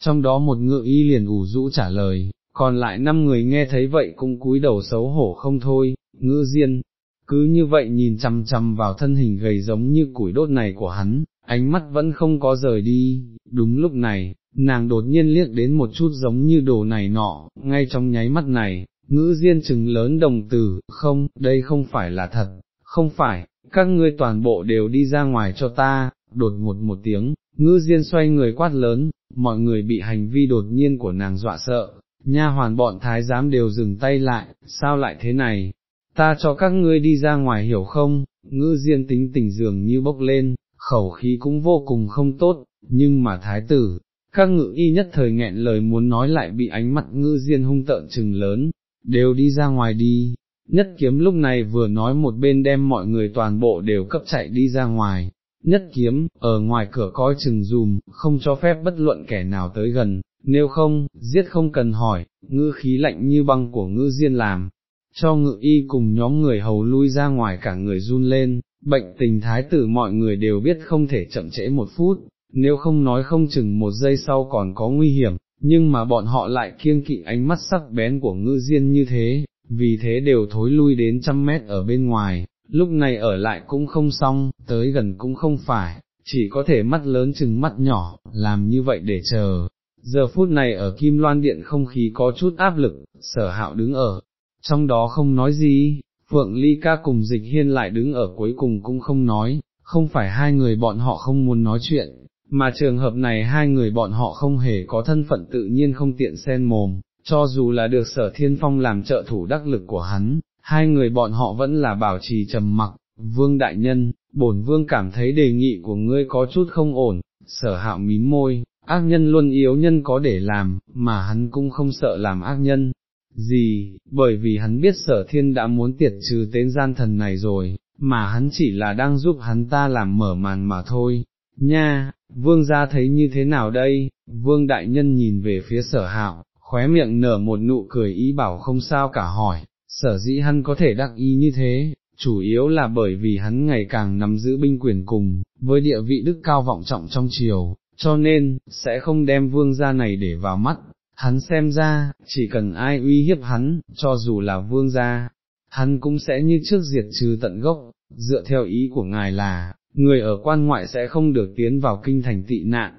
Speaker 1: trong đó một ngựa y liền ủ rũ trả lời, còn lại năm người nghe thấy vậy cũng cúi đầu xấu hổ không thôi, ngữ diên, cứ như vậy nhìn chằm chằm vào thân hình gầy giống như củi đốt này của hắn, ánh mắt vẫn không có rời đi, đúng lúc này, nàng đột nhiên liếc đến một chút giống như đồ này nọ, ngay trong nháy mắt này, ngữ diên chừng lớn đồng tử, không, đây không phải là thật, không phải, các ngươi toàn bộ đều đi ra ngoài cho ta, đột một một tiếng, ngữ diên xoay người quát lớn, mọi người bị hành vi đột nhiên của nàng dọa sợ, nha hoàn bọn thái giám đều dừng tay lại, sao lại thế này, ta cho các ngươi đi ra ngoài hiểu không, ngữ diên tính tình dường như bốc lên, khẩu khí cũng vô cùng không tốt, nhưng mà thái tử, các ngự y nhất thời nghẹn lời muốn nói lại bị ánh mặt ngư diên hung tợn trừng lớn, đều đi ra ngoài đi, nhất kiếm lúc này vừa nói một bên đem mọi người toàn bộ đều cấp chạy đi ra ngoài, nhất kiếm, ở ngoài cửa coi chừng dùm, không cho phép bất luận kẻ nào tới gần, nếu không, giết không cần hỏi, ngư khí lạnh như băng của ngư diên làm, cho ngự y cùng nhóm người hầu lui ra ngoài cả người run lên, bệnh tình thái tử mọi người đều biết không thể chậm trễ một phút, nếu không nói không chừng một giây sau còn có nguy hiểm, nhưng mà bọn họ lại kiêng kỵ ánh mắt sắc bén của ngư diên như thế, vì thế đều thối lui đến trăm mét ở bên ngoài, lúc này ở lại cũng không xong, tới gần cũng không phải, chỉ có thể mắt lớn chừng mắt nhỏ, làm như vậy để chờ. Giờ phút này ở Kim Loan Điện không khí có chút áp lực, sở hạo đứng ở, trong đó không nói gì, Phượng Ly ca cùng dịch hiên lại đứng ở cuối cùng cũng không nói, không phải hai người bọn họ không muốn nói chuyện, mà trường hợp này hai người bọn họ không hề có thân phận tự nhiên không tiện xen mồm, cho dù là được sở thiên phong làm trợ thủ đắc lực của hắn, hai người bọn họ vẫn là bảo trì trầm mặc, vương đại nhân, bổn vương cảm thấy đề nghị của ngươi có chút không ổn, sở hạo mím môi, ác nhân luôn yếu nhân có để làm, mà hắn cũng không sợ làm ác nhân. Gì, bởi vì hắn biết sở thiên đã muốn tiệt trừ tên gian thần này rồi, mà hắn chỉ là đang giúp hắn ta làm mở màn mà thôi, nha, vương gia thấy như thế nào đây, vương đại nhân nhìn về phía sở hạo, khóe miệng nở một nụ cười ý bảo không sao cả hỏi, sở dĩ hắn có thể đắc ý như thế, chủ yếu là bởi vì hắn ngày càng nắm giữ binh quyền cùng, với địa vị đức cao vọng trọng trong triều, cho nên, sẽ không đem vương gia này để vào mắt, hắn xem ra, chỉ cần ai uy hiếp hắn, cho dù là vương gia, hắn cũng sẽ như trước diệt trừ tận gốc, dựa theo ý của ngài là, người ở quan ngoại sẽ không được tiến vào kinh thành tị nạn.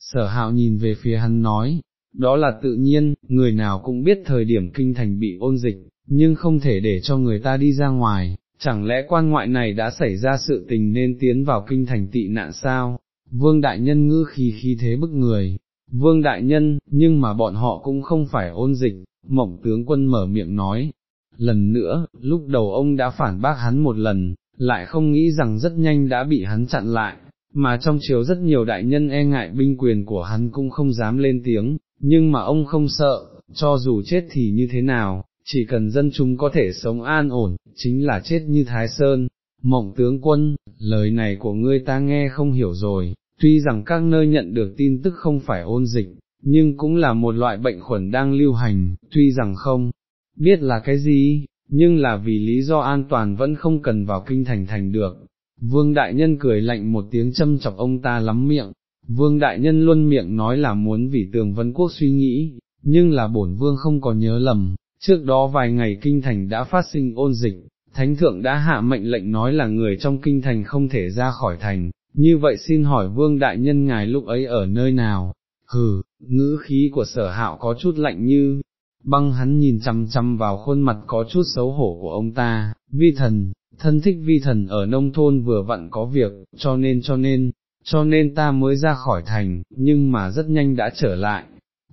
Speaker 1: Sở hạo nhìn về phía hắn nói, đó là tự nhiên, người nào cũng biết thời điểm kinh thành bị ôn dịch, nhưng không thể để cho người ta đi ra ngoài, chẳng lẽ quan ngoại này đã xảy ra sự tình nên tiến vào kinh thành tị nạn sao? Vương Đại Nhân ngư khí khí thế bức người, Vương Đại Nhân, nhưng mà bọn họ cũng không phải ôn dịch, mộng tướng quân mở miệng nói. Lần nữa, lúc đầu ông đã phản bác hắn một lần, lại không nghĩ rằng rất nhanh đã bị hắn chặn lại, mà trong chiều rất nhiều đại nhân e ngại binh quyền của hắn cũng không dám lên tiếng, nhưng mà ông không sợ, cho dù chết thì như thế nào, chỉ cần dân chúng có thể sống an ổn, chính là chết như Thái Sơn. Mộng tướng quân, lời này của ngươi ta nghe không hiểu rồi, tuy rằng các nơi nhận được tin tức không phải ôn dịch, nhưng cũng là một loại bệnh khuẩn đang lưu hành, tuy rằng không biết là cái gì, nhưng là vì lý do an toàn vẫn không cần vào kinh thành thành được. Vương Đại Nhân cười lạnh một tiếng châm chọc ông ta lắm miệng, Vương Đại Nhân luôn miệng nói là muốn vì tường vân quốc suy nghĩ, nhưng là bổn Vương không có nhớ lầm, trước đó vài ngày kinh thành đã phát sinh ôn dịch, Thánh Thượng đã hạ mệnh lệnh nói là người trong kinh thành không thể ra khỏi thành, như vậy xin hỏi Vương Đại Nhân ngài lúc ấy ở nơi nào? Hừ, ngữ khí của sở hạo có chút lạnh như, băng hắn nhìn chăm chăm vào khuôn mặt có chút xấu hổ của ông ta, vi thần, thân thích vi thần ở nông thôn vừa vặn có việc, cho nên cho nên, cho nên ta mới ra khỏi thành, nhưng mà rất nhanh đã trở lại.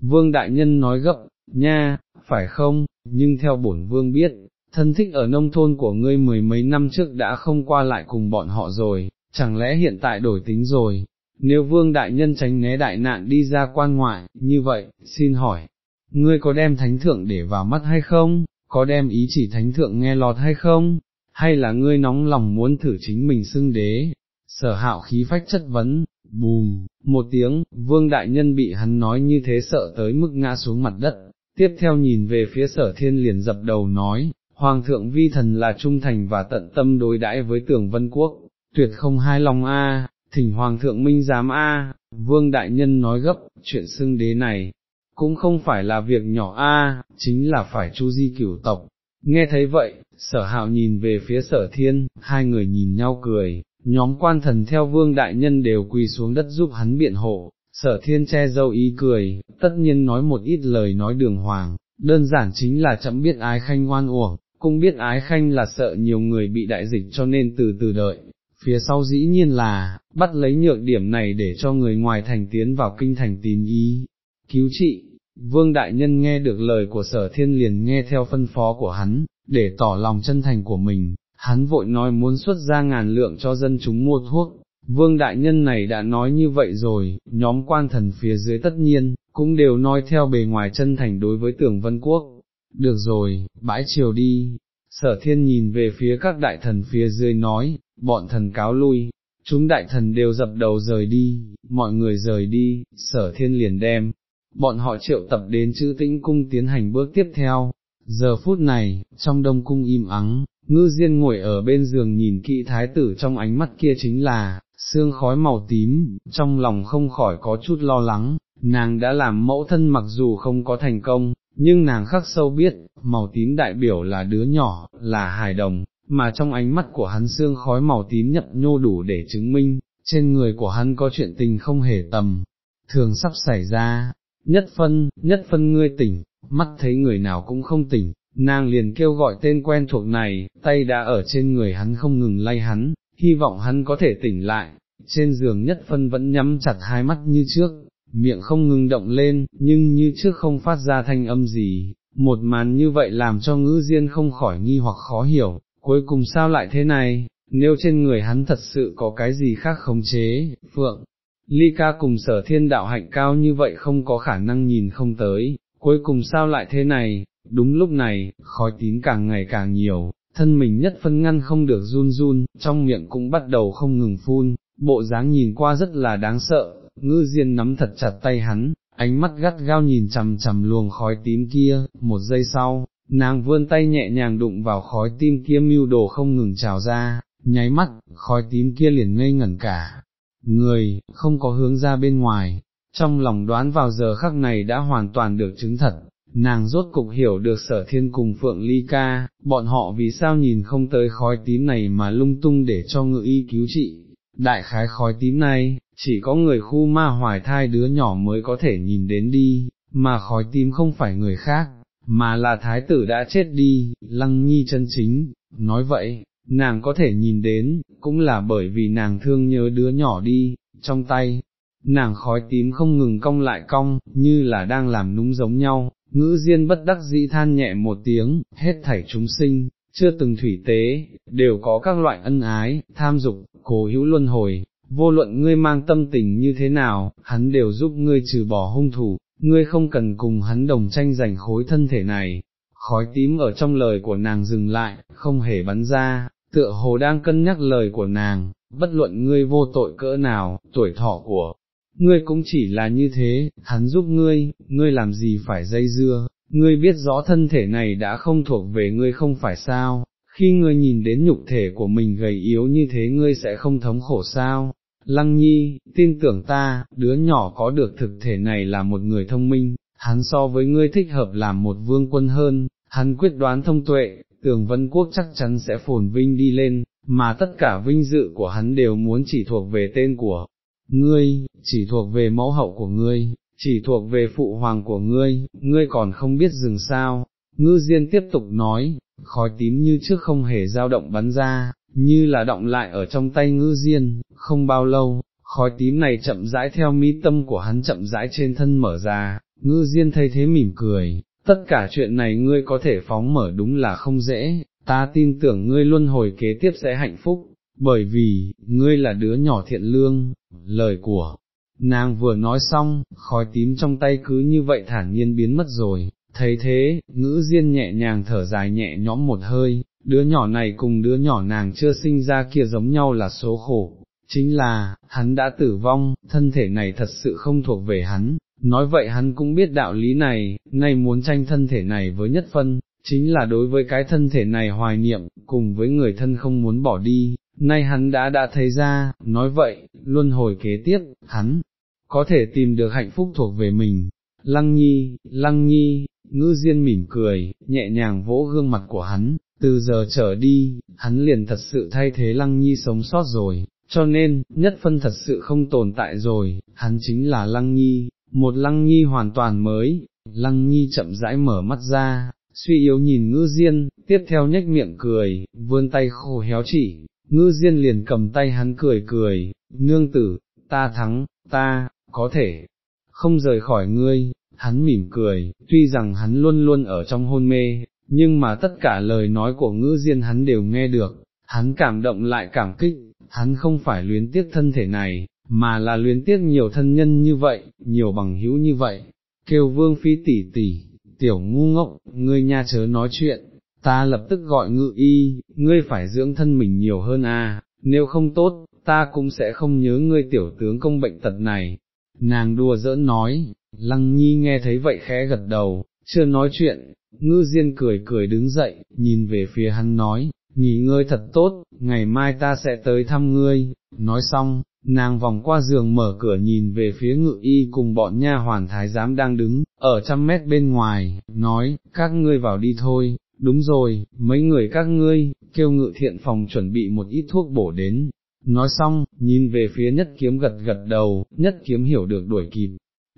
Speaker 1: Vương Đại Nhân nói gấp, nha, phải không, nhưng theo bổn vương biết, thân thích ở nông thôn của ngươi mười mấy năm trước đã không qua lại cùng bọn họ rồi, chẳng lẽ hiện tại đổi tính rồi, nếu vương đại nhân tránh né đại nạn đi ra quan ngoại, như vậy, xin hỏi, ngươi có đem thánh thượng để vào mắt hay không, có đem ý chỉ thánh thượng nghe lọt hay không, hay là ngươi nóng lòng muốn thử chính mình xưng đế, sở hạo khí phách chất vấn, bùm, một tiếng, vương đại nhân bị hắn nói như thế sợ tới mức ngã xuống mặt đất, tiếp theo nhìn về phía sở thiên liền dập đầu nói, Hoàng thượng vi thần là trung thành và tận tâm đối đãi với tưởng vân quốc, tuyệt không hai lòng a, thỉnh Hoàng thượng minh giám a, vương đại nhân nói gấp, chuyện xưng đế này, cũng không phải là việc nhỏ a, chính là phải chu di cửu tộc. Nghe thấy vậy, sở hạo nhìn về phía sở thiên, hai người nhìn nhau cười, nhóm quan thần theo vương đại nhân đều quỳ xuống đất giúp hắn biện hộ, sở thiên che dâu ý cười, tất nhiên nói một ít lời nói đường hoàng, đơn giản chính là chậm biết ái khanh ngoan uổng, cũng biết ái khanh là sợ nhiều người bị đại dịch cho nên từ từ đợi, phía sau dĩ nhiên là, bắt lấy nhược điểm này để cho người ngoài thành tiến vào kinh thành tín ý, cứu trị. Vương Đại Nhân nghe được lời của sở thiên liền nghe theo phân phó của hắn, để tỏ lòng chân thành của mình, hắn vội nói muốn xuất ra ngàn lượng cho dân chúng mua thuốc. Vương Đại Nhân này đã nói như vậy rồi, nhóm quan thần phía dưới tất nhiên, cũng đều nói theo bề ngoài chân thành đối với tưởng vân quốc, được rồi, bãi chiều đi, sở thiên nhìn về phía các đại thần phía dưới nói, bọn thần cáo lui, chúng đại thần đều dập đầu rời đi, mọi người rời đi, sở thiên liền đem, bọn họ triệu tập đến chữ tĩnh cung tiến hành bước tiếp theo. Giờ phút này, trong đông cung im ắng, ngư diên ngồi ở bên giường nhìn kỹ thái tử trong ánh mắt kia chính là, sương khói màu tím, trong lòng không khỏi có chút lo lắng, nàng đã làm mẫu thân mặc dù không có thành công, nhưng nàng khắc sâu biết, màu tím đại biểu là đứa nhỏ, là hài đồng, mà trong ánh mắt của hắn sương khói màu tím nhập nhô đủ để chứng minh, trên người của hắn có chuyện tình không hề tầm, thường sắp xảy ra, nhất phân, nhất phân ngươi tỉnh, mắt thấy người nào cũng không tỉnh, nàng liền kêu gọi tên quen thuộc này, tay đã ở trên người hắn không ngừng lay hắn, hy vọng hắn có thể tỉnh lại, trên giường nhất phân vẫn nhắm chặt hai mắt như trước, miệng không ngừng động lên, nhưng như trước không phát ra thanh âm gì, một màn như vậy làm cho ngữ diên không khỏi nghi hoặc khó hiểu, cuối cùng sao lại thế này, nếu trên người hắn thật sự có cái gì khác khống chế, phượng. Ly ca cùng sở thiên đạo hạnh cao như vậy không có khả năng nhìn không tới, cuối cùng sao lại thế này, đúng lúc này, khói tín càng ngày càng nhiều, thân mình nhất phân ngăn không được run run, trong miệng cũng bắt đầu không ngừng phun, bộ dáng nhìn qua rất là đáng sợ, ngư diên nắm thật chặt tay hắn, ánh mắt gắt gao nhìn chằm chằm luồng khói tím kia, một giây sau, nàng vươn tay nhẹ nhàng đụng vào khói tím kia mưu đồ không ngừng trào ra, nháy mắt, khói tím kia liền ngây ngẩn cả, người, không có hướng ra bên ngoài, trong lòng đoán vào giờ khắc này đã hoàn toàn được chứng thật. Nàng rốt cục hiểu được sở thiên cùng Phượng Ly Ca, bọn họ vì sao nhìn không tới khói tím này mà lung tung để cho ngự y cứu trị, đại khái khói tím này, chỉ có người khu ma hoài thai đứa nhỏ mới có thể nhìn đến đi, mà khói tím không phải người khác, mà là thái tử đã chết đi, lăng nhi chân chính, nói vậy, nàng có thể nhìn đến, cũng là bởi vì nàng thương nhớ đứa nhỏ đi, trong tay, nàng khói tím không ngừng cong lại cong, như là đang làm núng giống nhau, ngữ diên bất đắc dĩ than nhẹ một tiếng, hết thảy chúng sinh, chưa từng thủy tế, đều có các loại ân ái, tham dục, cố hữu luân hồi, vô luận ngươi mang tâm tình như thế nào, hắn đều giúp ngươi trừ bỏ hung thủ, ngươi không cần cùng hắn đồng tranh giành khối thân thể này. Khói tím ở trong lời của nàng dừng lại, không hề bắn ra, tựa hồ đang cân nhắc lời của nàng, bất luận ngươi vô tội cỡ nào, tuổi thọ của ngươi cũng chỉ là như thế, hắn giúp ngươi, ngươi làm gì phải dây dưa, ngươi biết rõ thân thể này đã không thuộc về ngươi không phải sao, khi ngươi nhìn đến nhục thể của mình gầy yếu như thế ngươi sẽ không thống khổ sao. Lăng nhi, tin tưởng ta, đứa nhỏ có được thực thể này là một người thông minh, hắn so với ngươi thích hợp làm một vương quân hơn, hắn quyết đoán thông tuệ, tưởng vân quốc chắc chắn sẽ phồn vinh đi lên, mà tất cả vinh dự của hắn đều muốn chỉ thuộc về tên của ngươi, chỉ thuộc về mẫu hậu của ngươi, chỉ thuộc về phụ hoàng của ngươi, ngươi còn không biết dừng sao, ngư diên tiếp tục nói, khói tím như trước không hề dao động bắn ra, như là động lại ở trong tay ngư diên, không bao lâu, khói tím này chậm rãi theo mi tâm của hắn chậm rãi trên thân mở ra, ngư diên thấy thế mỉm cười, tất cả chuyện này ngươi có thể phóng mở đúng là không dễ, ta tin tưởng ngươi luân hồi kế tiếp sẽ hạnh phúc, bởi vì, ngươi là đứa nhỏ thiện lương, lời của, nàng vừa nói xong, khói tím trong tay cứ như vậy thản nhiên biến mất rồi, thấy thế, ngữ diên nhẹ nhàng thở dài nhẹ nhõm một hơi, đứa nhỏ này cùng đứa nhỏ nàng chưa sinh ra kia giống nhau là số khổ, chính là, hắn đã tử vong, thân thể này thật sự không thuộc về hắn, nói vậy hắn cũng biết đạo lý này, nay muốn tranh thân thể này với nhất phân, chính là đối với cái thân thể này hoài niệm, cùng với người thân không muốn bỏ đi, nay hắn đã đã thấy ra, nói vậy, luân hồi kế tiếp, hắn, có thể tìm được hạnh phúc thuộc về mình. Lăng nhi, lăng nhi, ngư diên mỉm cười, nhẹ nhàng vỗ gương mặt của hắn, từ giờ trở đi, hắn liền thật sự thay thế lăng nhi sống sót rồi, cho nên, nhất phân thật sự không tồn tại rồi, hắn chính là lăng nhi, một lăng nhi hoàn toàn mới, lăng nhi chậm rãi mở mắt ra, suy yếu nhìn ngư diên, tiếp theo nhếch miệng cười, vươn tay khô héo chỉ, ngư diên liền cầm tay hắn cười cười, nương tử, ta thắng, ta, có thể, không rời khỏi ngươi, hắn mỉm cười, tuy rằng hắn luôn luôn ở trong hôn mê, nhưng mà tất cả lời nói của ngữ diên hắn đều nghe được, hắn cảm động lại cảm kích, hắn không phải luyến tiếc thân thể này, mà là luyến tiếc nhiều thân nhân như vậy, nhiều bằng hữu như vậy, kêu vương phi tỷ tỷ, tiểu ngu ngốc, ngươi nha chớ nói chuyện, ta lập tức gọi ngự y, ngươi phải dưỡng thân mình nhiều hơn a. nếu không tốt, ta cũng sẽ không nhớ ngươi tiểu tướng công bệnh tật này. Nàng đùa giỡn nói, lăng nhi nghe thấy vậy khẽ gật đầu, chưa nói chuyện, ngư diên cười cười đứng dậy, nhìn về phía hắn nói, nghỉ ngơi thật tốt, ngày mai ta sẽ tới thăm ngươi, nói xong, nàng vòng qua giường mở cửa nhìn về phía ngự y cùng bọn nha hoàn thái giám đang đứng, ở trăm mét bên ngoài, nói, các ngươi vào đi thôi, đúng rồi, mấy người các ngươi, kêu ngự thiện phòng chuẩn bị một ít thuốc bổ đến. Nói xong, nhìn về phía nhất kiếm gật gật đầu, nhất kiếm hiểu được đuổi kịp,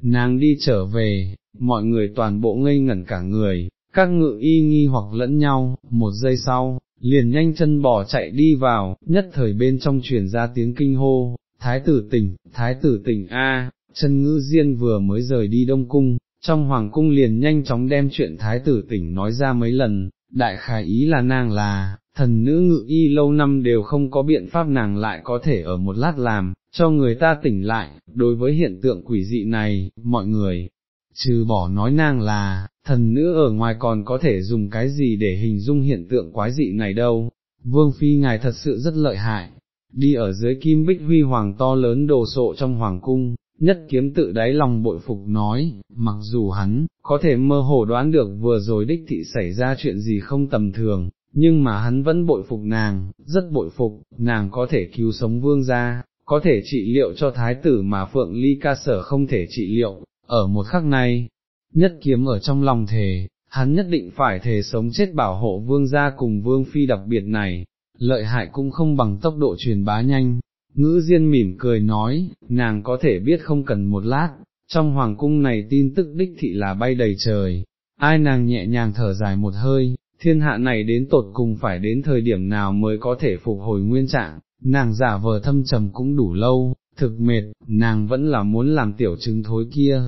Speaker 1: nàng đi trở về, mọi người toàn bộ ngây ngẩn cả người, các ngự y nghi hoặc lẫn nhau, một giây sau, liền nhanh chân bỏ chạy đi vào, nhất thời bên trong truyền ra tiếng kinh hô, thái tử tỉnh, thái tử tỉnh A, chân ngữ diên vừa mới rời đi đông cung, trong hoàng cung liền nhanh chóng đem chuyện thái tử tỉnh nói ra mấy lần, đại khải ý là nàng là, thần nữ ngự y lâu năm đều không có biện pháp nàng lại có thể ở một lát làm, cho người ta tỉnh lại, đối với hiện tượng quỷ dị này, mọi người, trừ bỏ nói nàng là, thần nữ ở ngoài còn có thể dùng cái gì để hình dung hiện tượng quái dị này đâu, vương phi ngài thật sự rất lợi hại, đi ở dưới kim bích huy hoàng to lớn đồ sộ trong hoàng cung, nhất kiếm tự đáy lòng bội phục nói, mặc dù hắn, có thể mơ hồ đoán được vừa rồi đích thị xảy ra chuyện gì không tầm thường, nhưng mà hắn vẫn bội phục nàng, rất bội phục, nàng có thể cứu sống vương gia, có thể trị liệu cho thái tử mà Phượng Ly ca sở không thể trị liệu, ở một khắc này, nhất kiếm ở trong lòng thề, hắn nhất định phải thề sống chết bảo hộ vương gia cùng vương phi đặc biệt này, lợi hại cũng không bằng tốc độ truyền bá nhanh. Ngữ Diên mỉm cười nói, nàng có thể biết không cần một lát, trong hoàng cung này tin tức đích thị là bay đầy trời, ai nàng nhẹ nhàng thở dài một hơi, thiên hạ này đến tột cùng phải đến thời điểm nào mới có thể phục hồi nguyên trạng, nàng giả vờ thâm trầm cũng đủ lâu, thực mệt, nàng vẫn là muốn làm tiểu chứng thối kia,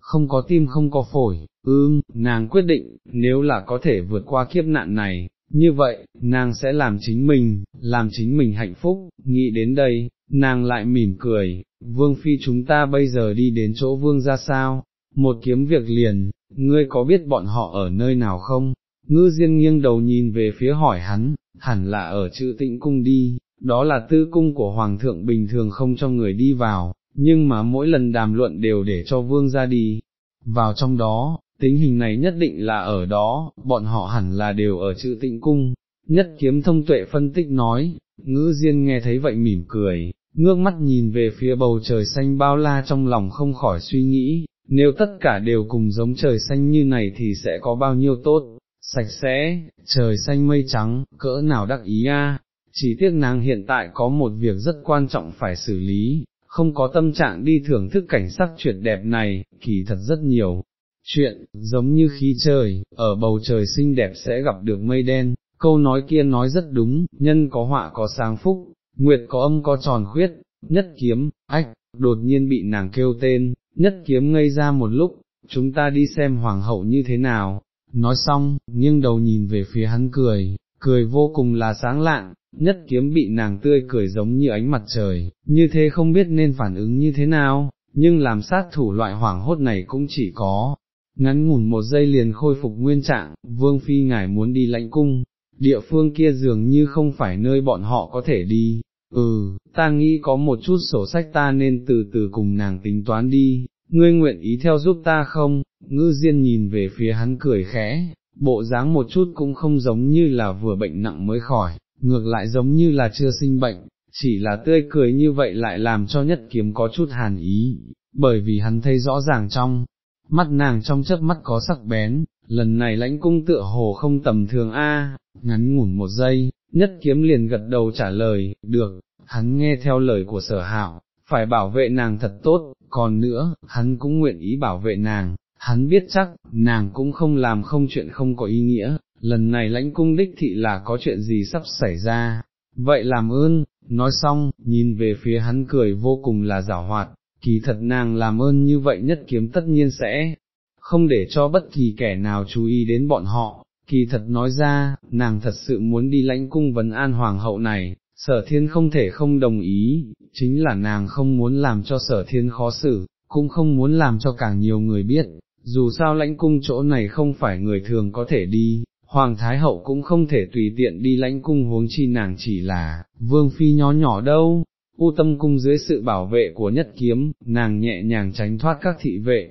Speaker 1: không có tim không có phổi, ưm, nàng quyết định, nếu là có thể vượt qua kiếp nạn này, như vậy, nàng sẽ làm chính mình, làm chính mình hạnh phúc, nghĩ đến đây, nàng lại mỉm cười, vương phi chúng ta bây giờ đi đến chỗ vương ra sao, một kiếm việc liền, ngươi có biết bọn họ ở nơi nào không? Ngư Diên nghiêng đầu nhìn về phía hỏi hắn, hẳn là ở chữ tĩnh cung đi, đó là tư cung của Hoàng thượng bình thường không cho người đi vào, nhưng mà mỗi lần đàm luận đều để cho vương ra đi, vào trong đó, tính hình này nhất định là ở đó, bọn họ hẳn là đều ở chữ tịnh cung, nhất kiếm thông tuệ phân tích nói, ngữ diên nghe thấy vậy mỉm cười, ngước mắt nhìn về phía bầu trời xanh bao la trong lòng không khỏi suy nghĩ, nếu tất cả đều cùng giống trời xanh như này thì sẽ có bao nhiêu tốt, sạch sẽ, trời xanh mây trắng, cỡ nào đắc ý a. Chỉ tiếc nàng hiện tại có một việc rất quan trọng phải xử lý, không có tâm trạng đi thưởng thức cảnh sắc tuyệt đẹp này, kỳ thật rất nhiều. Chuyện, giống như khí trời, ở bầu trời xinh đẹp sẽ gặp được mây đen, câu nói kia nói rất đúng, nhân có họa có sáng phúc, nguyệt có âm có tròn khuyết, nhất kiếm, ách, đột nhiên bị nàng kêu tên, nhất kiếm ngây ra một lúc, chúng ta đi xem hoàng hậu như thế nào, nói xong, nghiêng đầu nhìn về phía hắn cười, cười vô cùng là sáng lạng, nhất kiếm bị nàng tươi cười giống như ánh mặt trời, như thế không biết nên phản ứng như thế nào, nhưng làm sát thủ loại hoảng hốt này cũng chỉ có, ngắn ngủn một giây liền khôi phục nguyên trạng, vương phi ngài muốn đi lãnh cung, địa phương kia dường như không phải nơi bọn họ có thể đi, ừ, ta nghĩ có một chút sổ sách ta nên từ từ cùng nàng tính toán đi, ngươi nguyện ý theo giúp ta không, ngư diên nhìn về phía hắn cười khẽ, bộ dáng một chút cũng không giống như là vừa bệnh nặng mới khỏi, ngược lại giống như là chưa sinh bệnh, chỉ là tươi cười như vậy lại làm cho nhất kiếm có chút hàn ý, bởi vì hắn thấy rõ ràng trong, mắt nàng trong chớp mắt có sắc bén, lần này lãnh cung tựa hồ không tầm thường a, ngắn ngủn một giây, nhất kiếm liền gật đầu trả lời, được, hắn nghe theo lời của sở hạo, phải bảo vệ nàng thật tốt, còn nữa, hắn cũng nguyện ý bảo vệ nàng, hắn biết chắc, nàng cũng không làm không chuyện không có ý nghĩa, lần này lãnh cung đích thị là có chuyện gì sắp xảy ra, vậy làm ơn, nói xong, nhìn về phía hắn cười vô cùng là giả hoạt, kỳ thật nàng làm ơn như vậy nhất kiếm tất nhiên sẽ không để cho bất kỳ kẻ nào chú ý đến bọn họ, kỳ thật nói ra, nàng thật sự muốn đi lãnh cung vấn an hoàng hậu này, sở thiên không thể không đồng ý, chính là nàng không muốn làm cho sở thiên khó xử, cũng không muốn làm cho càng nhiều người biết, dù sao lãnh cung chỗ này không phải người thường có thể đi, Hoàng Thái Hậu cũng không thể tùy tiện đi lãnh cung huống chi nàng chỉ là, vương phi nhỏ nhỏ đâu, u tâm cung dưới sự bảo vệ của nhất kiếm, nàng nhẹ nhàng tránh thoát các thị vệ.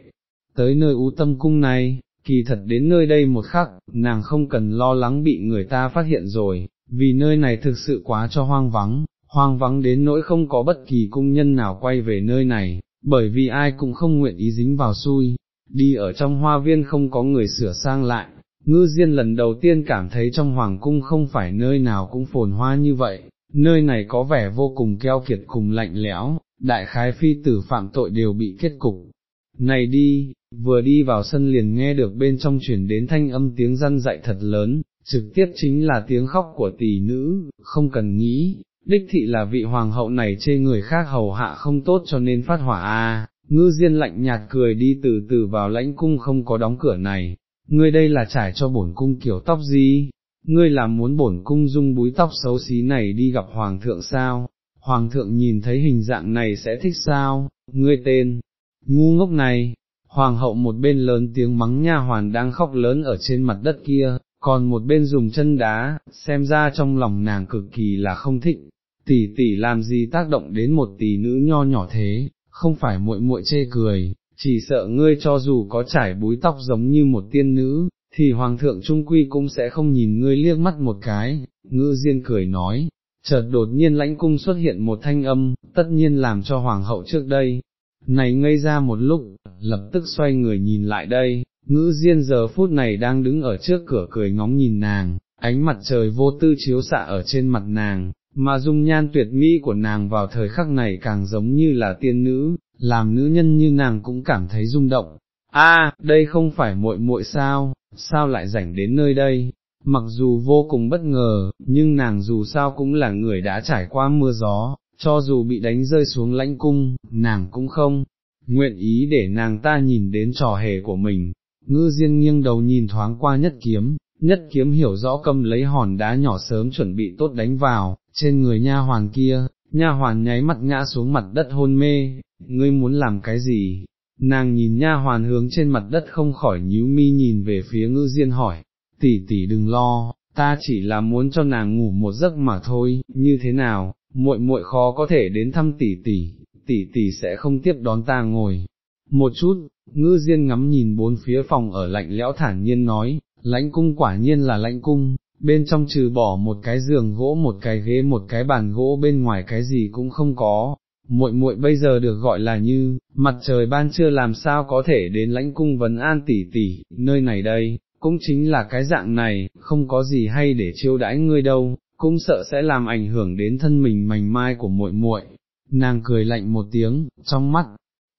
Speaker 1: Tới nơi u tâm cung này, kỳ thật đến nơi đây một khắc, nàng không cần lo lắng bị người ta phát hiện rồi, vì nơi này thực sự quá cho hoang vắng, hoang vắng đến nỗi không có bất kỳ cung nhân nào quay về nơi này, bởi vì ai cũng không nguyện ý dính vào xui, đi ở trong hoa viên không có người sửa sang lại, ngư diên lần đầu tiên cảm thấy trong hoàng cung không phải nơi nào cũng phồn hoa như vậy, nơi này có vẻ vô cùng keo kiệt cùng lạnh lẽo, đại khái phi tử phạm tội đều bị kết cục. Này đi, vừa đi vào sân liền nghe được bên trong chuyển đến thanh âm tiếng răn dạy thật lớn, trực tiếp chính là tiếng khóc của tỷ nữ, không cần nghĩ, đích thị là vị hoàng hậu này chê người khác hầu hạ không tốt cho nên phát hỏa a. ngư diên lạnh nhạt cười đi từ từ vào lãnh cung không có đóng cửa này, ngươi đây là trải cho bổn cung kiểu tóc gì, ngươi làm muốn bổn cung dung búi tóc xấu xí này đi gặp hoàng thượng sao, hoàng thượng nhìn thấy hình dạng này sẽ thích sao, ngươi tên, ngu ngốc này, hoàng hậu một bên lớn tiếng mắng nha hoàn đang khóc lớn ở trên mặt đất kia, còn một bên dùng chân đá, xem ra trong lòng nàng cực kỳ là không thích, tỷ tỷ làm gì tác động đến một tỷ nữ nho nhỏ thế, không phải muội muội chê cười, chỉ sợ ngươi cho dù có trải búi tóc giống như một tiên nữ, thì hoàng thượng trung quy cũng sẽ không nhìn ngươi liếc mắt một cái, ngư diên cười nói, chợt đột nhiên lãnh cung xuất hiện một thanh âm, tất nhiên làm cho hoàng hậu trước đây, này ngây ra một lúc, lập tức xoay người nhìn lại đây, ngữ diên giờ phút này đang đứng ở trước cửa cười ngóng nhìn nàng, ánh mặt trời vô tư chiếu xạ ở trên mặt nàng, mà dung nhan tuyệt mỹ của nàng vào thời khắc này càng giống như là tiên nữ, làm nữ nhân như nàng cũng cảm thấy rung động. A, đây không phải muội muội sao, sao lại rảnh đến nơi đây? Mặc dù vô cùng bất ngờ, nhưng nàng dù sao cũng là người đã trải qua mưa gió, cho dù bị đánh rơi xuống lãnh cung, nàng cũng không, nguyện ý để nàng ta nhìn đến trò hề của mình. Ngư Diên nghiêng đầu nhìn thoáng qua nhất kiếm, nhất kiếm hiểu rõ cầm lấy hòn đá nhỏ sớm chuẩn bị tốt đánh vào, trên người nha hoàn kia, nha hoàn nháy mặt ngã xuống mặt đất hôn mê, ngươi muốn làm cái gì? Nàng nhìn nha hoàn hướng trên mặt đất không khỏi nhíu mi nhìn về phía ngư diên hỏi, tỷ tỷ đừng lo, ta chỉ là muốn cho nàng ngủ một giấc mà thôi, như thế nào, muội muội khó có thể đến thăm tỷ tỷ, tỷ tỷ sẽ không tiếp đón ta ngồi. Một chút, ngư diên ngắm nhìn bốn phía phòng ở lạnh lẽo thản nhiên nói, lãnh cung quả nhiên là lãnh cung, bên trong trừ bỏ một cái giường gỗ một cái ghế một cái bàn gỗ bên ngoài cái gì cũng không có, muội muội bây giờ được gọi là như, mặt trời ban trưa làm sao có thể đến lãnh cung vấn an tỷ tỷ, nơi này đây, cũng chính là cái dạng này, không có gì hay để chiêu đãi ngươi đâu, cũng sợ sẽ làm ảnh hưởng đến thân mình mảnh mai của muội muội. nàng cười lạnh một tiếng, trong mắt,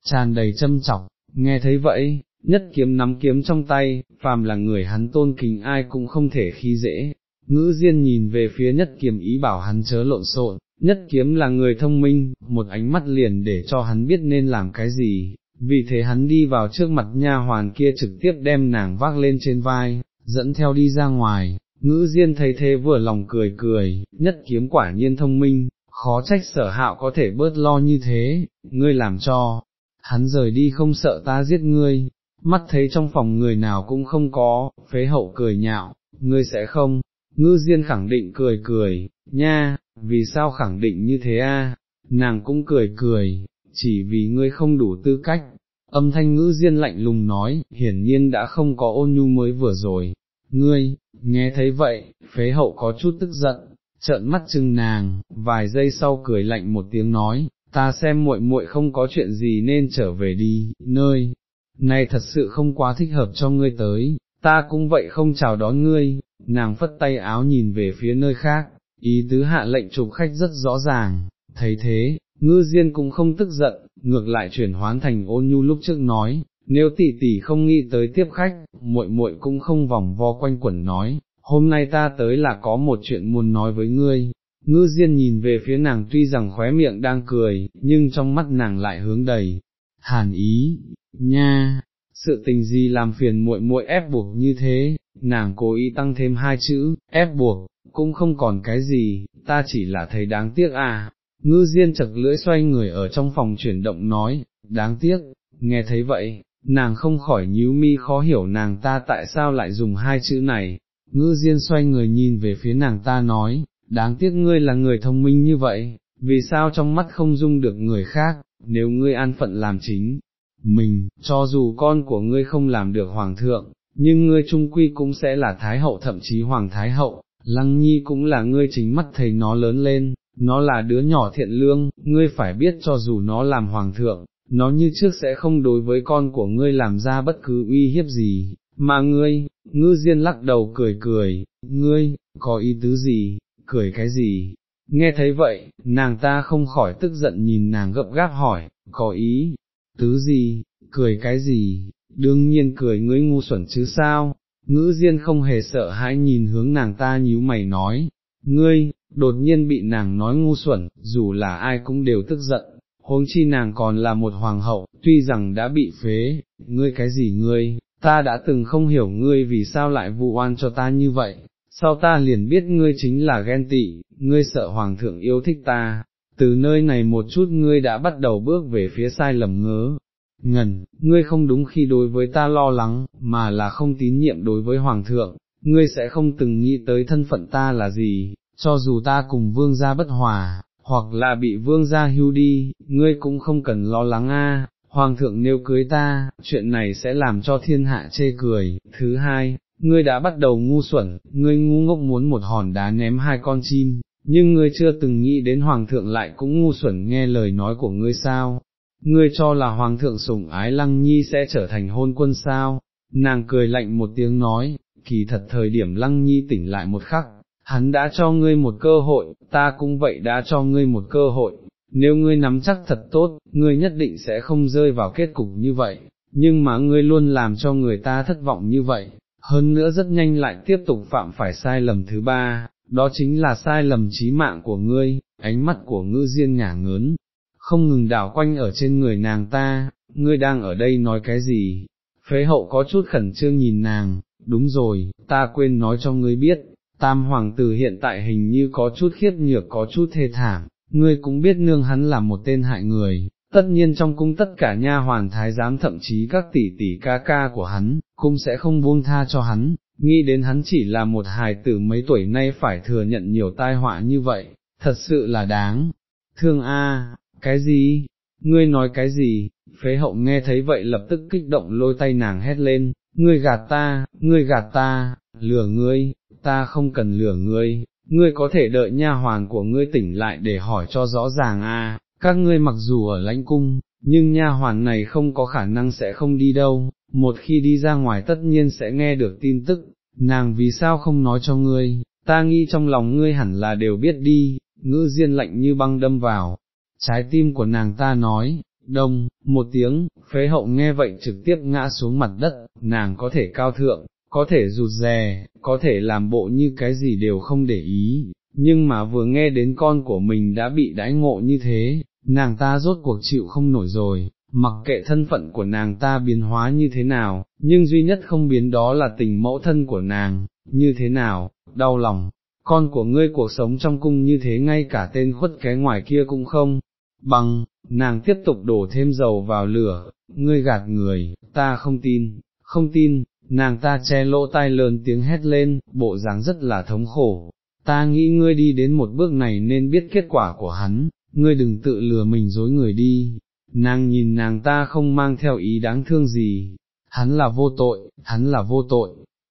Speaker 1: tràn đầy châm chọc, nghe thấy vậy, nhất kiếm nắm kiếm trong tay, phàm là người hắn tôn kính ai cũng không thể khi dễ. Ngữ Diên nhìn về phía nhất kiếm ý bảo hắn chớ lộn xộn, nhất kiếm là người thông minh, một ánh mắt liền để cho hắn biết nên làm cái gì, vì thế hắn đi vào trước mặt nha hoàn kia trực tiếp đem nàng vác lên trên vai, dẫn theo đi ra ngoài, ngữ diên thấy thế vừa lòng cười cười, nhất kiếm quả nhiên thông minh, khó trách sở hạo có thể bớt lo như thế, ngươi làm cho, hắn rời đi không sợ ta giết ngươi, mắt thấy trong phòng người nào cũng không có, phế hậu cười nhạo, ngươi sẽ không, ngư diên khẳng định cười cười, nha, vì sao khẳng định như thế a? nàng cũng cười cười, chỉ vì ngươi không đủ tư cách. Âm thanh ngữ diên lạnh lùng nói, hiển nhiên đã không có ôn nhu mới vừa rồi, ngươi, nghe thấy vậy, phế hậu có chút tức giận, trợn mắt chừng nàng, vài giây sau cười lạnh một tiếng nói, ta xem muội muội không có chuyện gì nên trở về đi, nơi, này thật sự không quá thích hợp cho ngươi tới, ta cũng vậy không chào đón ngươi, nàng phất tay áo nhìn về phía nơi khác, ý tứ hạ lệnh chụp khách rất rõ ràng, thấy thế, ngư diên cũng không tức giận, ngược lại chuyển hoán thành ôn nhu lúc trước nói, nếu tỷ tỷ không nghĩ tới tiếp khách, muội muội cũng không vòng vo quanh quẩn nói, hôm nay ta tới là có một chuyện muốn nói với ngươi. Ngư Diên nhìn về phía nàng tuy rằng khóe miệng đang cười, nhưng trong mắt nàng lại hướng đầy, hàn ý, nha, sự tình gì làm phiền muội muội ép buộc như thế, nàng cố ý tăng thêm hai chữ, ép buộc, cũng không còn cái gì, ta chỉ là thấy đáng tiếc à, ngư diên chật lưỡi xoay người ở trong phòng chuyển động nói, đáng tiếc, nghe thấy vậy, nàng không khỏi nhíu mi khó hiểu nàng ta tại sao lại dùng hai chữ này, ngư diên xoay người nhìn về phía nàng ta nói, đáng tiếc ngươi là người thông minh như vậy, vì sao trong mắt không dung được người khác, nếu ngươi an phận làm chính, mình, cho dù con của ngươi không làm được hoàng thượng, nhưng ngươi trung quy cũng sẽ là thái hậu thậm chí hoàng thái hậu, lăng nhi cũng là ngươi chính mắt thấy nó lớn lên, nó là đứa nhỏ thiện lương, ngươi phải biết cho dù nó làm hoàng thượng, nó như trước sẽ không đối với con của ngươi làm ra bất cứ uy hiếp gì, mà ngươi, ngư diên lắc đầu cười cười, ngươi, có ý tứ gì, cười cái gì, nghe thấy vậy, nàng ta không khỏi tức giận nhìn nàng gấp gáp hỏi, có ý, tứ gì, cười cái gì, đương nhiên cười ngươi ngu xuẩn chứ sao, ngữ diên không hề sợ hãi nhìn hướng nàng ta nhíu mày nói, ngươi, đột nhiên bị nàng nói ngu xuẩn, dù là ai cũng đều tức giận, huống chi nàng còn là một hoàng hậu, tuy rằng đã bị phế, ngươi cái gì ngươi, ta đã từng không hiểu ngươi vì sao lại vụ oan cho ta như vậy, sau ta liền biết ngươi chính là ghen tị, ngươi sợ hoàng thượng yêu thích ta, từ nơi này một chút ngươi đã bắt đầu bước về phía sai lầm ngớ. Ngần, ngươi không đúng khi đối với ta lo lắng, mà là không tín nhiệm đối với Hoàng thượng, ngươi sẽ không từng nghĩ tới thân phận ta là gì, cho dù ta cùng vương gia bất hòa, hoặc là bị vương gia hưu đi, ngươi cũng không cần lo lắng a. Hoàng thượng nếu cưới ta, chuyện này sẽ làm cho thiên hạ chê cười. Thứ hai, ngươi đã bắt đầu ngu xuẩn, ngươi ngu ngốc muốn một hòn đá ném hai con chim, nhưng ngươi chưa từng nghĩ đến hoàng thượng lại cũng ngu xuẩn nghe lời nói của ngươi sao, ngươi cho là hoàng thượng sủng ái lăng nhi sẽ trở thành hôn quân sao, nàng cười lạnh một tiếng nói, kỳ thật thời điểm lăng nhi tỉnh lại một khắc, hắn đã cho ngươi một cơ hội, ta cũng vậy đã cho ngươi một cơ hội, nếu ngươi nắm chắc thật tốt, ngươi nhất định sẽ không rơi vào kết cục như vậy, nhưng mà ngươi luôn làm cho người ta thất vọng như vậy, hơn nữa rất nhanh lại tiếp tục phạm phải sai lầm thứ ba, đó chính là sai lầm trí mạng của ngươi, ánh mắt của ngư diên ngả ngớn, không ngừng đảo quanh ở trên người nàng ta, ngươi đang ở đây nói cái gì, phế hậu có chút khẩn trương nhìn nàng, đúng rồi, ta quên nói cho ngươi biết, tam hoàng tử hiện tại hình như có chút khiếp nhược có chút thê thảm, ngươi cũng biết nương hắn là một tên hại người. Tất nhiên trong cung tất cả nha hoàn thái giám thậm chí các tỷ tỷ ca ca của hắn, cung sẽ không buông tha cho hắn, nghĩ đến hắn chỉ là một hài tử mấy tuổi nay phải thừa nhận nhiều tai họa như vậy, thật sự là đáng. Thương a, cái gì? Ngươi nói cái gì? Phế hậu nghe thấy vậy lập tức kích động lôi tay nàng hét lên, ngươi gạt ta, ngươi gạt ta, lừa ngươi, ta không cần lừa ngươi, ngươi có thể đợi nha hoàn của ngươi tỉnh lại để hỏi cho rõ ràng a. các ngươi mặc dù ở lãnh cung, nhưng nha hoàn này không có khả năng sẽ không đi đâu, một khi đi ra ngoài tất nhiên sẽ nghe được tin tức, nàng vì sao không nói cho ngươi, ta nghĩ trong lòng ngươi hẳn là đều biết đi, ngữ diên lạnh như băng đâm vào, trái tim của nàng ta nói, đông, một tiếng, phế hậu nghe vậy trực tiếp ngã xuống mặt đất, nàng có thể cao thượng, có thể rụt rè, có thể làm bộ như cái gì đều không để ý, nhưng mà vừa nghe đến con của mình đã bị đãi ngộ như thế, nàng ta rốt cuộc chịu không nổi rồi, mặc kệ thân phận của nàng ta biến hóa như thế nào, nhưng duy nhất không biến đó là tình mẫu thân của nàng, như thế nào, đau lòng, con của ngươi cuộc sống trong cung như thế ngay cả tên khuất cái ngoài kia cũng không, bằng, nàng tiếp tục đổ thêm dầu vào lửa, ngươi gạt người, ta không tin, không tin, nàng ta che lỗ tai lớn tiếng hét lên, bộ dáng rất là thống khổ, ta nghĩ ngươi đi đến một bước này nên biết kết quả của hắn, ngươi đừng tự lừa mình dối người đi, nàng nhìn nàng ta không mang theo ý đáng thương gì, hắn là vô tội, hắn là vô tội.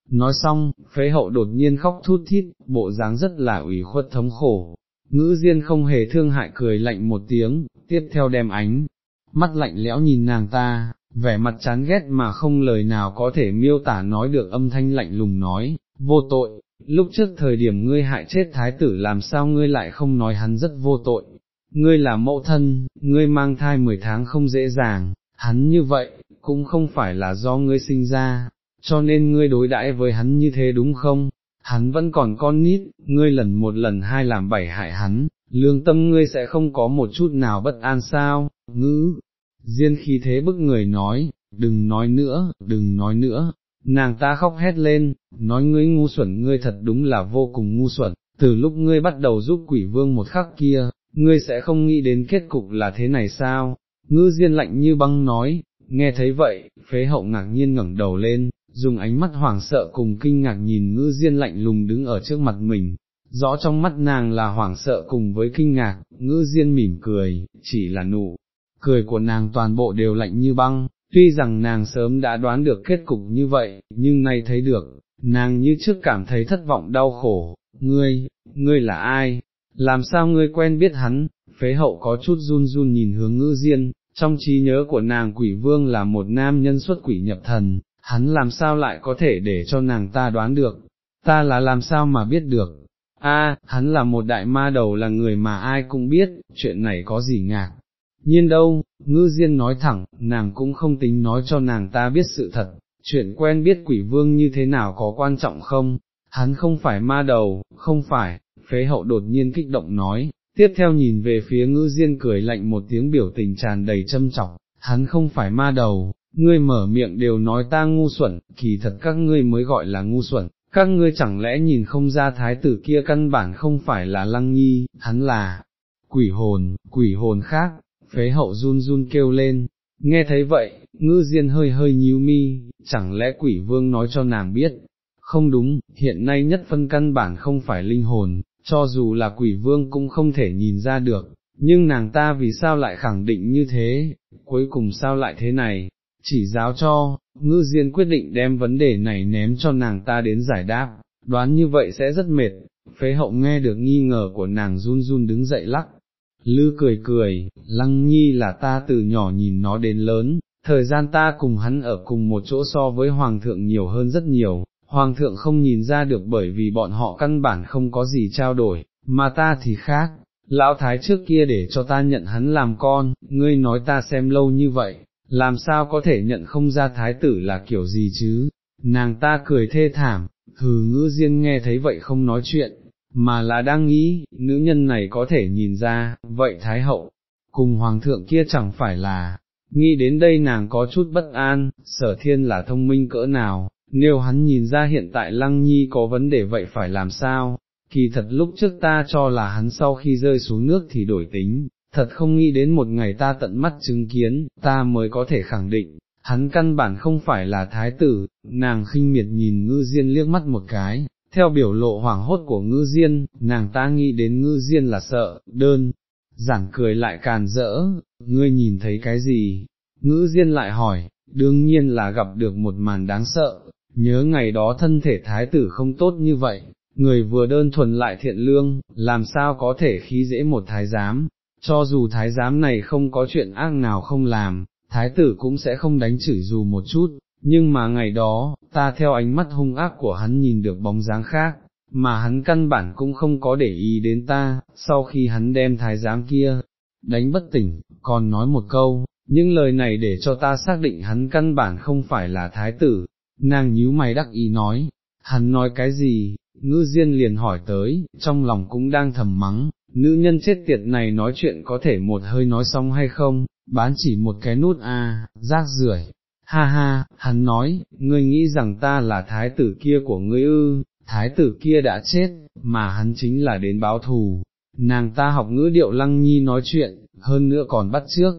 Speaker 1: Nói xong, phế hậu đột nhiên khóc thút thít, bộ dáng rất là ủy khuất thống khổ, ngữ diên không hề thương hại cười lạnh một tiếng, tiếp theo đem ánh, mắt lạnh lẽo nhìn nàng ta, vẻ mặt chán ghét mà không lời nào có thể miêu tả nói được âm thanh lạnh lùng nói, vô tội, lúc trước thời điểm ngươi hại chết thái tử làm sao ngươi lại không nói hắn rất vô tội, ngươi là mẫu thân, ngươi mang thai 10 tháng không dễ dàng, hắn như vậy, cũng không phải là do ngươi sinh ra, cho nên ngươi đối đãi với hắn như thế đúng không? Hắn vẫn còn con nít, ngươi lần một lần hai làm bảy hại hắn, lương tâm ngươi sẽ không có một chút nào bất an sao, ngữ, diên khi thế bức người nói, đừng nói nữa, đừng nói nữa, nàng ta khóc hét lên, nói ngươi ngu xuẩn ngươi thật đúng là vô cùng ngu xuẩn, từ lúc ngươi bắt đầu giúp quỷ vương một khắc kia, ngươi sẽ không nghĩ đến kết cục là thế này sao, ngư diên lạnh như băng nói, nghe thấy vậy, phế hậu ngạc nhiên ngẩng đầu lên, dùng ánh mắt hoảng sợ cùng kinh ngạc nhìn ngư diên lạnh lùng đứng ở trước mặt mình, rõ trong mắt nàng là hoảng sợ cùng với kinh ngạc, ngư diên mỉm cười, chỉ là nụ, cười của nàng toàn bộ đều lạnh như băng, tuy rằng nàng sớm đã đoán được kết cục như vậy, nhưng nay thấy được, nàng như trước cảm thấy thất vọng đau khổ, ngươi, ngươi là ai, làm sao ngươi quen biết hắn, phế hậu có chút run run nhìn hướng ngữ diên, trong trí nhớ của nàng quỷ vương là một nam nhân xuất quỷ nhập thần, hắn làm sao lại có thể để cho nàng ta đoán được, ta là làm sao mà biết được, a, hắn là một đại ma đầu là người mà ai cũng biết, chuyện này có gì ngạc. Nhiên đâu, ngư diên nói thẳng, nàng cũng không tính nói cho nàng ta biết sự thật, chuyện quen biết quỷ vương như thế nào có quan trọng không, hắn không phải ma đầu, không phải, phế hậu đột nhiên kích động nói, tiếp theo nhìn về phía ngư diên cười lạnh một tiếng biểu tình tràn đầy châm trọng, hắn không phải ma đầu, ngươi mở miệng đều nói ta ngu xuẩn, kỳ thật các ngươi mới gọi là ngu xuẩn, các ngươi chẳng lẽ nhìn không ra thái tử kia căn bản không phải là lăng nhi, hắn là quỷ hồn, quỷ hồn khác, phế hậu run run kêu lên, nghe thấy vậy, ngư diên hơi hơi nhíu mi, chẳng lẽ quỷ vương nói cho nàng biết, không đúng, hiện nay nhất phân căn bản không phải linh hồn, cho dù là quỷ vương cũng không thể nhìn ra được, nhưng nàng ta vì sao lại khẳng định như thế, cuối cùng sao lại thế này, chỉ giáo cho, ngư diên quyết định đem vấn đề này ném cho nàng ta đến giải đáp, đoán như vậy sẽ rất mệt, phế hậu nghe được nghi ngờ của nàng run run đứng dậy lắc. Lư cười cười, lăng nhi là ta từ nhỏ nhìn nó đến lớn, thời gian ta cùng hắn ở cùng một chỗ so với hoàng thượng nhiều hơn rất nhiều, hoàng thượng không nhìn ra được bởi vì bọn họ căn bản không có gì trao đổi, mà ta thì khác, lão thái trước kia để cho ta nhận hắn làm con, ngươi nói ta xem lâu như vậy, làm sao có thể nhận không ra thái tử là kiểu gì chứ, nàng ta cười thê thảm, hừ ngữ riêng nghe thấy vậy không nói chuyện, mà là đang nghĩ, nữ nhân này có thể nhìn ra, vậy thái hậu, cùng hoàng thượng kia chẳng phải là, nghĩ đến đây nàng có chút bất an, sở thiên là thông minh cỡ nào, nếu hắn nhìn ra hiện tại lăng nhi có vấn đề vậy phải làm sao, kỳ thật lúc trước ta cho là hắn sau khi rơi xuống nước thì đổi tính, thật không nghĩ đến một ngày ta tận mắt chứng kiến, ta mới có thể khẳng định, hắn căn bản không phải là thái tử, nàng khinh miệt nhìn ngư diên liếc mắt một cái, theo biểu lộ hoảng hốt của ngư diên, nàng ta nghĩ đến ngư diên là sợ, đơn, giản cười lại càn rỡ, ngươi nhìn thấy cái gì, ngư diên lại hỏi, đương nhiên là gặp được một màn đáng sợ, nhớ ngày đó thân thể thái tử không tốt như vậy, người vừa đơn thuần lại thiện lương, làm sao có thể khí dễ một thái giám, cho dù thái giám này không có chuyện ác nào không làm, thái tử cũng sẽ không đánh chửi dù một chút, nhưng mà ngày đó, ta theo ánh mắt hung ác của hắn nhìn được bóng dáng khác, mà hắn căn bản cũng không có để ý đến ta, sau khi hắn đem thái giám kia, đánh bất tỉnh, còn nói một câu, những lời này để cho ta xác định hắn căn bản không phải là thái tử, nàng nhíu mày đắc ý nói, hắn nói cái gì, ngư diên liền hỏi tới, trong lòng cũng đang thầm mắng, nữ nhân chết tiệt này nói chuyện có thể một hơi nói xong hay không, bán chỉ một cái nút a, rác rưởi. Ha ha, hắn nói, ngươi nghĩ rằng ta là thái tử kia của ngươi ư, thái tử kia đã chết, mà hắn chính là đến báo thù. Nàng ta học ngữ điệu lăng nhi nói chuyện, hơn nữa còn bắt trước,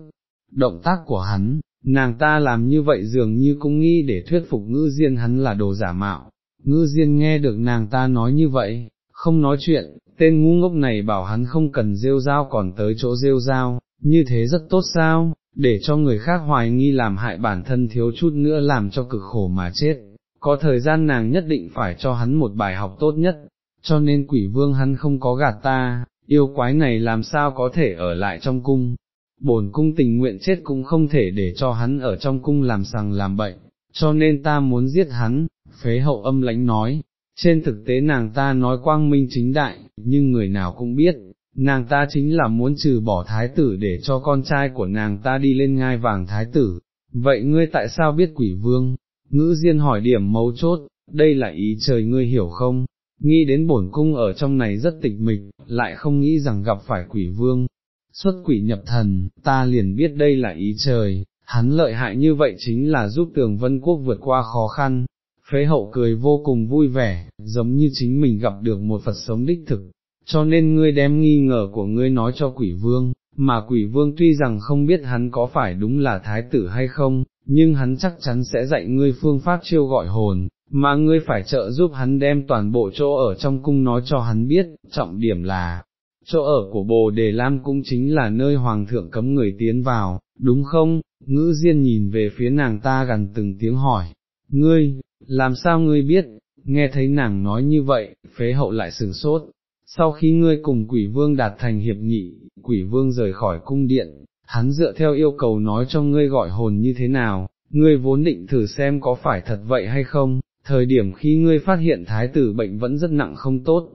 Speaker 1: động tác của hắn, nàng ta làm như vậy dường như cũng nghĩ để thuyết phục ngữ diên hắn là đồ giả mạo. Ngư Diên nghe được nàng ta nói như vậy, không nói chuyện, tên ngu ngốc này bảo hắn không cần rêu dao còn tới chỗ rêu dao, như thế rất tốt sao, để cho người khác hoài nghi làm hại bản thân thiếu chút nữa làm cho cực khổ mà chết, có thời gian nàng nhất định phải cho hắn một bài học tốt nhất, cho nên quỷ vương hắn không có gạt ta, yêu quái này làm sao có thể ở lại trong cung, bổn cung tình nguyện chết cũng không thể để cho hắn ở trong cung làm sằng làm bậy, cho nên ta muốn giết hắn, phế hậu âm lãnh nói, trên thực tế nàng ta nói quang minh chính đại, nhưng người nào cũng biết, nàng ta chính là muốn trừ bỏ thái tử để cho con trai của nàng ta đi lên ngai vàng thái tử, vậy ngươi tại sao biết quỷ vương? Ngữ Diên hỏi điểm mấu chốt, đây là ý trời ngươi hiểu không? Nghĩ đến bổn cung ở trong này rất tịch mịch, lại không nghĩ rằng gặp phải quỷ vương. Xuất quỷ nhập thần, ta liền biết đây là ý trời, hắn lợi hại như vậy chính là giúp tường vân quốc vượt qua khó khăn, phế hậu cười vô cùng vui vẻ, giống như chính mình gặp được một Phật sống đích thực, cho nên ngươi đem nghi ngờ của ngươi nói cho quỷ vương, mà quỷ vương tuy rằng không biết hắn có phải đúng là thái tử hay không, nhưng hắn chắc chắn sẽ dạy ngươi phương pháp chiêu gọi hồn, mà ngươi phải trợ giúp hắn đem toàn bộ chỗ ở trong cung nói cho hắn biết, trọng điểm là, chỗ ở của Bồ Đề Lam cũng chính là nơi Hoàng thượng cấm người tiến vào, đúng không? Ngữ Diên nhìn về phía nàng ta gần từng tiếng hỏi, ngươi, làm sao ngươi biết, nghe thấy nàng nói như vậy, phế hậu lại sừng sốt, sau khi ngươi cùng quỷ vương đạt thành hiệp nghị, quỷ vương rời khỏi cung điện, hắn dựa theo yêu cầu nói cho ngươi gọi hồn như thế nào, ngươi vốn định thử xem có phải thật vậy hay không, thời điểm khi ngươi phát hiện thái tử bệnh vẫn rất nặng không tốt,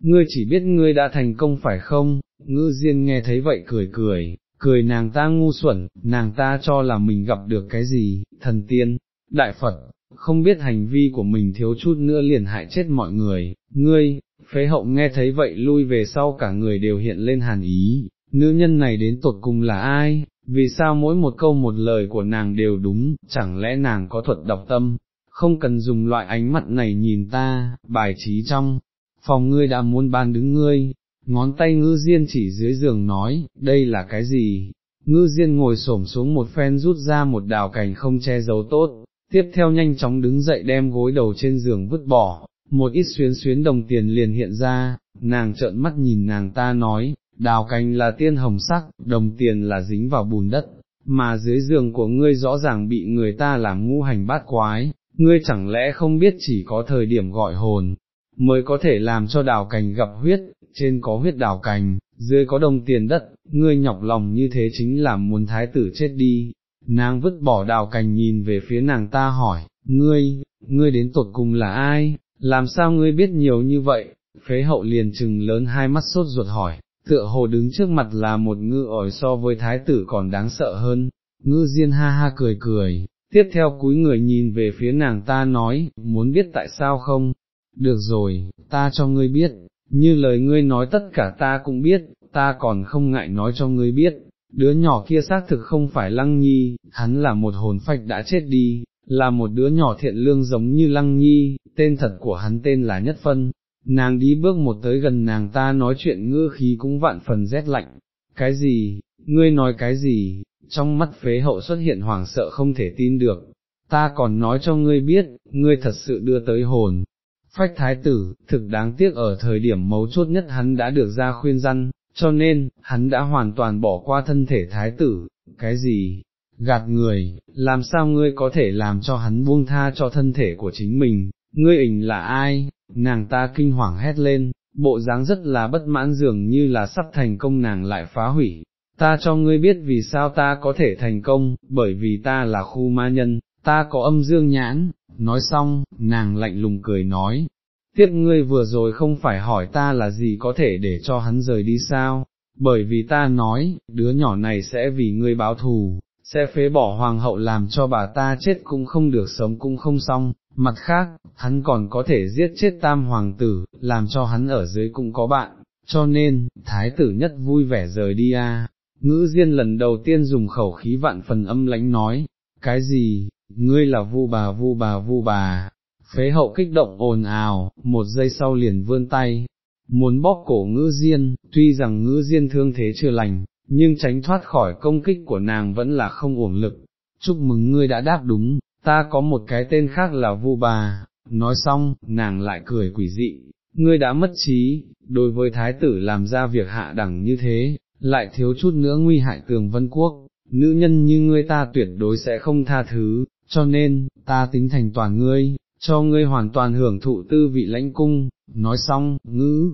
Speaker 1: ngươi chỉ biết ngươi đã thành công phải không, ngư diên nghe thấy vậy cười cười, cười nàng ta ngu xuẩn, nàng ta cho là mình gặp được cái gì, thần tiên, đại Phật, không biết hành vi của mình thiếu chút nữa liền hại chết mọi người, ngươi, phế hậu nghe thấy vậy lui về sau cả người đều hiện lên hàn ý, nữ nhân này đến tột cùng là ai, vì sao mỗi một câu một lời của nàng đều đúng, chẳng lẽ nàng có thuật đọc tâm, không cần dùng loại ánh mặt này nhìn ta, bài trí trong, phòng ngươi đã muốn ban đứng ngươi, ngón tay ngư diên chỉ dưới giường nói, đây là cái gì? Ngư diên ngồi xổm xuống một phen rút ra một đào cành không che giấu tốt, tiếp theo nhanh chóng đứng dậy đem gối đầu trên giường vứt bỏ, một ít xuyến xuyến đồng tiền liền hiện ra, nàng trợn mắt nhìn nàng ta nói, đào cành là tiên hồng sắc, đồng tiền là dính vào bùn đất, mà dưới giường của ngươi rõ ràng bị người ta làm ngu hành bát quái, ngươi chẳng lẽ không biết chỉ có thời điểm gọi hồn, mới có thể làm cho đào cành gặp huyết, trên có huyết đào cành, dưới có đồng tiền đất, ngươi nhọc lòng như thế chính là muốn thái tử chết đi, nàng vứt bỏ đào cành nhìn về phía nàng ta hỏi, ngươi, ngươi đến tột cùng là ai, làm sao ngươi biết nhiều như vậy, phế hậu liền trừng lớn hai mắt sốt ruột hỏi, tựa hồ đứng trước mặt là một ngư ỏi so với thái tử còn đáng sợ hơn, ngư diên ha ha cười cười, tiếp theo cúi người nhìn về phía nàng ta nói, muốn biết tại sao không, được rồi, ta cho ngươi biết, như lời ngươi nói tất cả ta cũng biết, ta còn không ngại nói cho ngươi biết, đứa nhỏ kia xác thực không phải Lăng Nhi, hắn là một hồn phách đã chết đi, là một đứa nhỏ thiện lương giống như Lăng Nhi, tên thật của hắn tên là Nhất Phân. Nàng đi bước một tới gần nàng ta nói chuyện ngư khí cũng vạn phần rét lạnh, cái gì, ngươi nói cái gì, trong mắt phế hậu xuất hiện hoảng sợ không thể tin được, ta còn nói cho ngươi biết, ngươi thật sự đưa tới hồn. Phách thái tử, thực đáng tiếc ở thời điểm mấu chốt nhất hắn đã được ra khuyên răn, cho nên, hắn đã hoàn toàn bỏ qua thân thể thái tử, cái gì, gạt người, làm sao ngươi có thể làm cho hắn buông tha cho thân thể của chính mình, ngươi ỉnh là ai, nàng ta kinh hoàng hét lên, bộ dáng rất là bất mãn dường như là sắp thành công nàng lại phá hủy, ta cho ngươi biết vì sao ta có thể thành công, bởi vì ta là khu ma nhân, ta có âm dương nhãn, nói xong, nàng lạnh lùng cười nói, tiếc ngươi vừa rồi không phải hỏi ta là gì có thể để cho hắn rời đi sao, bởi vì ta nói, đứa nhỏ này sẽ vì ngươi báo thù, sẽ phế bỏ hoàng hậu làm cho bà ta chết cũng không được sống cũng không xong, mặt khác, hắn còn có thể giết chết tam hoàng tử, làm cho hắn ở dưới cũng có bạn, cho nên, thái tử nhất vui vẻ rời đi a. Ngữ Diên lần đầu tiên dùng khẩu khí vạn phần âm lãnh nói, cái gì, ngươi là vu bà vu bà vu bà, phế hậu kích động ồn ào, một giây sau liền vươn tay, muốn bóp cổ ngữ Diên, tuy rằng ngữ Diên thương thế chưa lành, nhưng tránh thoát khỏi công kích của nàng vẫn là không uổng lực. Chúc mừng ngươi đã đáp đúng, ta có một cái tên khác là Vu Bà, nói xong, nàng lại cười quỷ dị, ngươi đã mất trí, đối với thái tử làm ra việc hạ đẳng như thế, lại thiếu chút nữa nguy hại tường vân quốc, nữ nhân như ngươi ta tuyệt đối sẽ không tha thứ, cho nên, ta tính thành toàn ngươi, cho ngươi hoàn toàn hưởng thụ tư vị lãnh cung, nói xong, ngữ,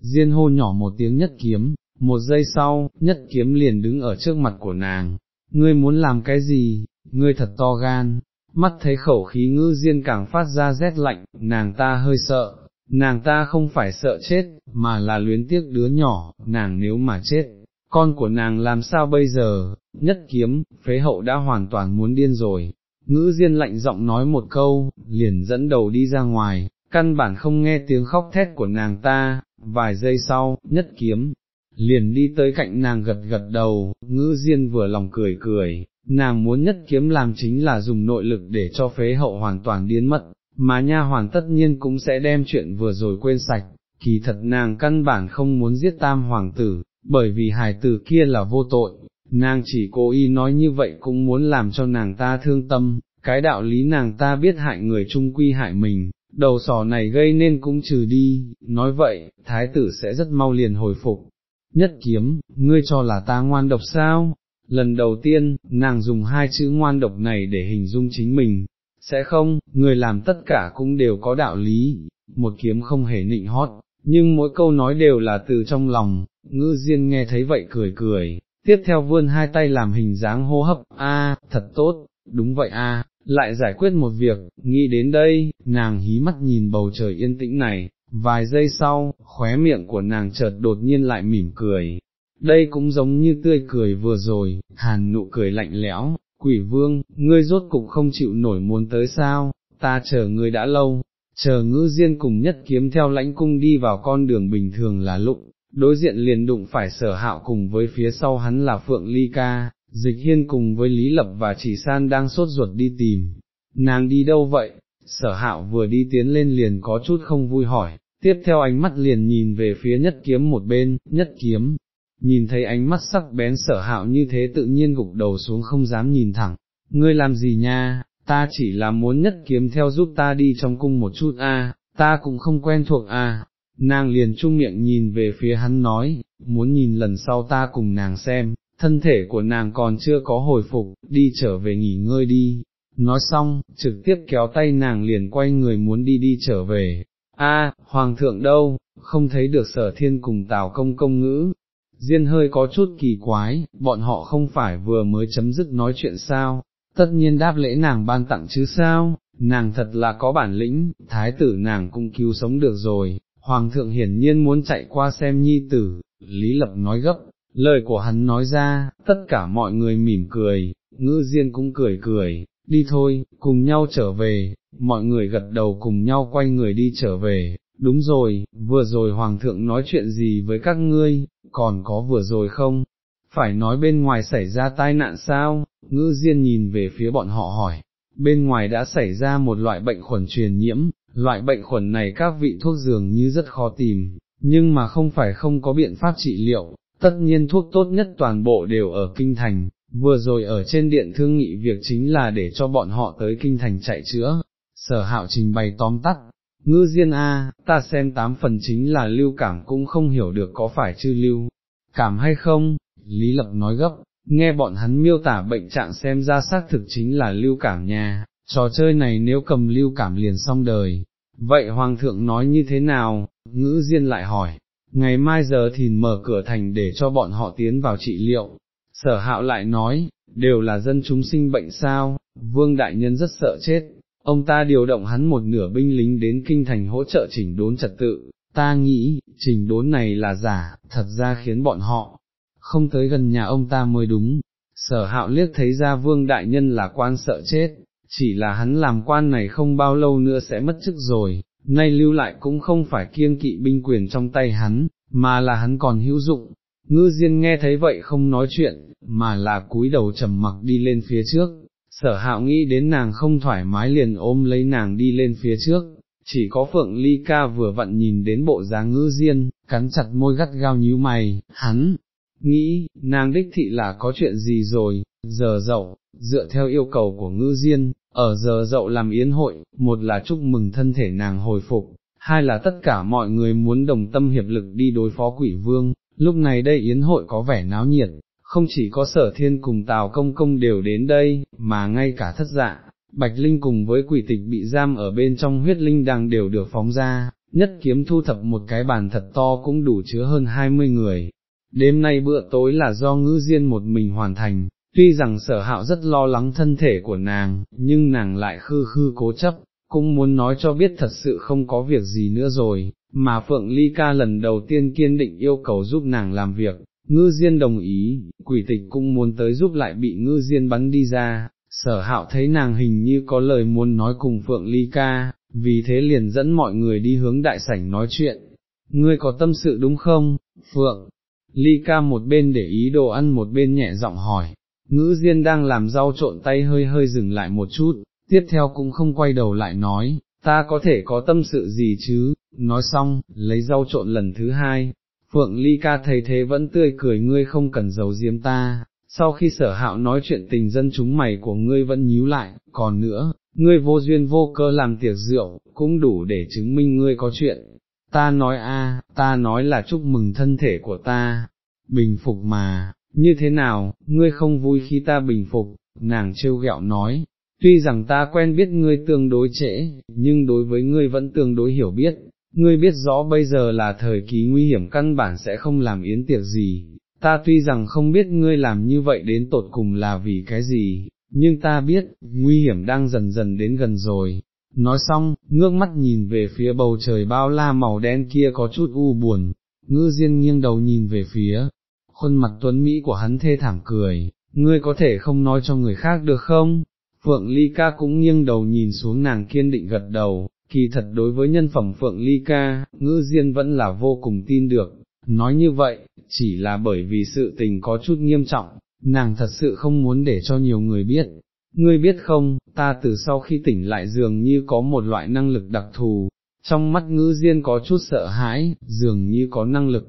Speaker 1: diên hô nhỏ một tiếng nhất kiếm, một giây sau, nhất kiếm liền đứng ở trước mặt của nàng, ngươi muốn làm cái gì, ngươi thật to gan, mắt thấy khẩu khí ngữ diên càng phát ra rét lạnh, nàng ta hơi sợ, nàng ta không phải sợ chết, mà là luyến tiếc đứa nhỏ, nàng nếu mà chết, con của nàng làm sao bây giờ, nhất kiếm, phế hậu đã hoàn toàn muốn điên rồi, ngữ diên lạnh giọng nói một câu, liền dẫn đầu đi ra ngoài, căn bản không nghe tiếng khóc thét của nàng ta, vài giây sau, nhất kiếm, liền đi tới cạnh nàng gật gật đầu, ngữ diên vừa lòng cười cười, nàng muốn nhất kiếm làm chính là dùng nội lực để cho phế hậu hoàn toàn điên mất, mà nha hoàn tất nhiên cũng sẽ đem chuyện vừa rồi quên sạch, kỳ thật nàng căn bản không muốn giết tam hoàng tử, bởi vì hài tử kia là vô tội, nàng chỉ cố ý nói như vậy cũng muốn làm cho nàng ta thương tâm, cái đạo lý nàng ta biết hại người chung quy hại mình, đầu sò này gây nên cũng trừ đi, nói vậy, thái tử sẽ rất mau liền hồi phục. Nhất kiếm, ngươi cho là ta ngoan độc sao? Lần đầu tiên, nàng dùng hai chữ ngoan độc này để hình dung chính mình, sẽ không, người làm tất cả cũng đều có đạo lý, một kiếm không hề nịnh hót, nhưng mỗi câu nói đều là từ trong lòng, ngữ diên nghe thấy vậy cười cười, tiếp theo vươn hai tay làm hình dáng hô hấp, a, thật tốt, đúng vậy a, lại giải quyết một việc, nghĩ đến đây, nàng hí mắt nhìn bầu trời yên tĩnh này, vài giây sau, khóe miệng của nàng chợt đột nhiên lại mỉm cười. Đây cũng giống như tươi cười vừa rồi, hàn nụ cười lạnh lẽo, quỷ vương, ngươi rốt cục không chịu nổi muốn tới sao, ta chờ ngươi đã lâu, chờ ngữ diên cùng nhất kiếm theo lãnh cung đi vào con đường bình thường là lụng, đối diện liền đụng phải sở hạo cùng với phía sau hắn là Phượng Ly Ca, dịch hiên cùng với Lý Lập và Chỉ San đang sốt ruột đi tìm, nàng đi đâu vậy, sở hạo vừa đi tiến lên liền có chút không vui hỏi, tiếp theo ánh mắt liền nhìn về phía nhất kiếm một bên, nhất kiếm, nhìn thấy ánh mắt sắc bén sở hạo như thế tự nhiên gục đầu xuống không dám nhìn thẳng, ngươi làm gì nha, ta chỉ là muốn nhất kiếm theo giúp ta đi trong cung một chút a, ta cũng không quen thuộc a. Nàng liền chung miệng nhìn về phía hắn nói, muốn nhìn lần sau ta cùng nàng xem, thân thể của nàng còn chưa có hồi phục, đi trở về nghỉ ngơi đi. Nói xong, trực tiếp kéo tay nàng liền quay người muốn đi đi trở về. A, Hoàng thượng đâu, không thấy được sở thiên cùng tào công công ngữ, Diên hơi có chút kỳ quái, bọn họ không phải vừa mới chấm dứt nói chuyện sao, tất nhiên đáp lễ nàng ban tặng chứ sao, nàng thật là có bản lĩnh, thái tử nàng cũng cứu sống được rồi, hoàng thượng hiển nhiên muốn chạy qua xem nhi tử, Lý Lập nói gấp, lời của hắn nói ra, tất cả mọi người mỉm cười, ngữ diên cũng cười cười, đi thôi, cùng nhau trở về, mọi người gật đầu cùng nhau quay người đi trở về, đúng rồi, vừa rồi hoàng thượng nói chuyện gì với các ngươi, còn có vừa rồi không? Phải nói bên ngoài xảy ra tai nạn sao? Ngữ Diên nhìn về phía bọn họ hỏi, bên ngoài đã xảy ra một loại bệnh khuẩn truyền nhiễm, loại bệnh khuẩn này các vị thuốc dường như rất khó tìm, nhưng mà không phải không có biện pháp trị liệu, tất nhiên thuốc tốt nhất toàn bộ đều ở kinh thành, vừa rồi ở trên điện thương nghị việc chính là để cho bọn họ tới kinh thành chạy chữa, sở hạo trình bày tóm tắt, ngư diên a, ta xem tám phần chính là lưu cảm cũng không hiểu được có phải chư lưu, cảm hay không, Lý Lập nói gấp, nghe bọn hắn miêu tả bệnh trạng xem ra xác thực chính là lưu cảm nha, trò chơi này nếu cầm lưu cảm liền xong đời, vậy Hoàng thượng nói như thế nào, ngữ diên lại hỏi, ngày mai giờ thì mở cửa thành để cho bọn họ tiến vào trị liệu, sở hạo lại nói, đều là dân chúng sinh bệnh sao, vương đại nhân rất sợ chết, ông ta điều động hắn một nửa binh lính đến kinh thành hỗ trợ chỉnh đốn trật tự, ta nghĩ, chỉnh đốn này là giả, thật ra khiến bọn họ, không tới gần nhà ông ta mới đúng. Sở hạo liếc thấy ra vương đại nhân là quan sợ chết, chỉ là hắn làm quan này không bao lâu nữa sẽ mất chức rồi, nay lưu lại cũng không phải kiêng kỵ binh quyền trong tay hắn, mà là hắn còn hữu dụng. Ngư Diên nghe thấy vậy không nói chuyện, mà là cúi đầu trầm mặc đi lên phía trước, sở hạo nghĩ đến nàng không thoải mái liền ôm lấy nàng đi lên phía trước, chỉ có Phượng Ly Ca vừa vặn nhìn đến bộ dáng ngư Diên, cắn chặt môi gắt gao nhíu mày, hắn, nghĩ, nàng đích thị là có chuyện gì rồi, giờ dậu, dựa theo yêu cầu của ngư Diên, ở giờ dậu làm yến hội, một là chúc mừng thân thể nàng hồi phục, hai là tất cả mọi người muốn đồng tâm hiệp lực đi đối phó quỷ vương, lúc này đây yến hội có vẻ náo nhiệt, không chỉ có sở thiên cùng Tào Công Công đều đến đây, mà ngay cả thất dạ, Bạch Linh cùng với quỷ tịch bị giam ở bên trong huyết linh đằng đều được phóng ra, nhất kiếm thu thập một cái bàn thật to cũng đủ chứa hơn hai mươi người. Đêm nay bữa tối là do ngư diên một mình hoàn thành, tuy rằng sở hạo rất lo lắng thân thể của nàng, nhưng nàng lại khư khư cố chấp, cũng muốn nói cho biết thật sự không có việc gì nữa rồi, mà Phượng Ly Ca lần đầu tiên kiên định yêu cầu giúp nàng làm việc, ngư diên đồng ý, quỷ tịch cũng muốn tới giúp lại bị ngư diên bắn đi ra, sở hạo thấy nàng hình như có lời muốn nói cùng Phượng Ly Ca, vì thế liền dẫn mọi người đi hướng đại sảnh nói chuyện, ngươi có tâm sự đúng không, Phượng, Ly Ca một bên để ý đồ ăn một bên nhẹ giọng hỏi, ngữ diên đang làm rau trộn tay hơi hơi dừng lại một chút, tiếp theo cũng không quay đầu lại nói, ta có thể có tâm sự gì chứ, nói xong, lấy rau trộn lần thứ hai, Phượng Ly ca thấy thế vẫn tươi cười ngươi không cần giấu diếm ta, sau khi sở hạo nói chuyện tình dân chúng mày của ngươi vẫn nhíu lại, còn nữa, ngươi vô duyên vô cơ làm tiệc rượu, cũng đủ để chứng minh ngươi có chuyện. Ta nói a, ta nói là chúc mừng thân thể của ta, bình phục mà, như thế nào, ngươi không vui khi ta bình phục, nàng trêu ghẹo nói, tuy rằng ta quen biết ngươi tương đối trễ, nhưng đối với ngươi vẫn tương đối hiểu biết, ngươi biết rõ bây giờ là thời kỳ nguy hiểm căn bản sẽ không làm yến tiệc gì, ta tuy rằng không biết ngươi làm như vậy đến tột cùng là vì cái gì, nhưng ta biết, nguy hiểm đang dần dần đến gần rồi. Nói xong, ngước mắt nhìn về phía bầu trời bao la màu đen kia có chút u buồn, ngư diên nghiêng đầu nhìn về phía, khuôn mặt tuấn Mỹ của hắn thê thảm cười, ngươi có thể không nói cho người khác được không? Phượng Ly Ca cũng nghiêng đầu nhìn xuống nàng kiên định gật đầu, kỳ thật đối với nhân phẩm Phượng Ly Ca, ngữ diên vẫn là vô cùng tin được, nói như vậy, chỉ là bởi vì sự tình có chút nghiêm trọng, nàng thật sự không muốn để cho nhiều người biết. Ngươi biết không, ta từ sau khi tỉnh lại dường như có một loại năng lực đặc thù, trong mắt ngữ diên có chút sợ hãi, dường như có năng lực,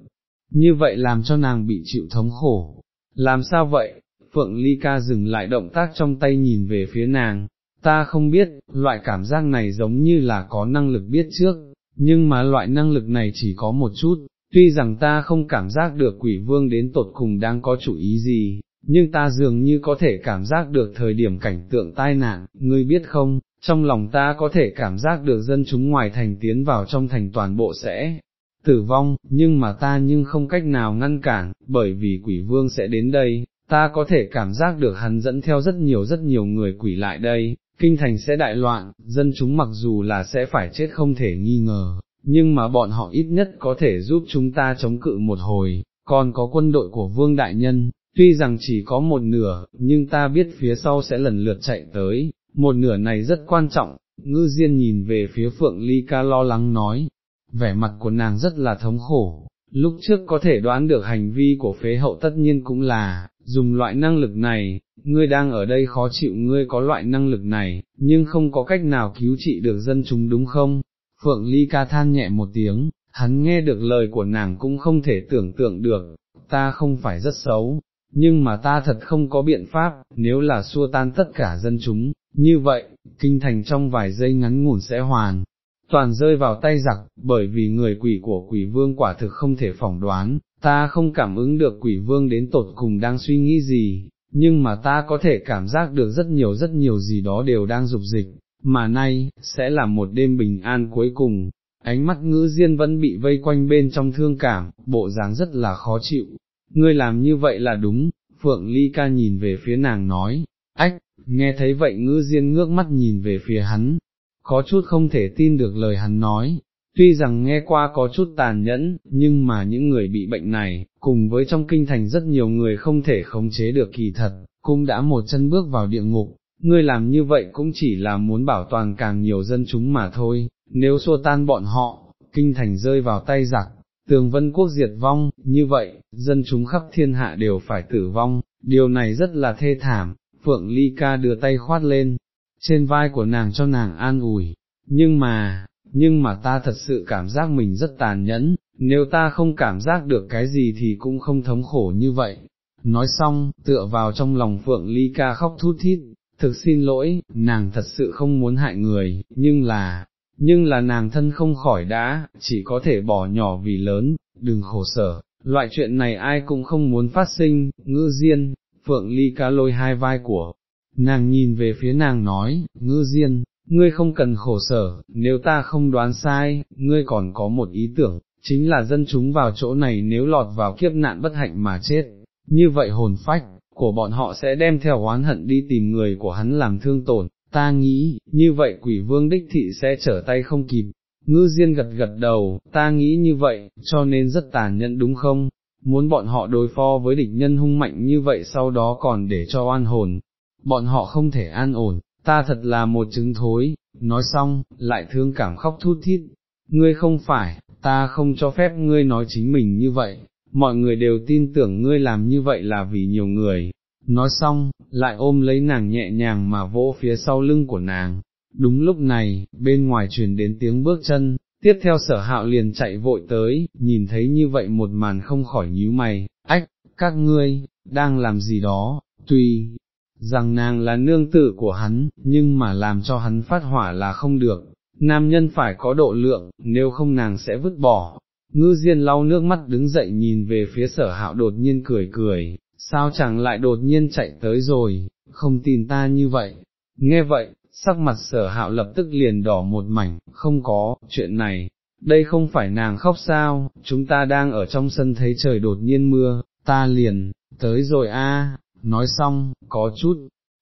Speaker 1: như vậy làm cho nàng bị chịu thống khổ. Làm sao vậy? Phượng Ly Ca dừng lại động tác trong tay nhìn về phía nàng, ta không biết, loại cảm giác này giống như là có năng lực biết trước, nhưng mà loại năng lực này chỉ có một chút, tuy rằng ta không cảm giác được quỷ vương đến tột cùng đang có chủ ý gì, nhưng ta dường như có thể cảm giác được thời điểm cảnh tượng tai nạn, ngươi biết không, trong lòng ta có thể cảm giác được dân chúng ngoài thành tiến vào trong thành toàn bộ sẽ tử vong, nhưng mà ta nhưng không cách nào ngăn cản, bởi vì quỷ vương sẽ đến đây, ta có thể cảm giác được hắn dẫn theo rất nhiều rất nhiều người quỷ lại đây, kinh thành sẽ đại loạn, dân chúng mặc dù là sẽ phải chết không thể nghi ngờ, nhưng mà bọn họ ít nhất có thể giúp chúng ta chống cự một hồi, còn có quân đội của vương đại nhân, tuy rằng chỉ có một nửa, nhưng ta biết phía sau sẽ lần lượt chạy tới, một nửa này rất quan trọng, ngư diên nhìn về phía phượng ly ca lo lắng nói, vẻ mặt của nàng rất là thống khổ, lúc trước có thể đoán được hành vi của phế hậu tất nhiên cũng là, dùng loại năng lực này, ngươi đang ở đây khó chịu ngươi có loại năng lực này, nhưng không có cách nào cứu trị được dân chúng đúng không? Phượng Ly ca than nhẹ một tiếng, hắn nghe được lời của nàng cũng không thể tưởng tượng được, ta không phải rất xấu, nhưng mà ta thật không có biện pháp, nếu là xua tan tất cả dân chúng, như vậy, kinh thành trong vài giây ngắn ngủn sẽ hoàn, toàn rơi vào tay giặc, bởi vì người quỷ của quỷ vương quả thực không thể phỏng đoán, ta không cảm ứng được quỷ vương đến tột cùng đang suy nghĩ gì, nhưng mà ta có thể cảm giác được rất nhiều rất nhiều gì đó đều đang dục dịch, mà nay, sẽ là một đêm bình an cuối cùng. Ánh mắt ngữ diên vẫn bị vây quanh bên trong thương cảm, bộ dáng rất là khó chịu. Ngươi làm như vậy là đúng, Phượng Ly ca nhìn về phía nàng nói, ách, nghe thấy vậy ngữ diên ngước mắt nhìn về phía hắn, có chút không thể tin được lời hắn nói, tuy rằng nghe qua có chút tàn nhẫn, nhưng mà những người bị bệnh này, cùng với trong kinh thành rất nhiều người không thể khống chế được kỳ thật, cũng đã một chân bước vào địa ngục, ngươi làm như vậy cũng chỉ là muốn bảo toàn càng nhiều dân chúng mà thôi, nếu xua tan bọn họ, kinh thành rơi vào tay giặc, tường vân quốc diệt vong, như vậy, dân chúng khắp thiên hạ đều phải tử vong, điều này rất là thê thảm, Phượng Ly Ca đưa tay khoát lên, trên vai của nàng cho nàng an ủi, nhưng mà, nhưng mà ta thật sự cảm giác mình rất tàn nhẫn, nếu ta không cảm giác được cái gì thì cũng không thống khổ như vậy. Nói xong, tựa vào trong lòng Phượng Ly Ca khóc thút thít, thực xin lỗi, nàng thật sự không muốn hại người, nhưng là, nhưng là nàng thân không khỏi đã, chỉ có thể bỏ nhỏ vì lớn, đừng khổ sở, loại chuyện này ai cũng không muốn phát sinh, ngư diên, Phượng Ly cá lôi hai vai của, nàng nhìn về phía nàng nói, ngư diên, ngươi không cần khổ sở, nếu ta không đoán sai, ngươi còn có một ý tưởng, chính là dân chúng vào chỗ này nếu lọt vào kiếp nạn bất hạnh mà chết, như vậy hồn phách của bọn họ sẽ đem theo oán hận đi tìm người của hắn làm thương tổn, ta nghĩ, như vậy quỷ vương đích thị sẽ trở tay không kịp. Ngư Diên gật gật đầu, ta nghĩ như vậy, cho nên rất tàn nhẫn đúng không? Muốn bọn họ đối phó với địch nhân hung mạnh như vậy sau đó còn để cho oan hồn, bọn họ không thể an ổn, ta thật là một trứng thối, nói xong, lại thương cảm khóc thút thít, ngươi không phải, ta không cho phép ngươi nói chính mình như vậy, mọi người đều tin tưởng ngươi làm như vậy là vì nhiều người, nói xong, lại ôm lấy nàng nhẹ nhàng mà vỗ phía sau lưng của nàng, đúng lúc này, bên ngoài truyền đến tiếng bước chân, tiếp theo sở hạo liền chạy vội tới, nhìn thấy như vậy một màn không khỏi nhíu mày, ách, các ngươi, đang làm gì đó, tùy, rằng nàng là nương tử của hắn, nhưng mà làm cho hắn phát hỏa là không được, nam nhân phải có độ lượng, nếu không nàng sẽ vứt bỏ. Ngư Diên lau nước mắt đứng dậy nhìn về phía sở hạo đột nhiên cười cười, sao chẳng lại đột nhiên chạy tới rồi, không tin ta như vậy. Nghe vậy, sắc mặt sở hạo lập tức liền đỏ một mảnh, không có, chuyện này, đây không phải nàng khóc sao, chúng ta đang ở trong sân thấy trời đột nhiên mưa, ta liền, tới rồi a. Nói xong, có chút,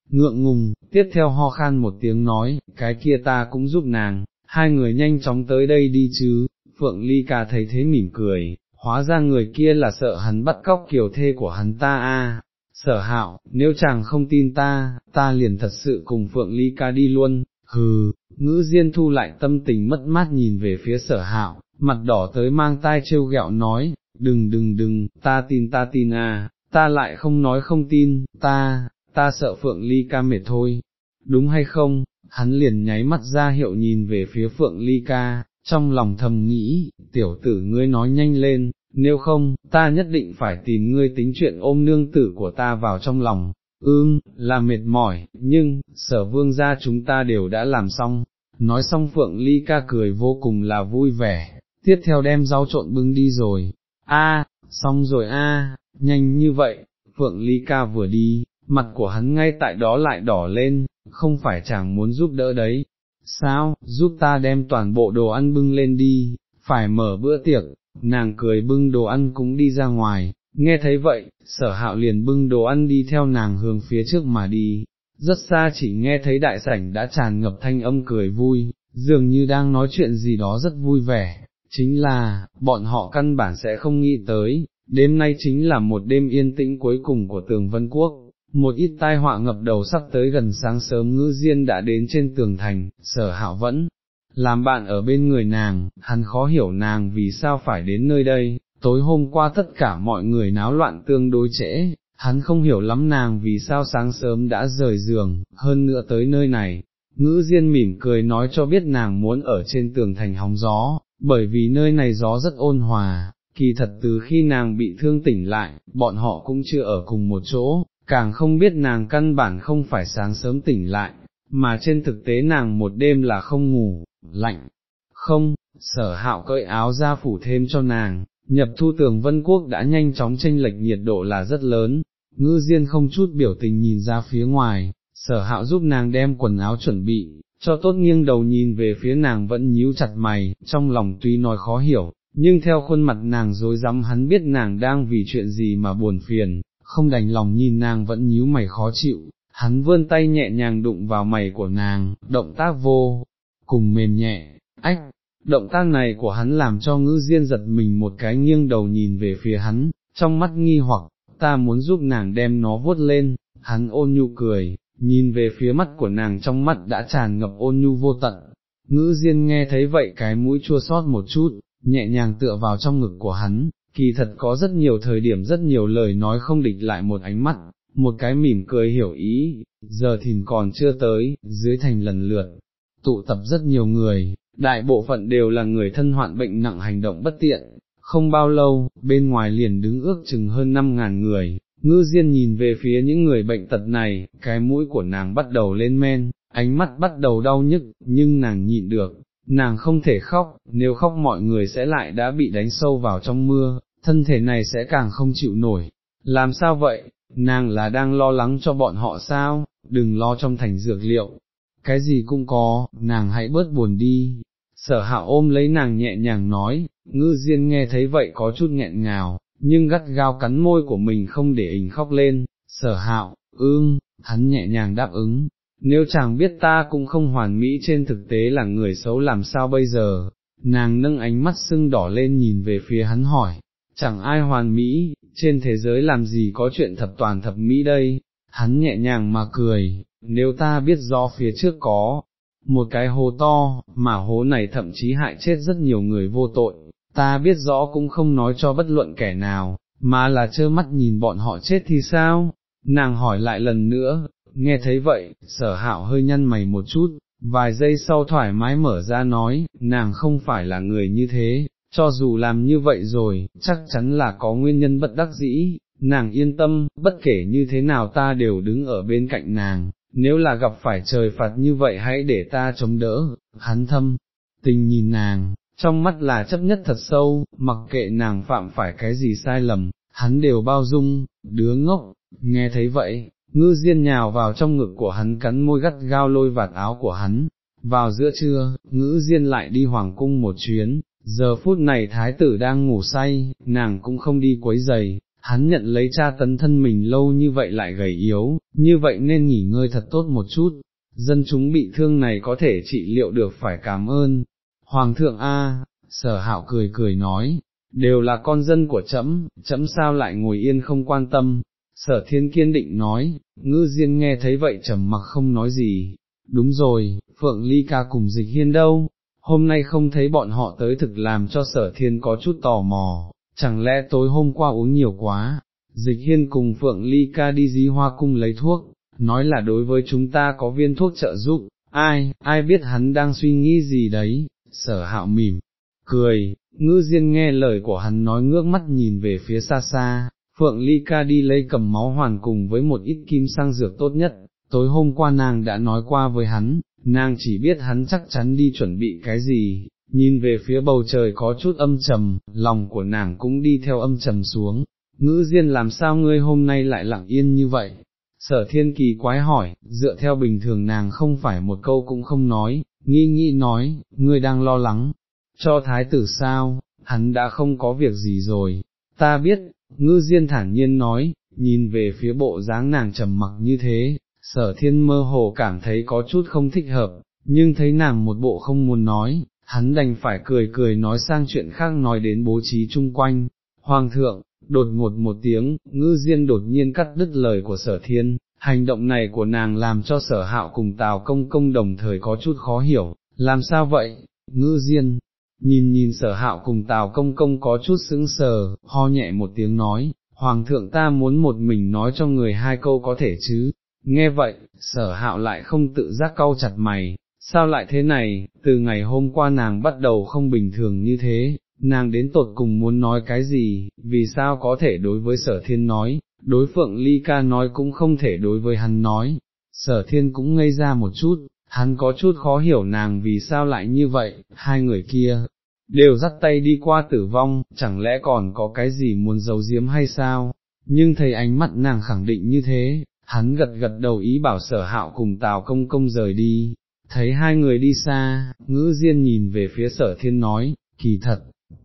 Speaker 1: ngượng ngùng, tiếp theo ho khan một tiếng nói, cái kia ta cũng giúp nàng, hai người nhanh chóng tới đây đi chứ, Phượng Ly Ca thấy thế mỉm cười, hóa ra người kia là sợ hắn bắt cóc kiều thê của hắn ta a. Sở hạo, nếu chàng không tin ta, ta liền thật sự cùng Phượng Ly Ca đi luôn, hừ, ngữ diên thu lại tâm tình mất mát nhìn về phía sở hạo, mặt đỏ tới mang tai trêu ghẹo nói, đừng đừng đừng, ta tin ta tin à, ta lại không nói không tin, ta, ta sợ Phượng Ly ca mệt thôi, đúng hay không, hắn liền nháy mắt ra hiệu nhìn về phía Phượng Ly ca, trong lòng thầm nghĩ, tiểu tử ngươi nói nhanh lên, nếu không, ta nhất định phải tìm ngươi tính chuyện ôm nương tử của ta vào trong lòng, ưm, là mệt mỏi, nhưng, sở vương gia chúng ta đều đã làm xong, nói xong Phượng Ly ca cười vô cùng là vui vẻ, tiếp theo đem rau trộn bưng đi rồi, a, xong rồi a, nhanh như vậy, Phượng Ly ca vừa đi, mặt của hắn ngay tại đó lại đỏ lên, không phải chàng muốn giúp đỡ đấy, sao, giúp ta đem toàn bộ đồ ăn bưng lên đi, phải mở bữa tiệc, nàng cười bưng đồ ăn cũng đi ra ngoài, nghe thấy vậy, sở hạo liền bưng đồ ăn đi theo nàng hướng phía trước mà đi, rất xa chỉ nghe thấy đại sảnh đã tràn ngập thanh âm cười vui, dường như đang nói chuyện gì đó rất vui vẻ, chính là, bọn họ căn bản sẽ không nghĩ tới, đêm nay chính là một đêm yên tĩnh cuối cùng của tường vân quốc, một ít tai họa ngập đầu sắp tới gần sáng sớm ngữ diên đã đến trên tường thành, sở hạo vẫn, làm bạn ở bên người nàng, hắn khó hiểu nàng vì sao phải đến nơi đây, tối hôm qua tất cả mọi người náo loạn tương đối trễ, hắn không hiểu lắm nàng vì sao sáng sớm đã rời giường, hơn nữa tới nơi này. Ngữ Diên mỉm cười nói cho biết nàng muốn ở trên tường thành hóng gió, bởi vì nơi này gió rất ôn hòa, kỳ thật từ khi nàng bị thương tỉnh lại, bọn họ cũng chưa ở cùng một chỗ, càng không biết nàng căn bản không phải sáng sớm tỉnh lại, mà trên thực tế nàng một đêm là không ngủ, lạnh, không, sở hạo cởi áo ra phủ thêm cho nàng, nhập thu tường vân quốc đã nhanh chóng tranh lệch nhiệt độ là rất lớn, ngư diên không chút biểu tình nhìn ra phía ngoài, sở hạo giúp nàng đem quần áo chuẩn bị, cho tốt nghiêng đầu nhìn về phía nàng vẫn nhíu chặt mày, trong lòng tuy nói khó hiểu, nhưng theo khuôn mặt nàng dối rắm hắn biết nàng đang vì chuyện gì mà buồn phiền, không đành lòng nhìn nàng vẫn nhíu mày khó chịu, hắn vươn tay nhẹ nhàng đụng vào mày của nàng, động tác vô, cùng mềm nhẹ, ách, Động tác này của hắn làm cho ngữ diên giật mình một cái nghiêng đầu nhìn về phía hắn, trong mắt nghi hoặc, ta muốn giúp nàng đem nó vuốt lên, hắn ôn nhu cười, nhìn về phía mắt của nàng trong mắt đã tràn ngập ôn nhu vô tận. Ngữ diên nghe thấy vậy cái mũi chua sót một chút, nhẹ nhàng tựa vào trong ngực của hắn, kỳ thật có rất nhiều thời điểm rất nhiều lời nói không địch lại một ánh mắt, một cái mỉm cười hiểu ý, giờ thìn còn chưa tới, dưới thành lần lượt, tụ tập rất nhiều người, đại bộ phận đều là người thân hoạn bệnh nặng hành động bất tiện, không bao lâu, bên ngoài liền đứng ước chừng hơn năm ngàn người, ngư diên nhìn về phía những người bệnh tật này, cái mũi của nàng bắt đầu lên men, ánh mắt bắt đầu đau nhức, nhưng nàng nhịn được, nàng không thể khóc, nếu khóc mọi người sẽ lại đã bị đánh sâu vào trong mưa, thân thể này sẽ càng không chịu nổi. Làm sao vậy, nàng là đang lo lắng cho bọn họ sao, đừng lo trong thành dược liệu, cái gì cũng có, nàng hãy bớt buồn đi. Sở hạ ôm lấy nàng nhẹ nhàng nói, ngư diên nghe thấy vậy có chút nghẹn ngào, nhưng gắt gao cắn môi của mình không để hình khóc lên, sở hạo, ương, hắn nhẹ nhàng đáp ứng, nếu chàng biết ta cũng không hoàn mỹ trên thực tế là người xấu làm sao bây giờ, nàng nâng ánh mắt sưng đỏ lên nhìn về phía hắn hỏi, chẳng ai hoàn mỹ, trên thế giới làm gì có chuyện thập toàn thập mỹ đây, hắn nhẹ nhàng mà cười, nếu ta biết rõ phía trước có một cái hồ to, mà hố này thậm chí hại chết rất nhiều người vô tội, ta biết rõ cũng không nói cho bất luận kẻ nào, mà là trơ mắt nhìn bọn họ chết thì sao? Nàng hỏi lại lần nữa, nghe thấy vậy, sở hạo hơi nhăn mày một chút, vài giây sau thoải mái mở ra nói, nàng không phải là người như thế, cho dù làm như vậy rồi, chắc chắn là có nguyên nhân bất đắc dĩ, nàng yên tâm, bất kể như thế nào ta đều đứng ở bên cạnh nàng, nếu là gặp phải trời phạt như vậy hãy để ta chống đỡ, hắn thâm, tình nhìn nàng, trong mắt là chấp nhất thật sâu, mặc kệ nàng phạm phải cái gì sai lầm, hắn đều bao dung, đứa ngốc, nghe thấy vậy, ngư diên nhào vào trong ngực của hắn cắn môi gắt gao lôi vạt áo của hắn, vào giữa trưa, ngữ diên lại đi hoàng cung một chuyến, giờ phút này thái tử đang ngủ say, nàng cũng không đi quấy giày, hắn nhận lấy cha tấn thân mình lâu như vậy lại gầy yếu, như vậy nên nghỉ ngơi thật tốt một chút, dân chúng bị thương này có thể trị liệu được phải cảm ơn. Hoàng thượng A, sở hạo cười cười nói, đều là con dân của trẫm, trẫm sao lại ngồi yên không quan tâm, sở thiên kiên định nói, ngư diên nghe thấy vậy trầm mặc không nói gì, đúng rồi, phượng ly ca cùng dịch hiên đâu, hôm nay không thấy bọn họ tới thực làm cho sở thiên có chút tò mò, chẳng lẽ tối hôm qua uống nhiều quá, dịch hiên cùng Phượng Ly ca đi dí hoa cung lấy thuốc, nói là đối với chúng ta có viên thuốc trợ giúp, ai, ai biết hắn đang suy nghĩ gì đấy, sở hạo mỉm, cười, ngư diên nghe lời của hắn nói ngước mắt nhìn về phía xa xa, Phượng Ly ca đi lấy cầm máu hoàn cùng với một ít kim sang dược tốt nhất, tối hôm qua nàng đã nói qua với hắn, nàng chỉ biết hắn chắc chắn đi chuẩn bị cái gì, nhìn về phía bầu trời có chút âm trầm, lòng của nàng cũng đi theo âm trầm xuống, ngữ diên làm sao ngươi hôm nay lại lặng yên như vậy? Sở thiên kỳ quái hỏi, dựa theo bình thường nàng không phải một câu cũng không nói, nghi nghĩ nói, ngươi đang lo lắng, cho thái tử sao, hắn đã không có việc gì rồi, ta biết, ngư diên thản nhiên nói, nhìn về phía bộ dáng nàng trầm mặc như thế, sở thiên mơ hồ cảm thấy có chút không thích hợp, nhưng thấy nàng một bộ không muốn nói, hắn đành phải cười cười nói sang chuyện khác nói đến bố trí chung quanh. Hoàng thượng, đột ngột một tiếng, ngư diên đột nhiên cắt đứt lời của sở thiên, hành động này của nàng làm cho sở hạo cùng tào công công đồng thời có chút khó hiểu, làm sao vậy, ngư diên, nhìn nhìn sở hạo cùng tào công công có chút sững sờ, ho nhẹ một tiếng nói, hoàng thượng ta muốn một mình nói cho người hai câu có thể chứ, nghe vậy, sở hạo lại không tự giác cau chặt mày, sao lại thế này, từ ngày hôm qua nàng bắt đầu không bình thường như thế, nàng đến tột cùng muốn nói cái gì, vì sao có thể đối với sở thiên nói, đối phượng ly ca nói cũng không thể đối với hắn nói, sở thiên cũng ngây ra một chút, hắn có chút khó hiểu nàng vì sao lại như vậy, hai người kia, đều dắt tay đi qua tử vong, chẳng lẽ còn có cái gì muốn giấu giếm hay sao, nhưng thấy ánh mắt nàng khẳng định như thế, hắn gật gật đầu ý bảo sở hạo cùng tào công công rời đi, thấy hai người đi xa, ngữ diên nhìn về phía sở thiên nói, kỳ thật,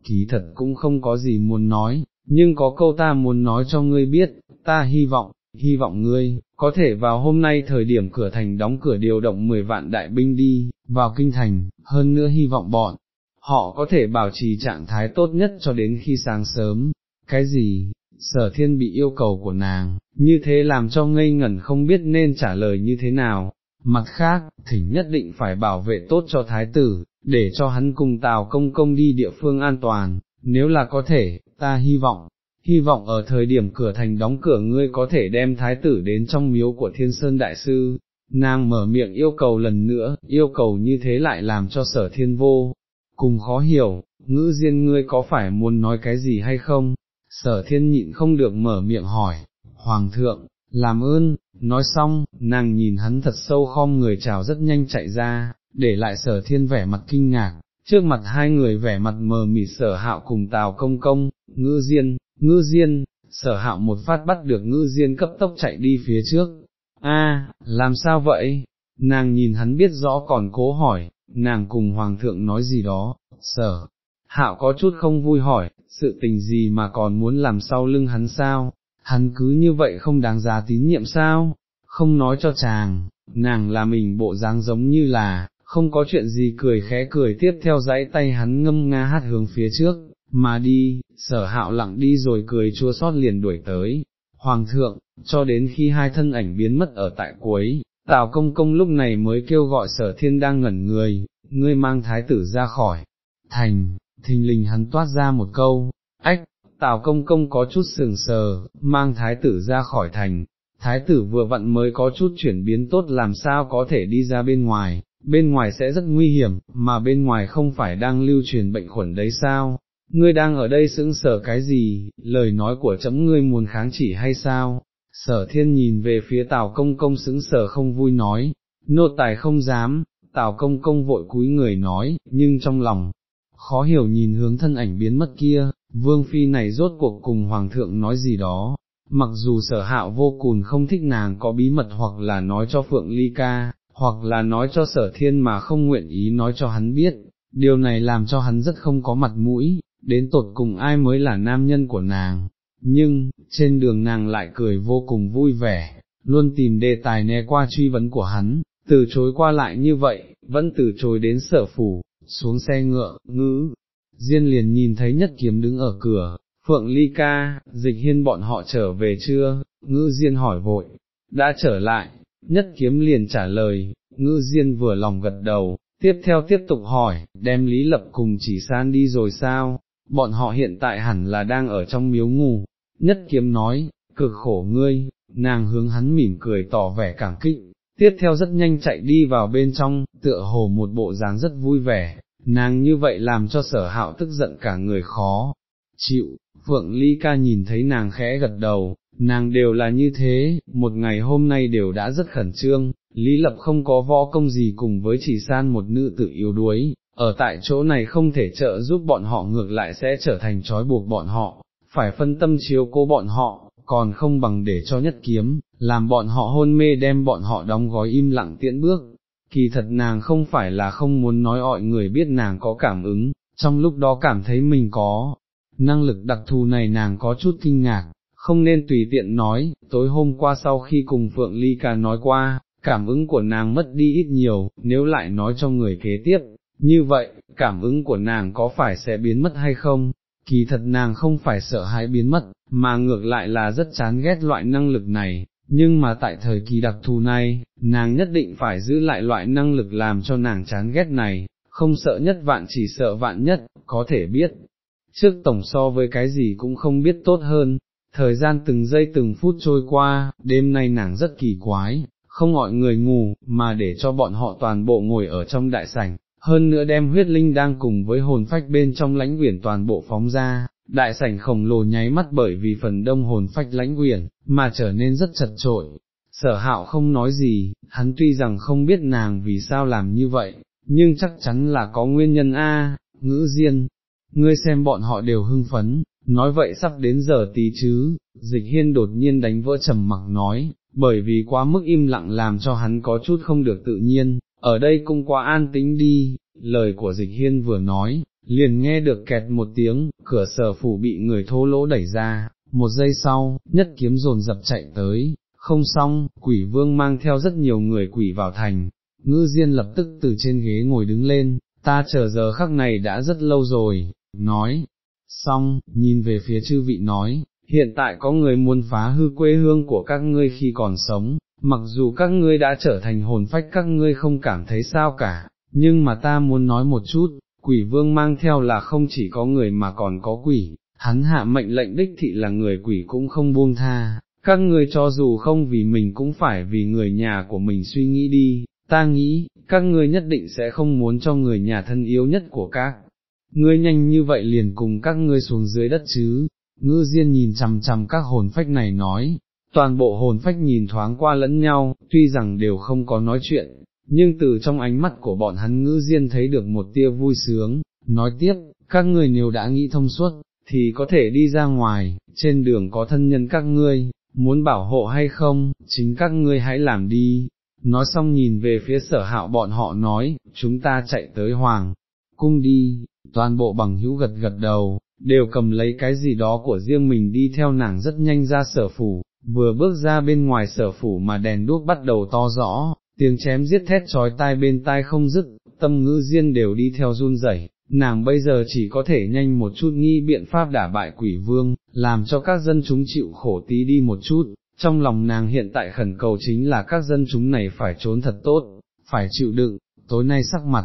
Speaker 1: kỳ thật cũng không có gì muốn nói, nhưng có câu ta muốn nói cho ngươi biết, ta hy vọng, hy vọng ngươi, có thể vào hôm nay thời điểm cửa thành đóng cửa điều động 10 vạn đại binh đi, vào kinh thành, hơn nữa hy vọng bọn, họ có thể bảo trì trạng thái tốt nhất cho đến khi sáng sớm. Cái gì? Sở thiên bị yêu cầu của nàng, như thế làm cho ngây ngẩn không biết nên trả lời như thế nào. Mặt khác, thỉnh nhất định phải bảo vệ tốt cho thái tử, để cho hắn cùng Tào Công Công đi địa phương an toàn, nếu là có thể, ta hy vọng, hy vọng ở thời điểm cửa thành đóng cửa ngươi có thể đem thái tử đến trong miếu của thiên sơn đại sư. Nàng mở miệng yêu cầu lần nữa, yêu cầu như thế lại làm cho sở thiên vô, cùng khó hiểu, ngữ diên ngươi có phải muốn nói cái gì hay không, sở thiên nhịn không được mở miệng hỏi, Hoàng thượng, làm ơn, nói xong, nàng nhìn hắn thật sâu khom người chào rất nhanh chạy ra, để lại sở thiên vẻ mặt kinh ngạc, trước mặt hai người vẻ mặt mờ mịt sở hạo cùng tào công công, ngữ diên, Ngư diên, sở hạo một phát bắt được Ngư diên cấp tốc chạy đi phía trước, a làm sao vậy, nàng nhìn hắn biết rõ còn cố hỏi, nàng cùng hoàng thượng nói gì đó, sở, hạo có chút không vui hỏi, sự tình gì mà còn muốn làm sau lưng hắn sao, hắn cứ như vậy không đáng giá tín nhiệm sao, không nói cho chàng, nàng là mình bộ dáng giống như là, không có chuyện gì cười khẽ cười tiếp theo dãy tay hắn ngâm nga hát hướng phía trước, mà đi, sở hạo lặng đi rồi cười chua xót liền đuổi tới, hoàng thượng, cho đến khi hai thân ảnh biến mất ở tại cuối, tào công công lúc này mới kêu gọi sở thiên đang ngẩn người, ngươi mang thái tử ra khỏi, thành, thình lình hắn toát ra một câu, ách, tào công công có chút sừng sờ, mang thái tử ra khỏi thành, thái tử vừa vặn mới có chút chuyển biến tốt làm sao có thể đi ra bên ngoài, bên ngoài sẽ rất nguy hiểm, mà bên ngoài không phải đang lưu truyền bệnh khuẩn đấy sao, ngươi đang ở đây sững sờ cái gì, lời nói của chấm ngươi muốn kháng chỉ hay sao, sở thiên nhìn về phía tào công công sững sờ không vui nói, nô tài không dám, tào công công vội cúi người nói, nhưng trong lòng, khó hiểu nhìn hướng thân ảnh biến mất kia, vương phi này rốt cuộc cùng hoàng thượng nói gì đó, mặc dù sở hạo vô cùng không thích nàng có bí mật hoặc là nói cho phượng ly ca, hoặc là nói cho sở thiên mà không nguyện ý nói cho hắn biết, điều này làm cho hắn rất không có mặt mũi, đến tột cùng ai mới là nam nhân của nàng, nhưng, trên đường nàng lại cười vô cùng vui vẻ, luôn tìm đề tài né qua truy vấn của hắn, từ chối qua lại như vậy, vẫn từ chối đến sở phủ, xuống xe ngựa, ngữ, Diên liền nhìn thấy nhất kiếm đứng ở cửa, Phượng Ly ca, dịch hiên bọn họ trở về chưa, ngữ Diên hỏi vội, đã trở lại, nhất kiếm liền trả lời, ngữ Diên vừa lòng gật đầu, tiếp theo tiếp tục hỏi, đem Lý Lập cùng chỉ san đi rồi sao, bọn họ hiện tại hẳn là đang ở trong miếu ngủ, nhất kiếm nói, cực khổ ngươi, nàng hướng hắn mỉm cười tỏ vẻ cảm kích, tiếp theo rất nhanh chạy đi vào bên trong, tựa hồ một bộ dáng rất vui vẻ, nàng như vậy làm cho sở hạo tức giận cả người khó, chịu, Phượng Ly ca nhìn thấy nàng khẽ gật đầu, nàng đều là như thế, một ngày hôm nay đều đã rất khẩn trương, Lý Lập không có võ công gì cùng với chỉ san một nữ tự yếu đuối, ở tại chỗ này không thể trợ giúp bọn họ ngược lại sẽ trở thành trói buộc bọn họ, phải phân tâm chiếu cố bọn họ, còn không bằng để cho nhất kiếm, làm bọn họ hôn mê đem bọn họ đóng gói im lặng tiễn bước. Kỳ thật nàng không phải là không muốn nói mọi người biết nàng có cảm ứng, trong lúc đó cảm thấy mình có, năng lực đặc thù này nàng có chút kinh ngạc, không nên tùy tiện nói, tối hôm qua sau khi cùng Phượng Ly Ca nói qua, cảm ứng của nàng mất đi ít nhiều, nếu lại nói cho người kế tiếp, như vậy, cảm ứng của nàng có phải sẽ biến mất hay không? Kỳ thật nàng không phải sợ hãi biến mất, mà ngược lại là rất chán ghét loại năng lực này, nhưng mà tại thời kỳ đặc thù này, nàng nhất định phải giữ lại loại năng lực làm cho nàng chán ghét này, không sợ nhất vạn chỉ sợ vạn nhất, có thể biết. Trước tổng so với cái gì cũng không biết tốt hơn, thời gian từng giây từng phút trôi qua, đêm nay nàng rất kỳ quái, không gọi người ngủ, mà để cho bọn họ toàn bộ ngồi ở trong đại sảnh, hơn nữa đem huyết linh đang cùng với hồn phách bên trong lãnh quyển toàn bộ phóng ra, đại sảnh khổng lồ nháy mắt bởi vì phần đông hồn phách lãnh quyển, mà trở nên rất chật trội. Sở hạo không nói gì, hắn tuy rằng không biết nàng vì sao làm như vậy, nhưng chắc chắn là có nguyên nhân a. ngữ diên, ngươi xem bọn họ đều hưng phấn, nói vậy sắp đến giờ tí chứ, dịch hiên đột nhiên đánh vỡ trầm mặc nói, bởi vì quá mức im lặng làm cho hắn có chút không được tự nhiên, ở đây cũng quá an tĩnh đi, lời của dịch hiên vừa nói, liền nghe được kẹt một tiếng, cửa sở phủ bị người thô lỗ đẩy ra, một giây sau, nhất kiếm dồn dập chạy tới, không xong, quỷ vương mang theo rất nhiều người quỷ vào thành, ngư diên lập tức từ trên ghế ngồi đứng lên, ta chờ giờ khắc này đã rất lâu rồi, nói, xong, nhìn về phía chư vị nói, hiện tại có người muốn phá hư quê hương của các ngươi khi còn sống, mặc dù các ngươi đã trở thành hồn phách các ngươi không cảm thấy sao cả, nhưng mà ta muốn nói một chút, quỷ vương mang theo là không chỉ có người mà còn có quỷ, hắn hạ mệnh lệnh đích thị là người quỷ cũng không buông tha, các ngươi cho dù không vì mình cũng phải vì người nhà của mình suy nghĩ đi, ta nghĩ, các ngươi nhất định sẽ không muốn cho người nhà thân yếu nhất của các. Ngươi nhanh như vậy liền cùng các ngươi xuống dưới đất chứ, ngư diên nhìn chằm chằm các hồn phách này nói, toàn bộ hồn phách nhìn thoáng qua lẫn nhau, tuy rằng đều không có nói chuyện, nhưng từ trong ánh mắt của bọn hắn ngữ diên thấy được một tia vui sướng, nói tiếp, các ngươi nếu đã nghĩ thông suốt, thì có thể đi ra ngoài, trên đường có thân nhân các ngươi, muốn bảo hộ hay không, chính các ngươi hãy làm đi. Nói xong nhìn về phía sở hạo bọn họ nói, chúng ta chạy tới hoàng, cung đi, toàn bộ bằng hữu gật gật đầu, đều cầm lấy cái gì đó của riêng mình đi theo nàng rất nhanh ra sở phủ, vừa bước ra bên ngoài sở phủ mà đèn đuốc bắt đầu to rõ, tiếng chém giết thét trói tai bên tai không dứt, tâm ngữ riêng đều đi theo run rẩy. Nàng bây giờ chỉ có thể nhanh một chút nghi biện pháp đả bại quỷ vương, làm cho các dân chúng chịu khổ tí đi một chút, trong lòng nàng hiện tại khẩn cầu chính là các dân chúng này phải trốn thật tốt, phải chịu đựng, tối nay sắc mặt,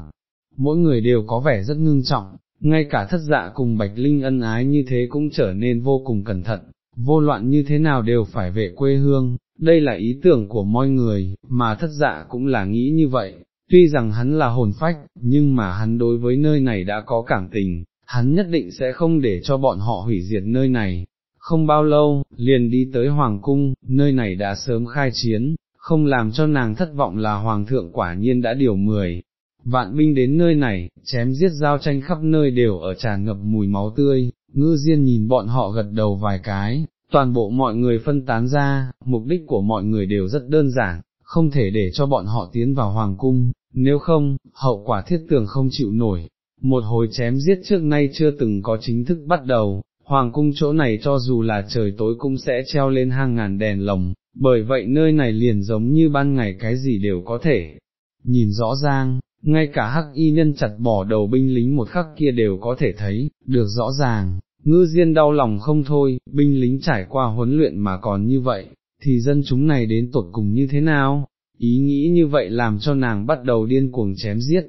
Speaker 1: mỗi người đều có vẻ rất ngưng trọng, ngay cả thất dạ cùng Bạch Linh ân ái như thế cũng trở nên vô cùng cẩn thận, vô loạn như thế nào đều phải về quê hương, đây là ý tưởng của mọi người, mà thất dạ cũng là nghĩ như vậy, tuy rằng hắn là hồn phách, nhưng mà hắn đối với nơi này đã có cảm tình, hắn nhất định sẽ không để cho bọn họ hủy diệt nơi này. Không bao lâu, liền đi tới Hoàng Cung, nơi này đã sớm khai chiến, không làm cho nàng thất vọng là Hoàng thượng quả nhiên đã điều mười. Vạn binh đến nơi này, chém giết giao tranh khắp nơi đều ở tràn ngập mùi máu tươi, ngư diên nhìn bọn họ gật đầu vài cái, toàn bộ mọi người phân tán ra, mục đích của mọi người đều rất đơn giản, không thể để cho bọn họ tiến vào hoàng cung, nếu không, hậu quả thiết tường không chịu nổi. Một hồi chém giết trước nay chưa từng có chính thức bắt đầu, hoàng cung chỗ này cho dù là trời tối cũng sẽ treo lên hàng ngàn đèn lồng, bởi vậy nơi này liền giống như ban ngày cái gì đều có thể. Nhìn rõ ràng, ngay cả hắc y nhân chặt bỏ đầu binh lính một khắc kia đều có thể thấy, được rõ ràng, ngư diên đau lòng không thôi, binh lính trải qua huấn luyện mà còn như vậy, thì dân chúng này đến tột cùng như thế nào, ý nghĩ như vậy làm cho nàng bắt đầu điên cuồng chém giết.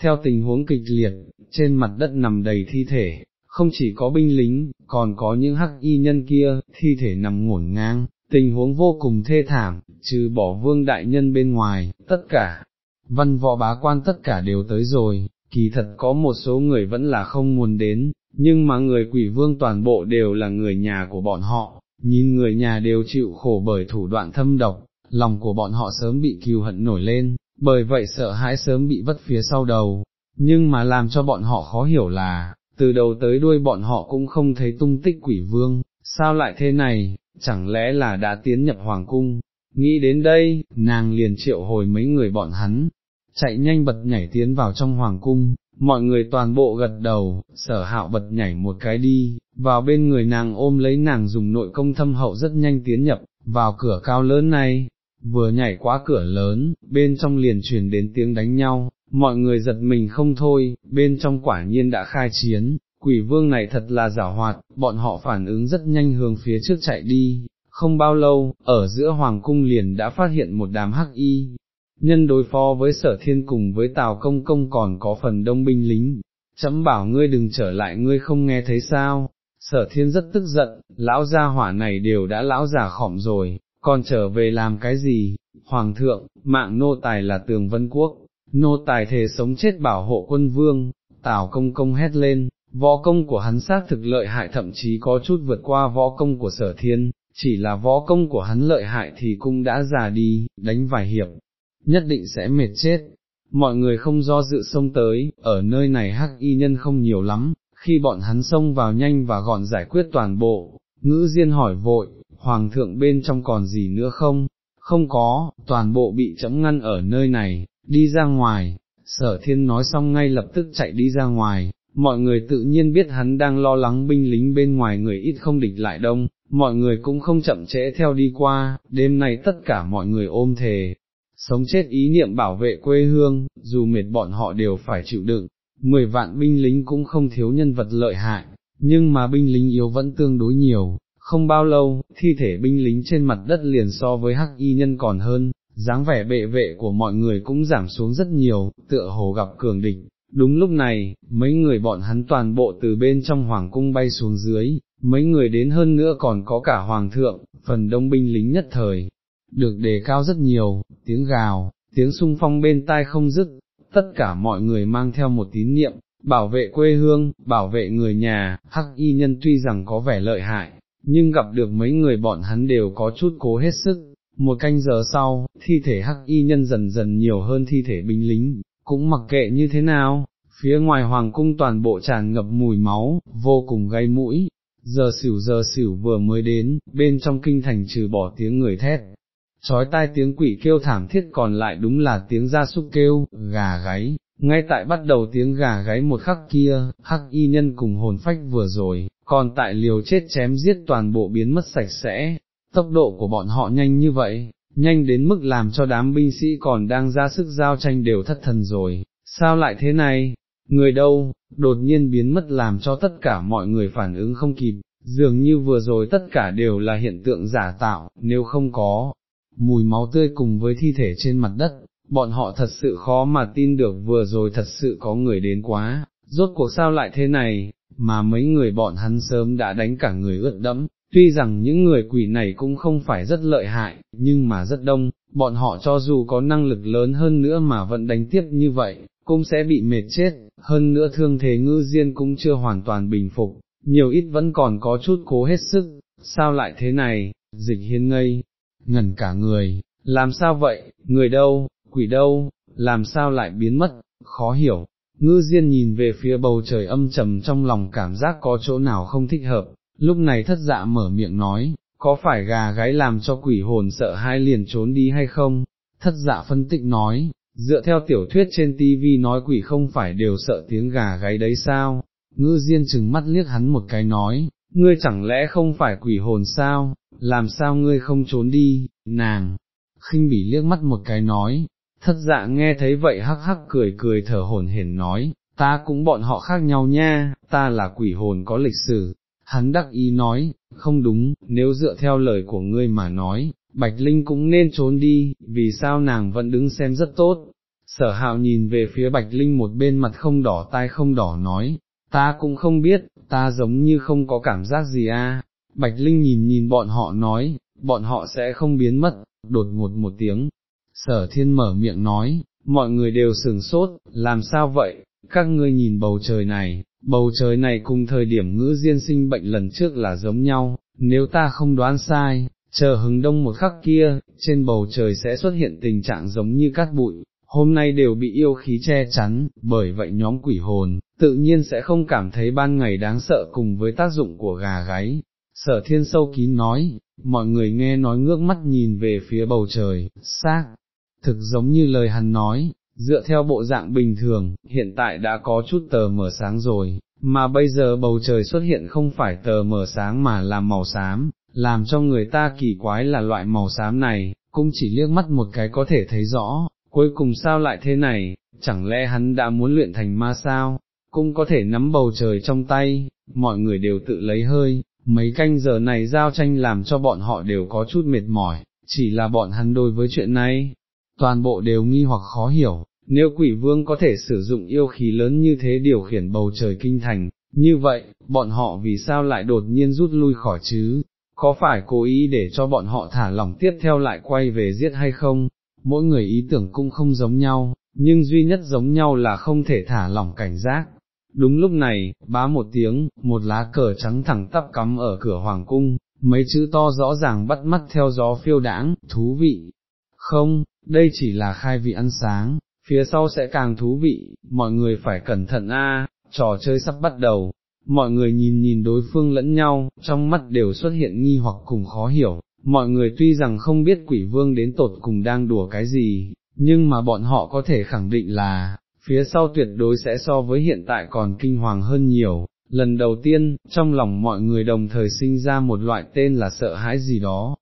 Speaker 1: Theo tình huống kịch liệt, trên mặt đất nằm đầy thi thể, không chỉ có binh lính, còn có những hắc y nhân kia, thi thể nằm ngổn ngang, tình huống vô cùng thê thảm, trừ bỏ vương đại nhân bên ngoài, tất cả, văn võ bá quan tất cả đều tới rồi, kỳ thật có một số người vẫn là không muốn đến, nhưng mà người quỷ vương toàn bộ đều là người nhà của bọn họ, nhìn người nhà đều chịu khổ bởi thủ đoạn thâm độc, lòng của bọn họ sớm bị kiêu hận nổi lên, bởi vậy sợ hãi sớm bị vất phía sau đầu, nhưng mà làm cho bọn họ khó hiểu là, từ đầu tới đuôi bọn họ cũng không thấy tung tích quỷ vương, sao lại thế này, chẳng lẽ là đã tiến nhập hoàng cung, nghĩ đến đây, nàng liền triệu hồi mấy người bọn hắn, chạy nhanh bật nhảy tiến vào trong hoàng cung, mọi người toàn bộ gật đầu, sở hạo bật nhảy một cái đi, vào bên người nàng ôm lấy nàng dùng nội công thâm hậu rất nhanh tiến nhập, vào cửa cao lớn này, vừa nhảy qua cửa lớn, bên trong liền truyền đến tiếng đánh nhau, mọi người giật mình không thôi, bên trong quả nhiên đã khai chiến, quỷ vương này thật là giả hoạt, bọn họ phản ứng rất nhanh hướng phía trước chạy đi, không bao lâu, ở giữa hoàng cung liền đã phát hiện một đám hắc y, nhân đối phó với sở thiên cùng với tào công công còn có phần đông binh lính, chấm bảo ngươi đừng trở lại ngươi không nghe thấy sao, sở thiên rất tức giận, lão gia hỏa này đều đã lão già khỏm rồi, còn trở về làm cái gì, hoàng thượng, mạng nô tài là tường vân quốc, nô tài thề sống chết bảo hộ quân vương, tào công công hét lên, võ công của hắn xác thực lợi hại thậm chí có chút vượt qua võ công của sở thiên, chỉ là võ công của hắn lợi hại thì cũng đã già đi, đánh vài hiệp, nhất định sẽ mệt chết. Mọi người không do dự xông tới, ở nơi này hắc y nhân không nhiều lắm, khi bọn hắn xông vào nhanh và gọn giải quyết toàn bộ, ngữ diên hỏi vội, hoàng thượng bên trong còn gì nữa không? Không có, toàn bộ bị chấm ngăn ở nơi này, đi ra ngoài, sở thiên nói xong ngay lập tức chạy đi ra ngoài, mọi người tự nhiên biết hắn đang lo lắng binh lính bên ngoài người ít không địch lại đông, mọi người cũng không chậm trễ theo đi qua, đêm nay tất cả mọi người ôm thề, sống chết ý niệm bảo vệ quê hương, dù mệt bọn họ đều phải chịu đựng, mười vạn binh lính cũng không thiếu nhân vật lợi hại, nhưng mà binh lính yếu vẫn tương đối nhiều, không bao lâu, thi thể binh lính trên mặt đất liền so với hắc y nhân còn hơn, dáng vẻ bệ vệ của mọi người cũng giảm xuống rất nhiều, tựa hồ gặp cường địch. Đúng lúc này, mấy người bọn hắn toàn bộ từ bên trong hoàng cung bay xuống dưới, mấy người đến hơn nữa còn có cả hoàng thượng, phần đông binh lính nhất thời, được đề cao rất nhiều, tiếng gào, tiếng sung phong bên tai không dứt, tất cả mọi người mang theo một tín niệm, bảo vệ quê hương, bảo vệ người nhà, hắc y nhân tuy rằng có vẻ lợi hại, nhưng gặp được mấy người bọn hắn đều có chút cố hết sức. Một canh giờ sau, thi thể hắc y nhân dần dần nhiều hơn thi thể binh lính, cũng mặc kệ như thế nào, phía ngoài hoàng cung toàn bộ tràn ngập mùi máu, vô cùng gây mũi, giờ xỉu giờ xỉu vừa mới đến, bên trong kinh thành trừ bỏ tiếng người thét, trói tai tiếng quỷ kêu thảm thiết còn lại đúng là tiếng gia súc kêu, gà gáy, ngay tại bắt đầu tiếng gà gáy một khắc kia, hắc y nhân cùng hồn phách vừa rồi, còn tại liều chết chém giết toàn bộ biến mất sạch sẽ, tốc độ của bọn họ nhanh như vậy, nhanh đến mức làm cho đám binh sĩ còn đang ra sức giao tranh đều thất thần rồi, sao lại thế này, người đâu, đột nhiên biến mất làm cho tất cả mọi người phản ứng không kịp, dường như vừa rồi tất cả đều là hiện tượng giả tạo, nếu không có, mùi máu tươi cùng với thi thể trên mặt đất, bọn họ thật sự khó mà tin được vừa rồi thật sự có người đến quá, rốt cuộc sao lại thế này, mà mấy người bọn hắn sớm đã đánh cả người ướt đẫm, tuy rằng những người quỷ này cũng không phải rất lợi hại, nhưng mà rất đông, bọn họ cho dù có năng lực lớn hơn nữa mà vẫn đánh tiếp như vậy, cũng sẽ bị mệt chết, hơn nữa thương thế ngư diên cũng chưa hoàn toàn bình phục, nhiều ít vẫn còn có chút cố hết sức, sao lại thế này, dịch hiên ngây, ngẩn cả người, làm sao vậy, người đâu, quỷ đâu, làm sao lại biến mất, khó hiểu, ngư diên nhìn về phía bầu trời âm trầm trong lòng cảm giác có chỗ nào không thích hợp, lúc này thất dạ mở miệng nói, có phải gà gáy làm cho quỷ hồn sợ hai liền trốn đi hay không, thất dạ phân tích nói, dựa theo tiểu thuyết trên tivi nói quỷ không phải đều sợ tiếng gà gáy đấy sao, ngư diên chừng mắt liếc hắn một cái nói, ngươi chẳng lẽ không phải quỷ hồn sao, làm sao ngươi không trốn đi, nàng, khinh bỉ liếc mắt một cái nói, thất dạ nghe thấy vậy hắc hắc cười cười thở hổn hển nói, ta cũng bọn họ khác nhau nha, ta là quỷ hồn có lịch sử, hắn đắc ý nói, không đúng, nếu dựa theo lời của ngươi mà nói, Bạch Linh cũng nên trốn đi, vì sao nàng vẫn đứng xem rất tốt. Sở hạo nhìn về phía Bạch Linh một bên mặt không đỏ tai không đỏ nói, ta cũng không biết, ta giống như không có cảm giác gì a. Bạch Linh nhìn nhìn bọn họ nói, bọn họ sẽ không biến mất, đột ngột một tiếng, sở thiên mở miệng nói, mọi người đều sừng sốt, làm sao vậy, các ngươi nhìn bầu trời này, bầu trời này cùng thời điểm ngữ diên sinh bệnh lần trước là giống nhau, nếu ta không đoán sai, chờ hứng đông một khắc kia, trên bầu trời sẽ xuất hiện tình trạng giống như cát bụi, hôm nay đều bị yêu khí che chắn, bởi vậy nhóm quỷ hồn, tự nhiên sẽ không cảm thấy ban ngày đáng sợ cùng với tác dụng của gà gáy. Sở thiên sâu kín nói, mọi người nghe nói ngước mắt nhìn về phía bầu trời, xác, thực giống như lời hắn nói, dựa theo bộ dạng bình thường, hiện tại đã có chút tờ mở sáng rồi, mà bây giờ bầu trời xuất hiện không phải tờ mở sáng mà là màu xám, làm cho người ta kỳ quái là loại màu xám này, cũng chỉ liếc mắt một cái có thể thấy rõ, cuối cùng sao lại thế này, chẳng lẽ hắn đã muốn luyện thành ma sao, cũng có thể nắm bầu trời trong tay, mọi người đều tự lấy hơi, mấy canh giờ này giao tranh làm cho bọn họ đều có chút mệt mỏi, chỉ là bọn hắn đối với chuyện này, toàn bộ đều nghi hoặc khó hiểu, nếu quỷ vương có thể sử dụng yêu khí lớn như thế điều khiển bầu trời kinh thành, như vậy, bọn họ vì sao lại đột nhiên rút lui khỏi chứ, có phải cố ý để cho bọn họ thả lỏng tiếp theo lại quay về giết hay không, mỗi người ý tưởng cũng không giống nhau, nhưng duy nhất giống nhau là không thể thả lỏng cảnh giác. Đúng lúc này, bá một tiếng, một lá cờ trắng thẳng tắp cắm ở cửa hoàng cung, mấy chữ to rõ ràng bắt mắt theo gió phiêu đãng, thú vị. Không, đây chỉ là khai vị ăn sáng, phía sau sẽ càng thú vị, mọi người phải cẩn thận a, trò chơi sắp bắt đầu. Mọi người nhìn nhìn đối phương lẫn nhau, trong mắt đều xuất hiện nghi hoặc cùng khó hiểu, mọi người tuy rằng không biết quỷ vương đến tột cùng đang đùa cái gì, nhưng mà bọn họ có thể khẳng định là, phía sau tuyệt đối sẽ so với hiện tại còn kinh hoàng hơn nhiều. Lần đầu tiên, trong lòng mọi người đồng thời sinh ra một loại tên là sợ hãi gì đó,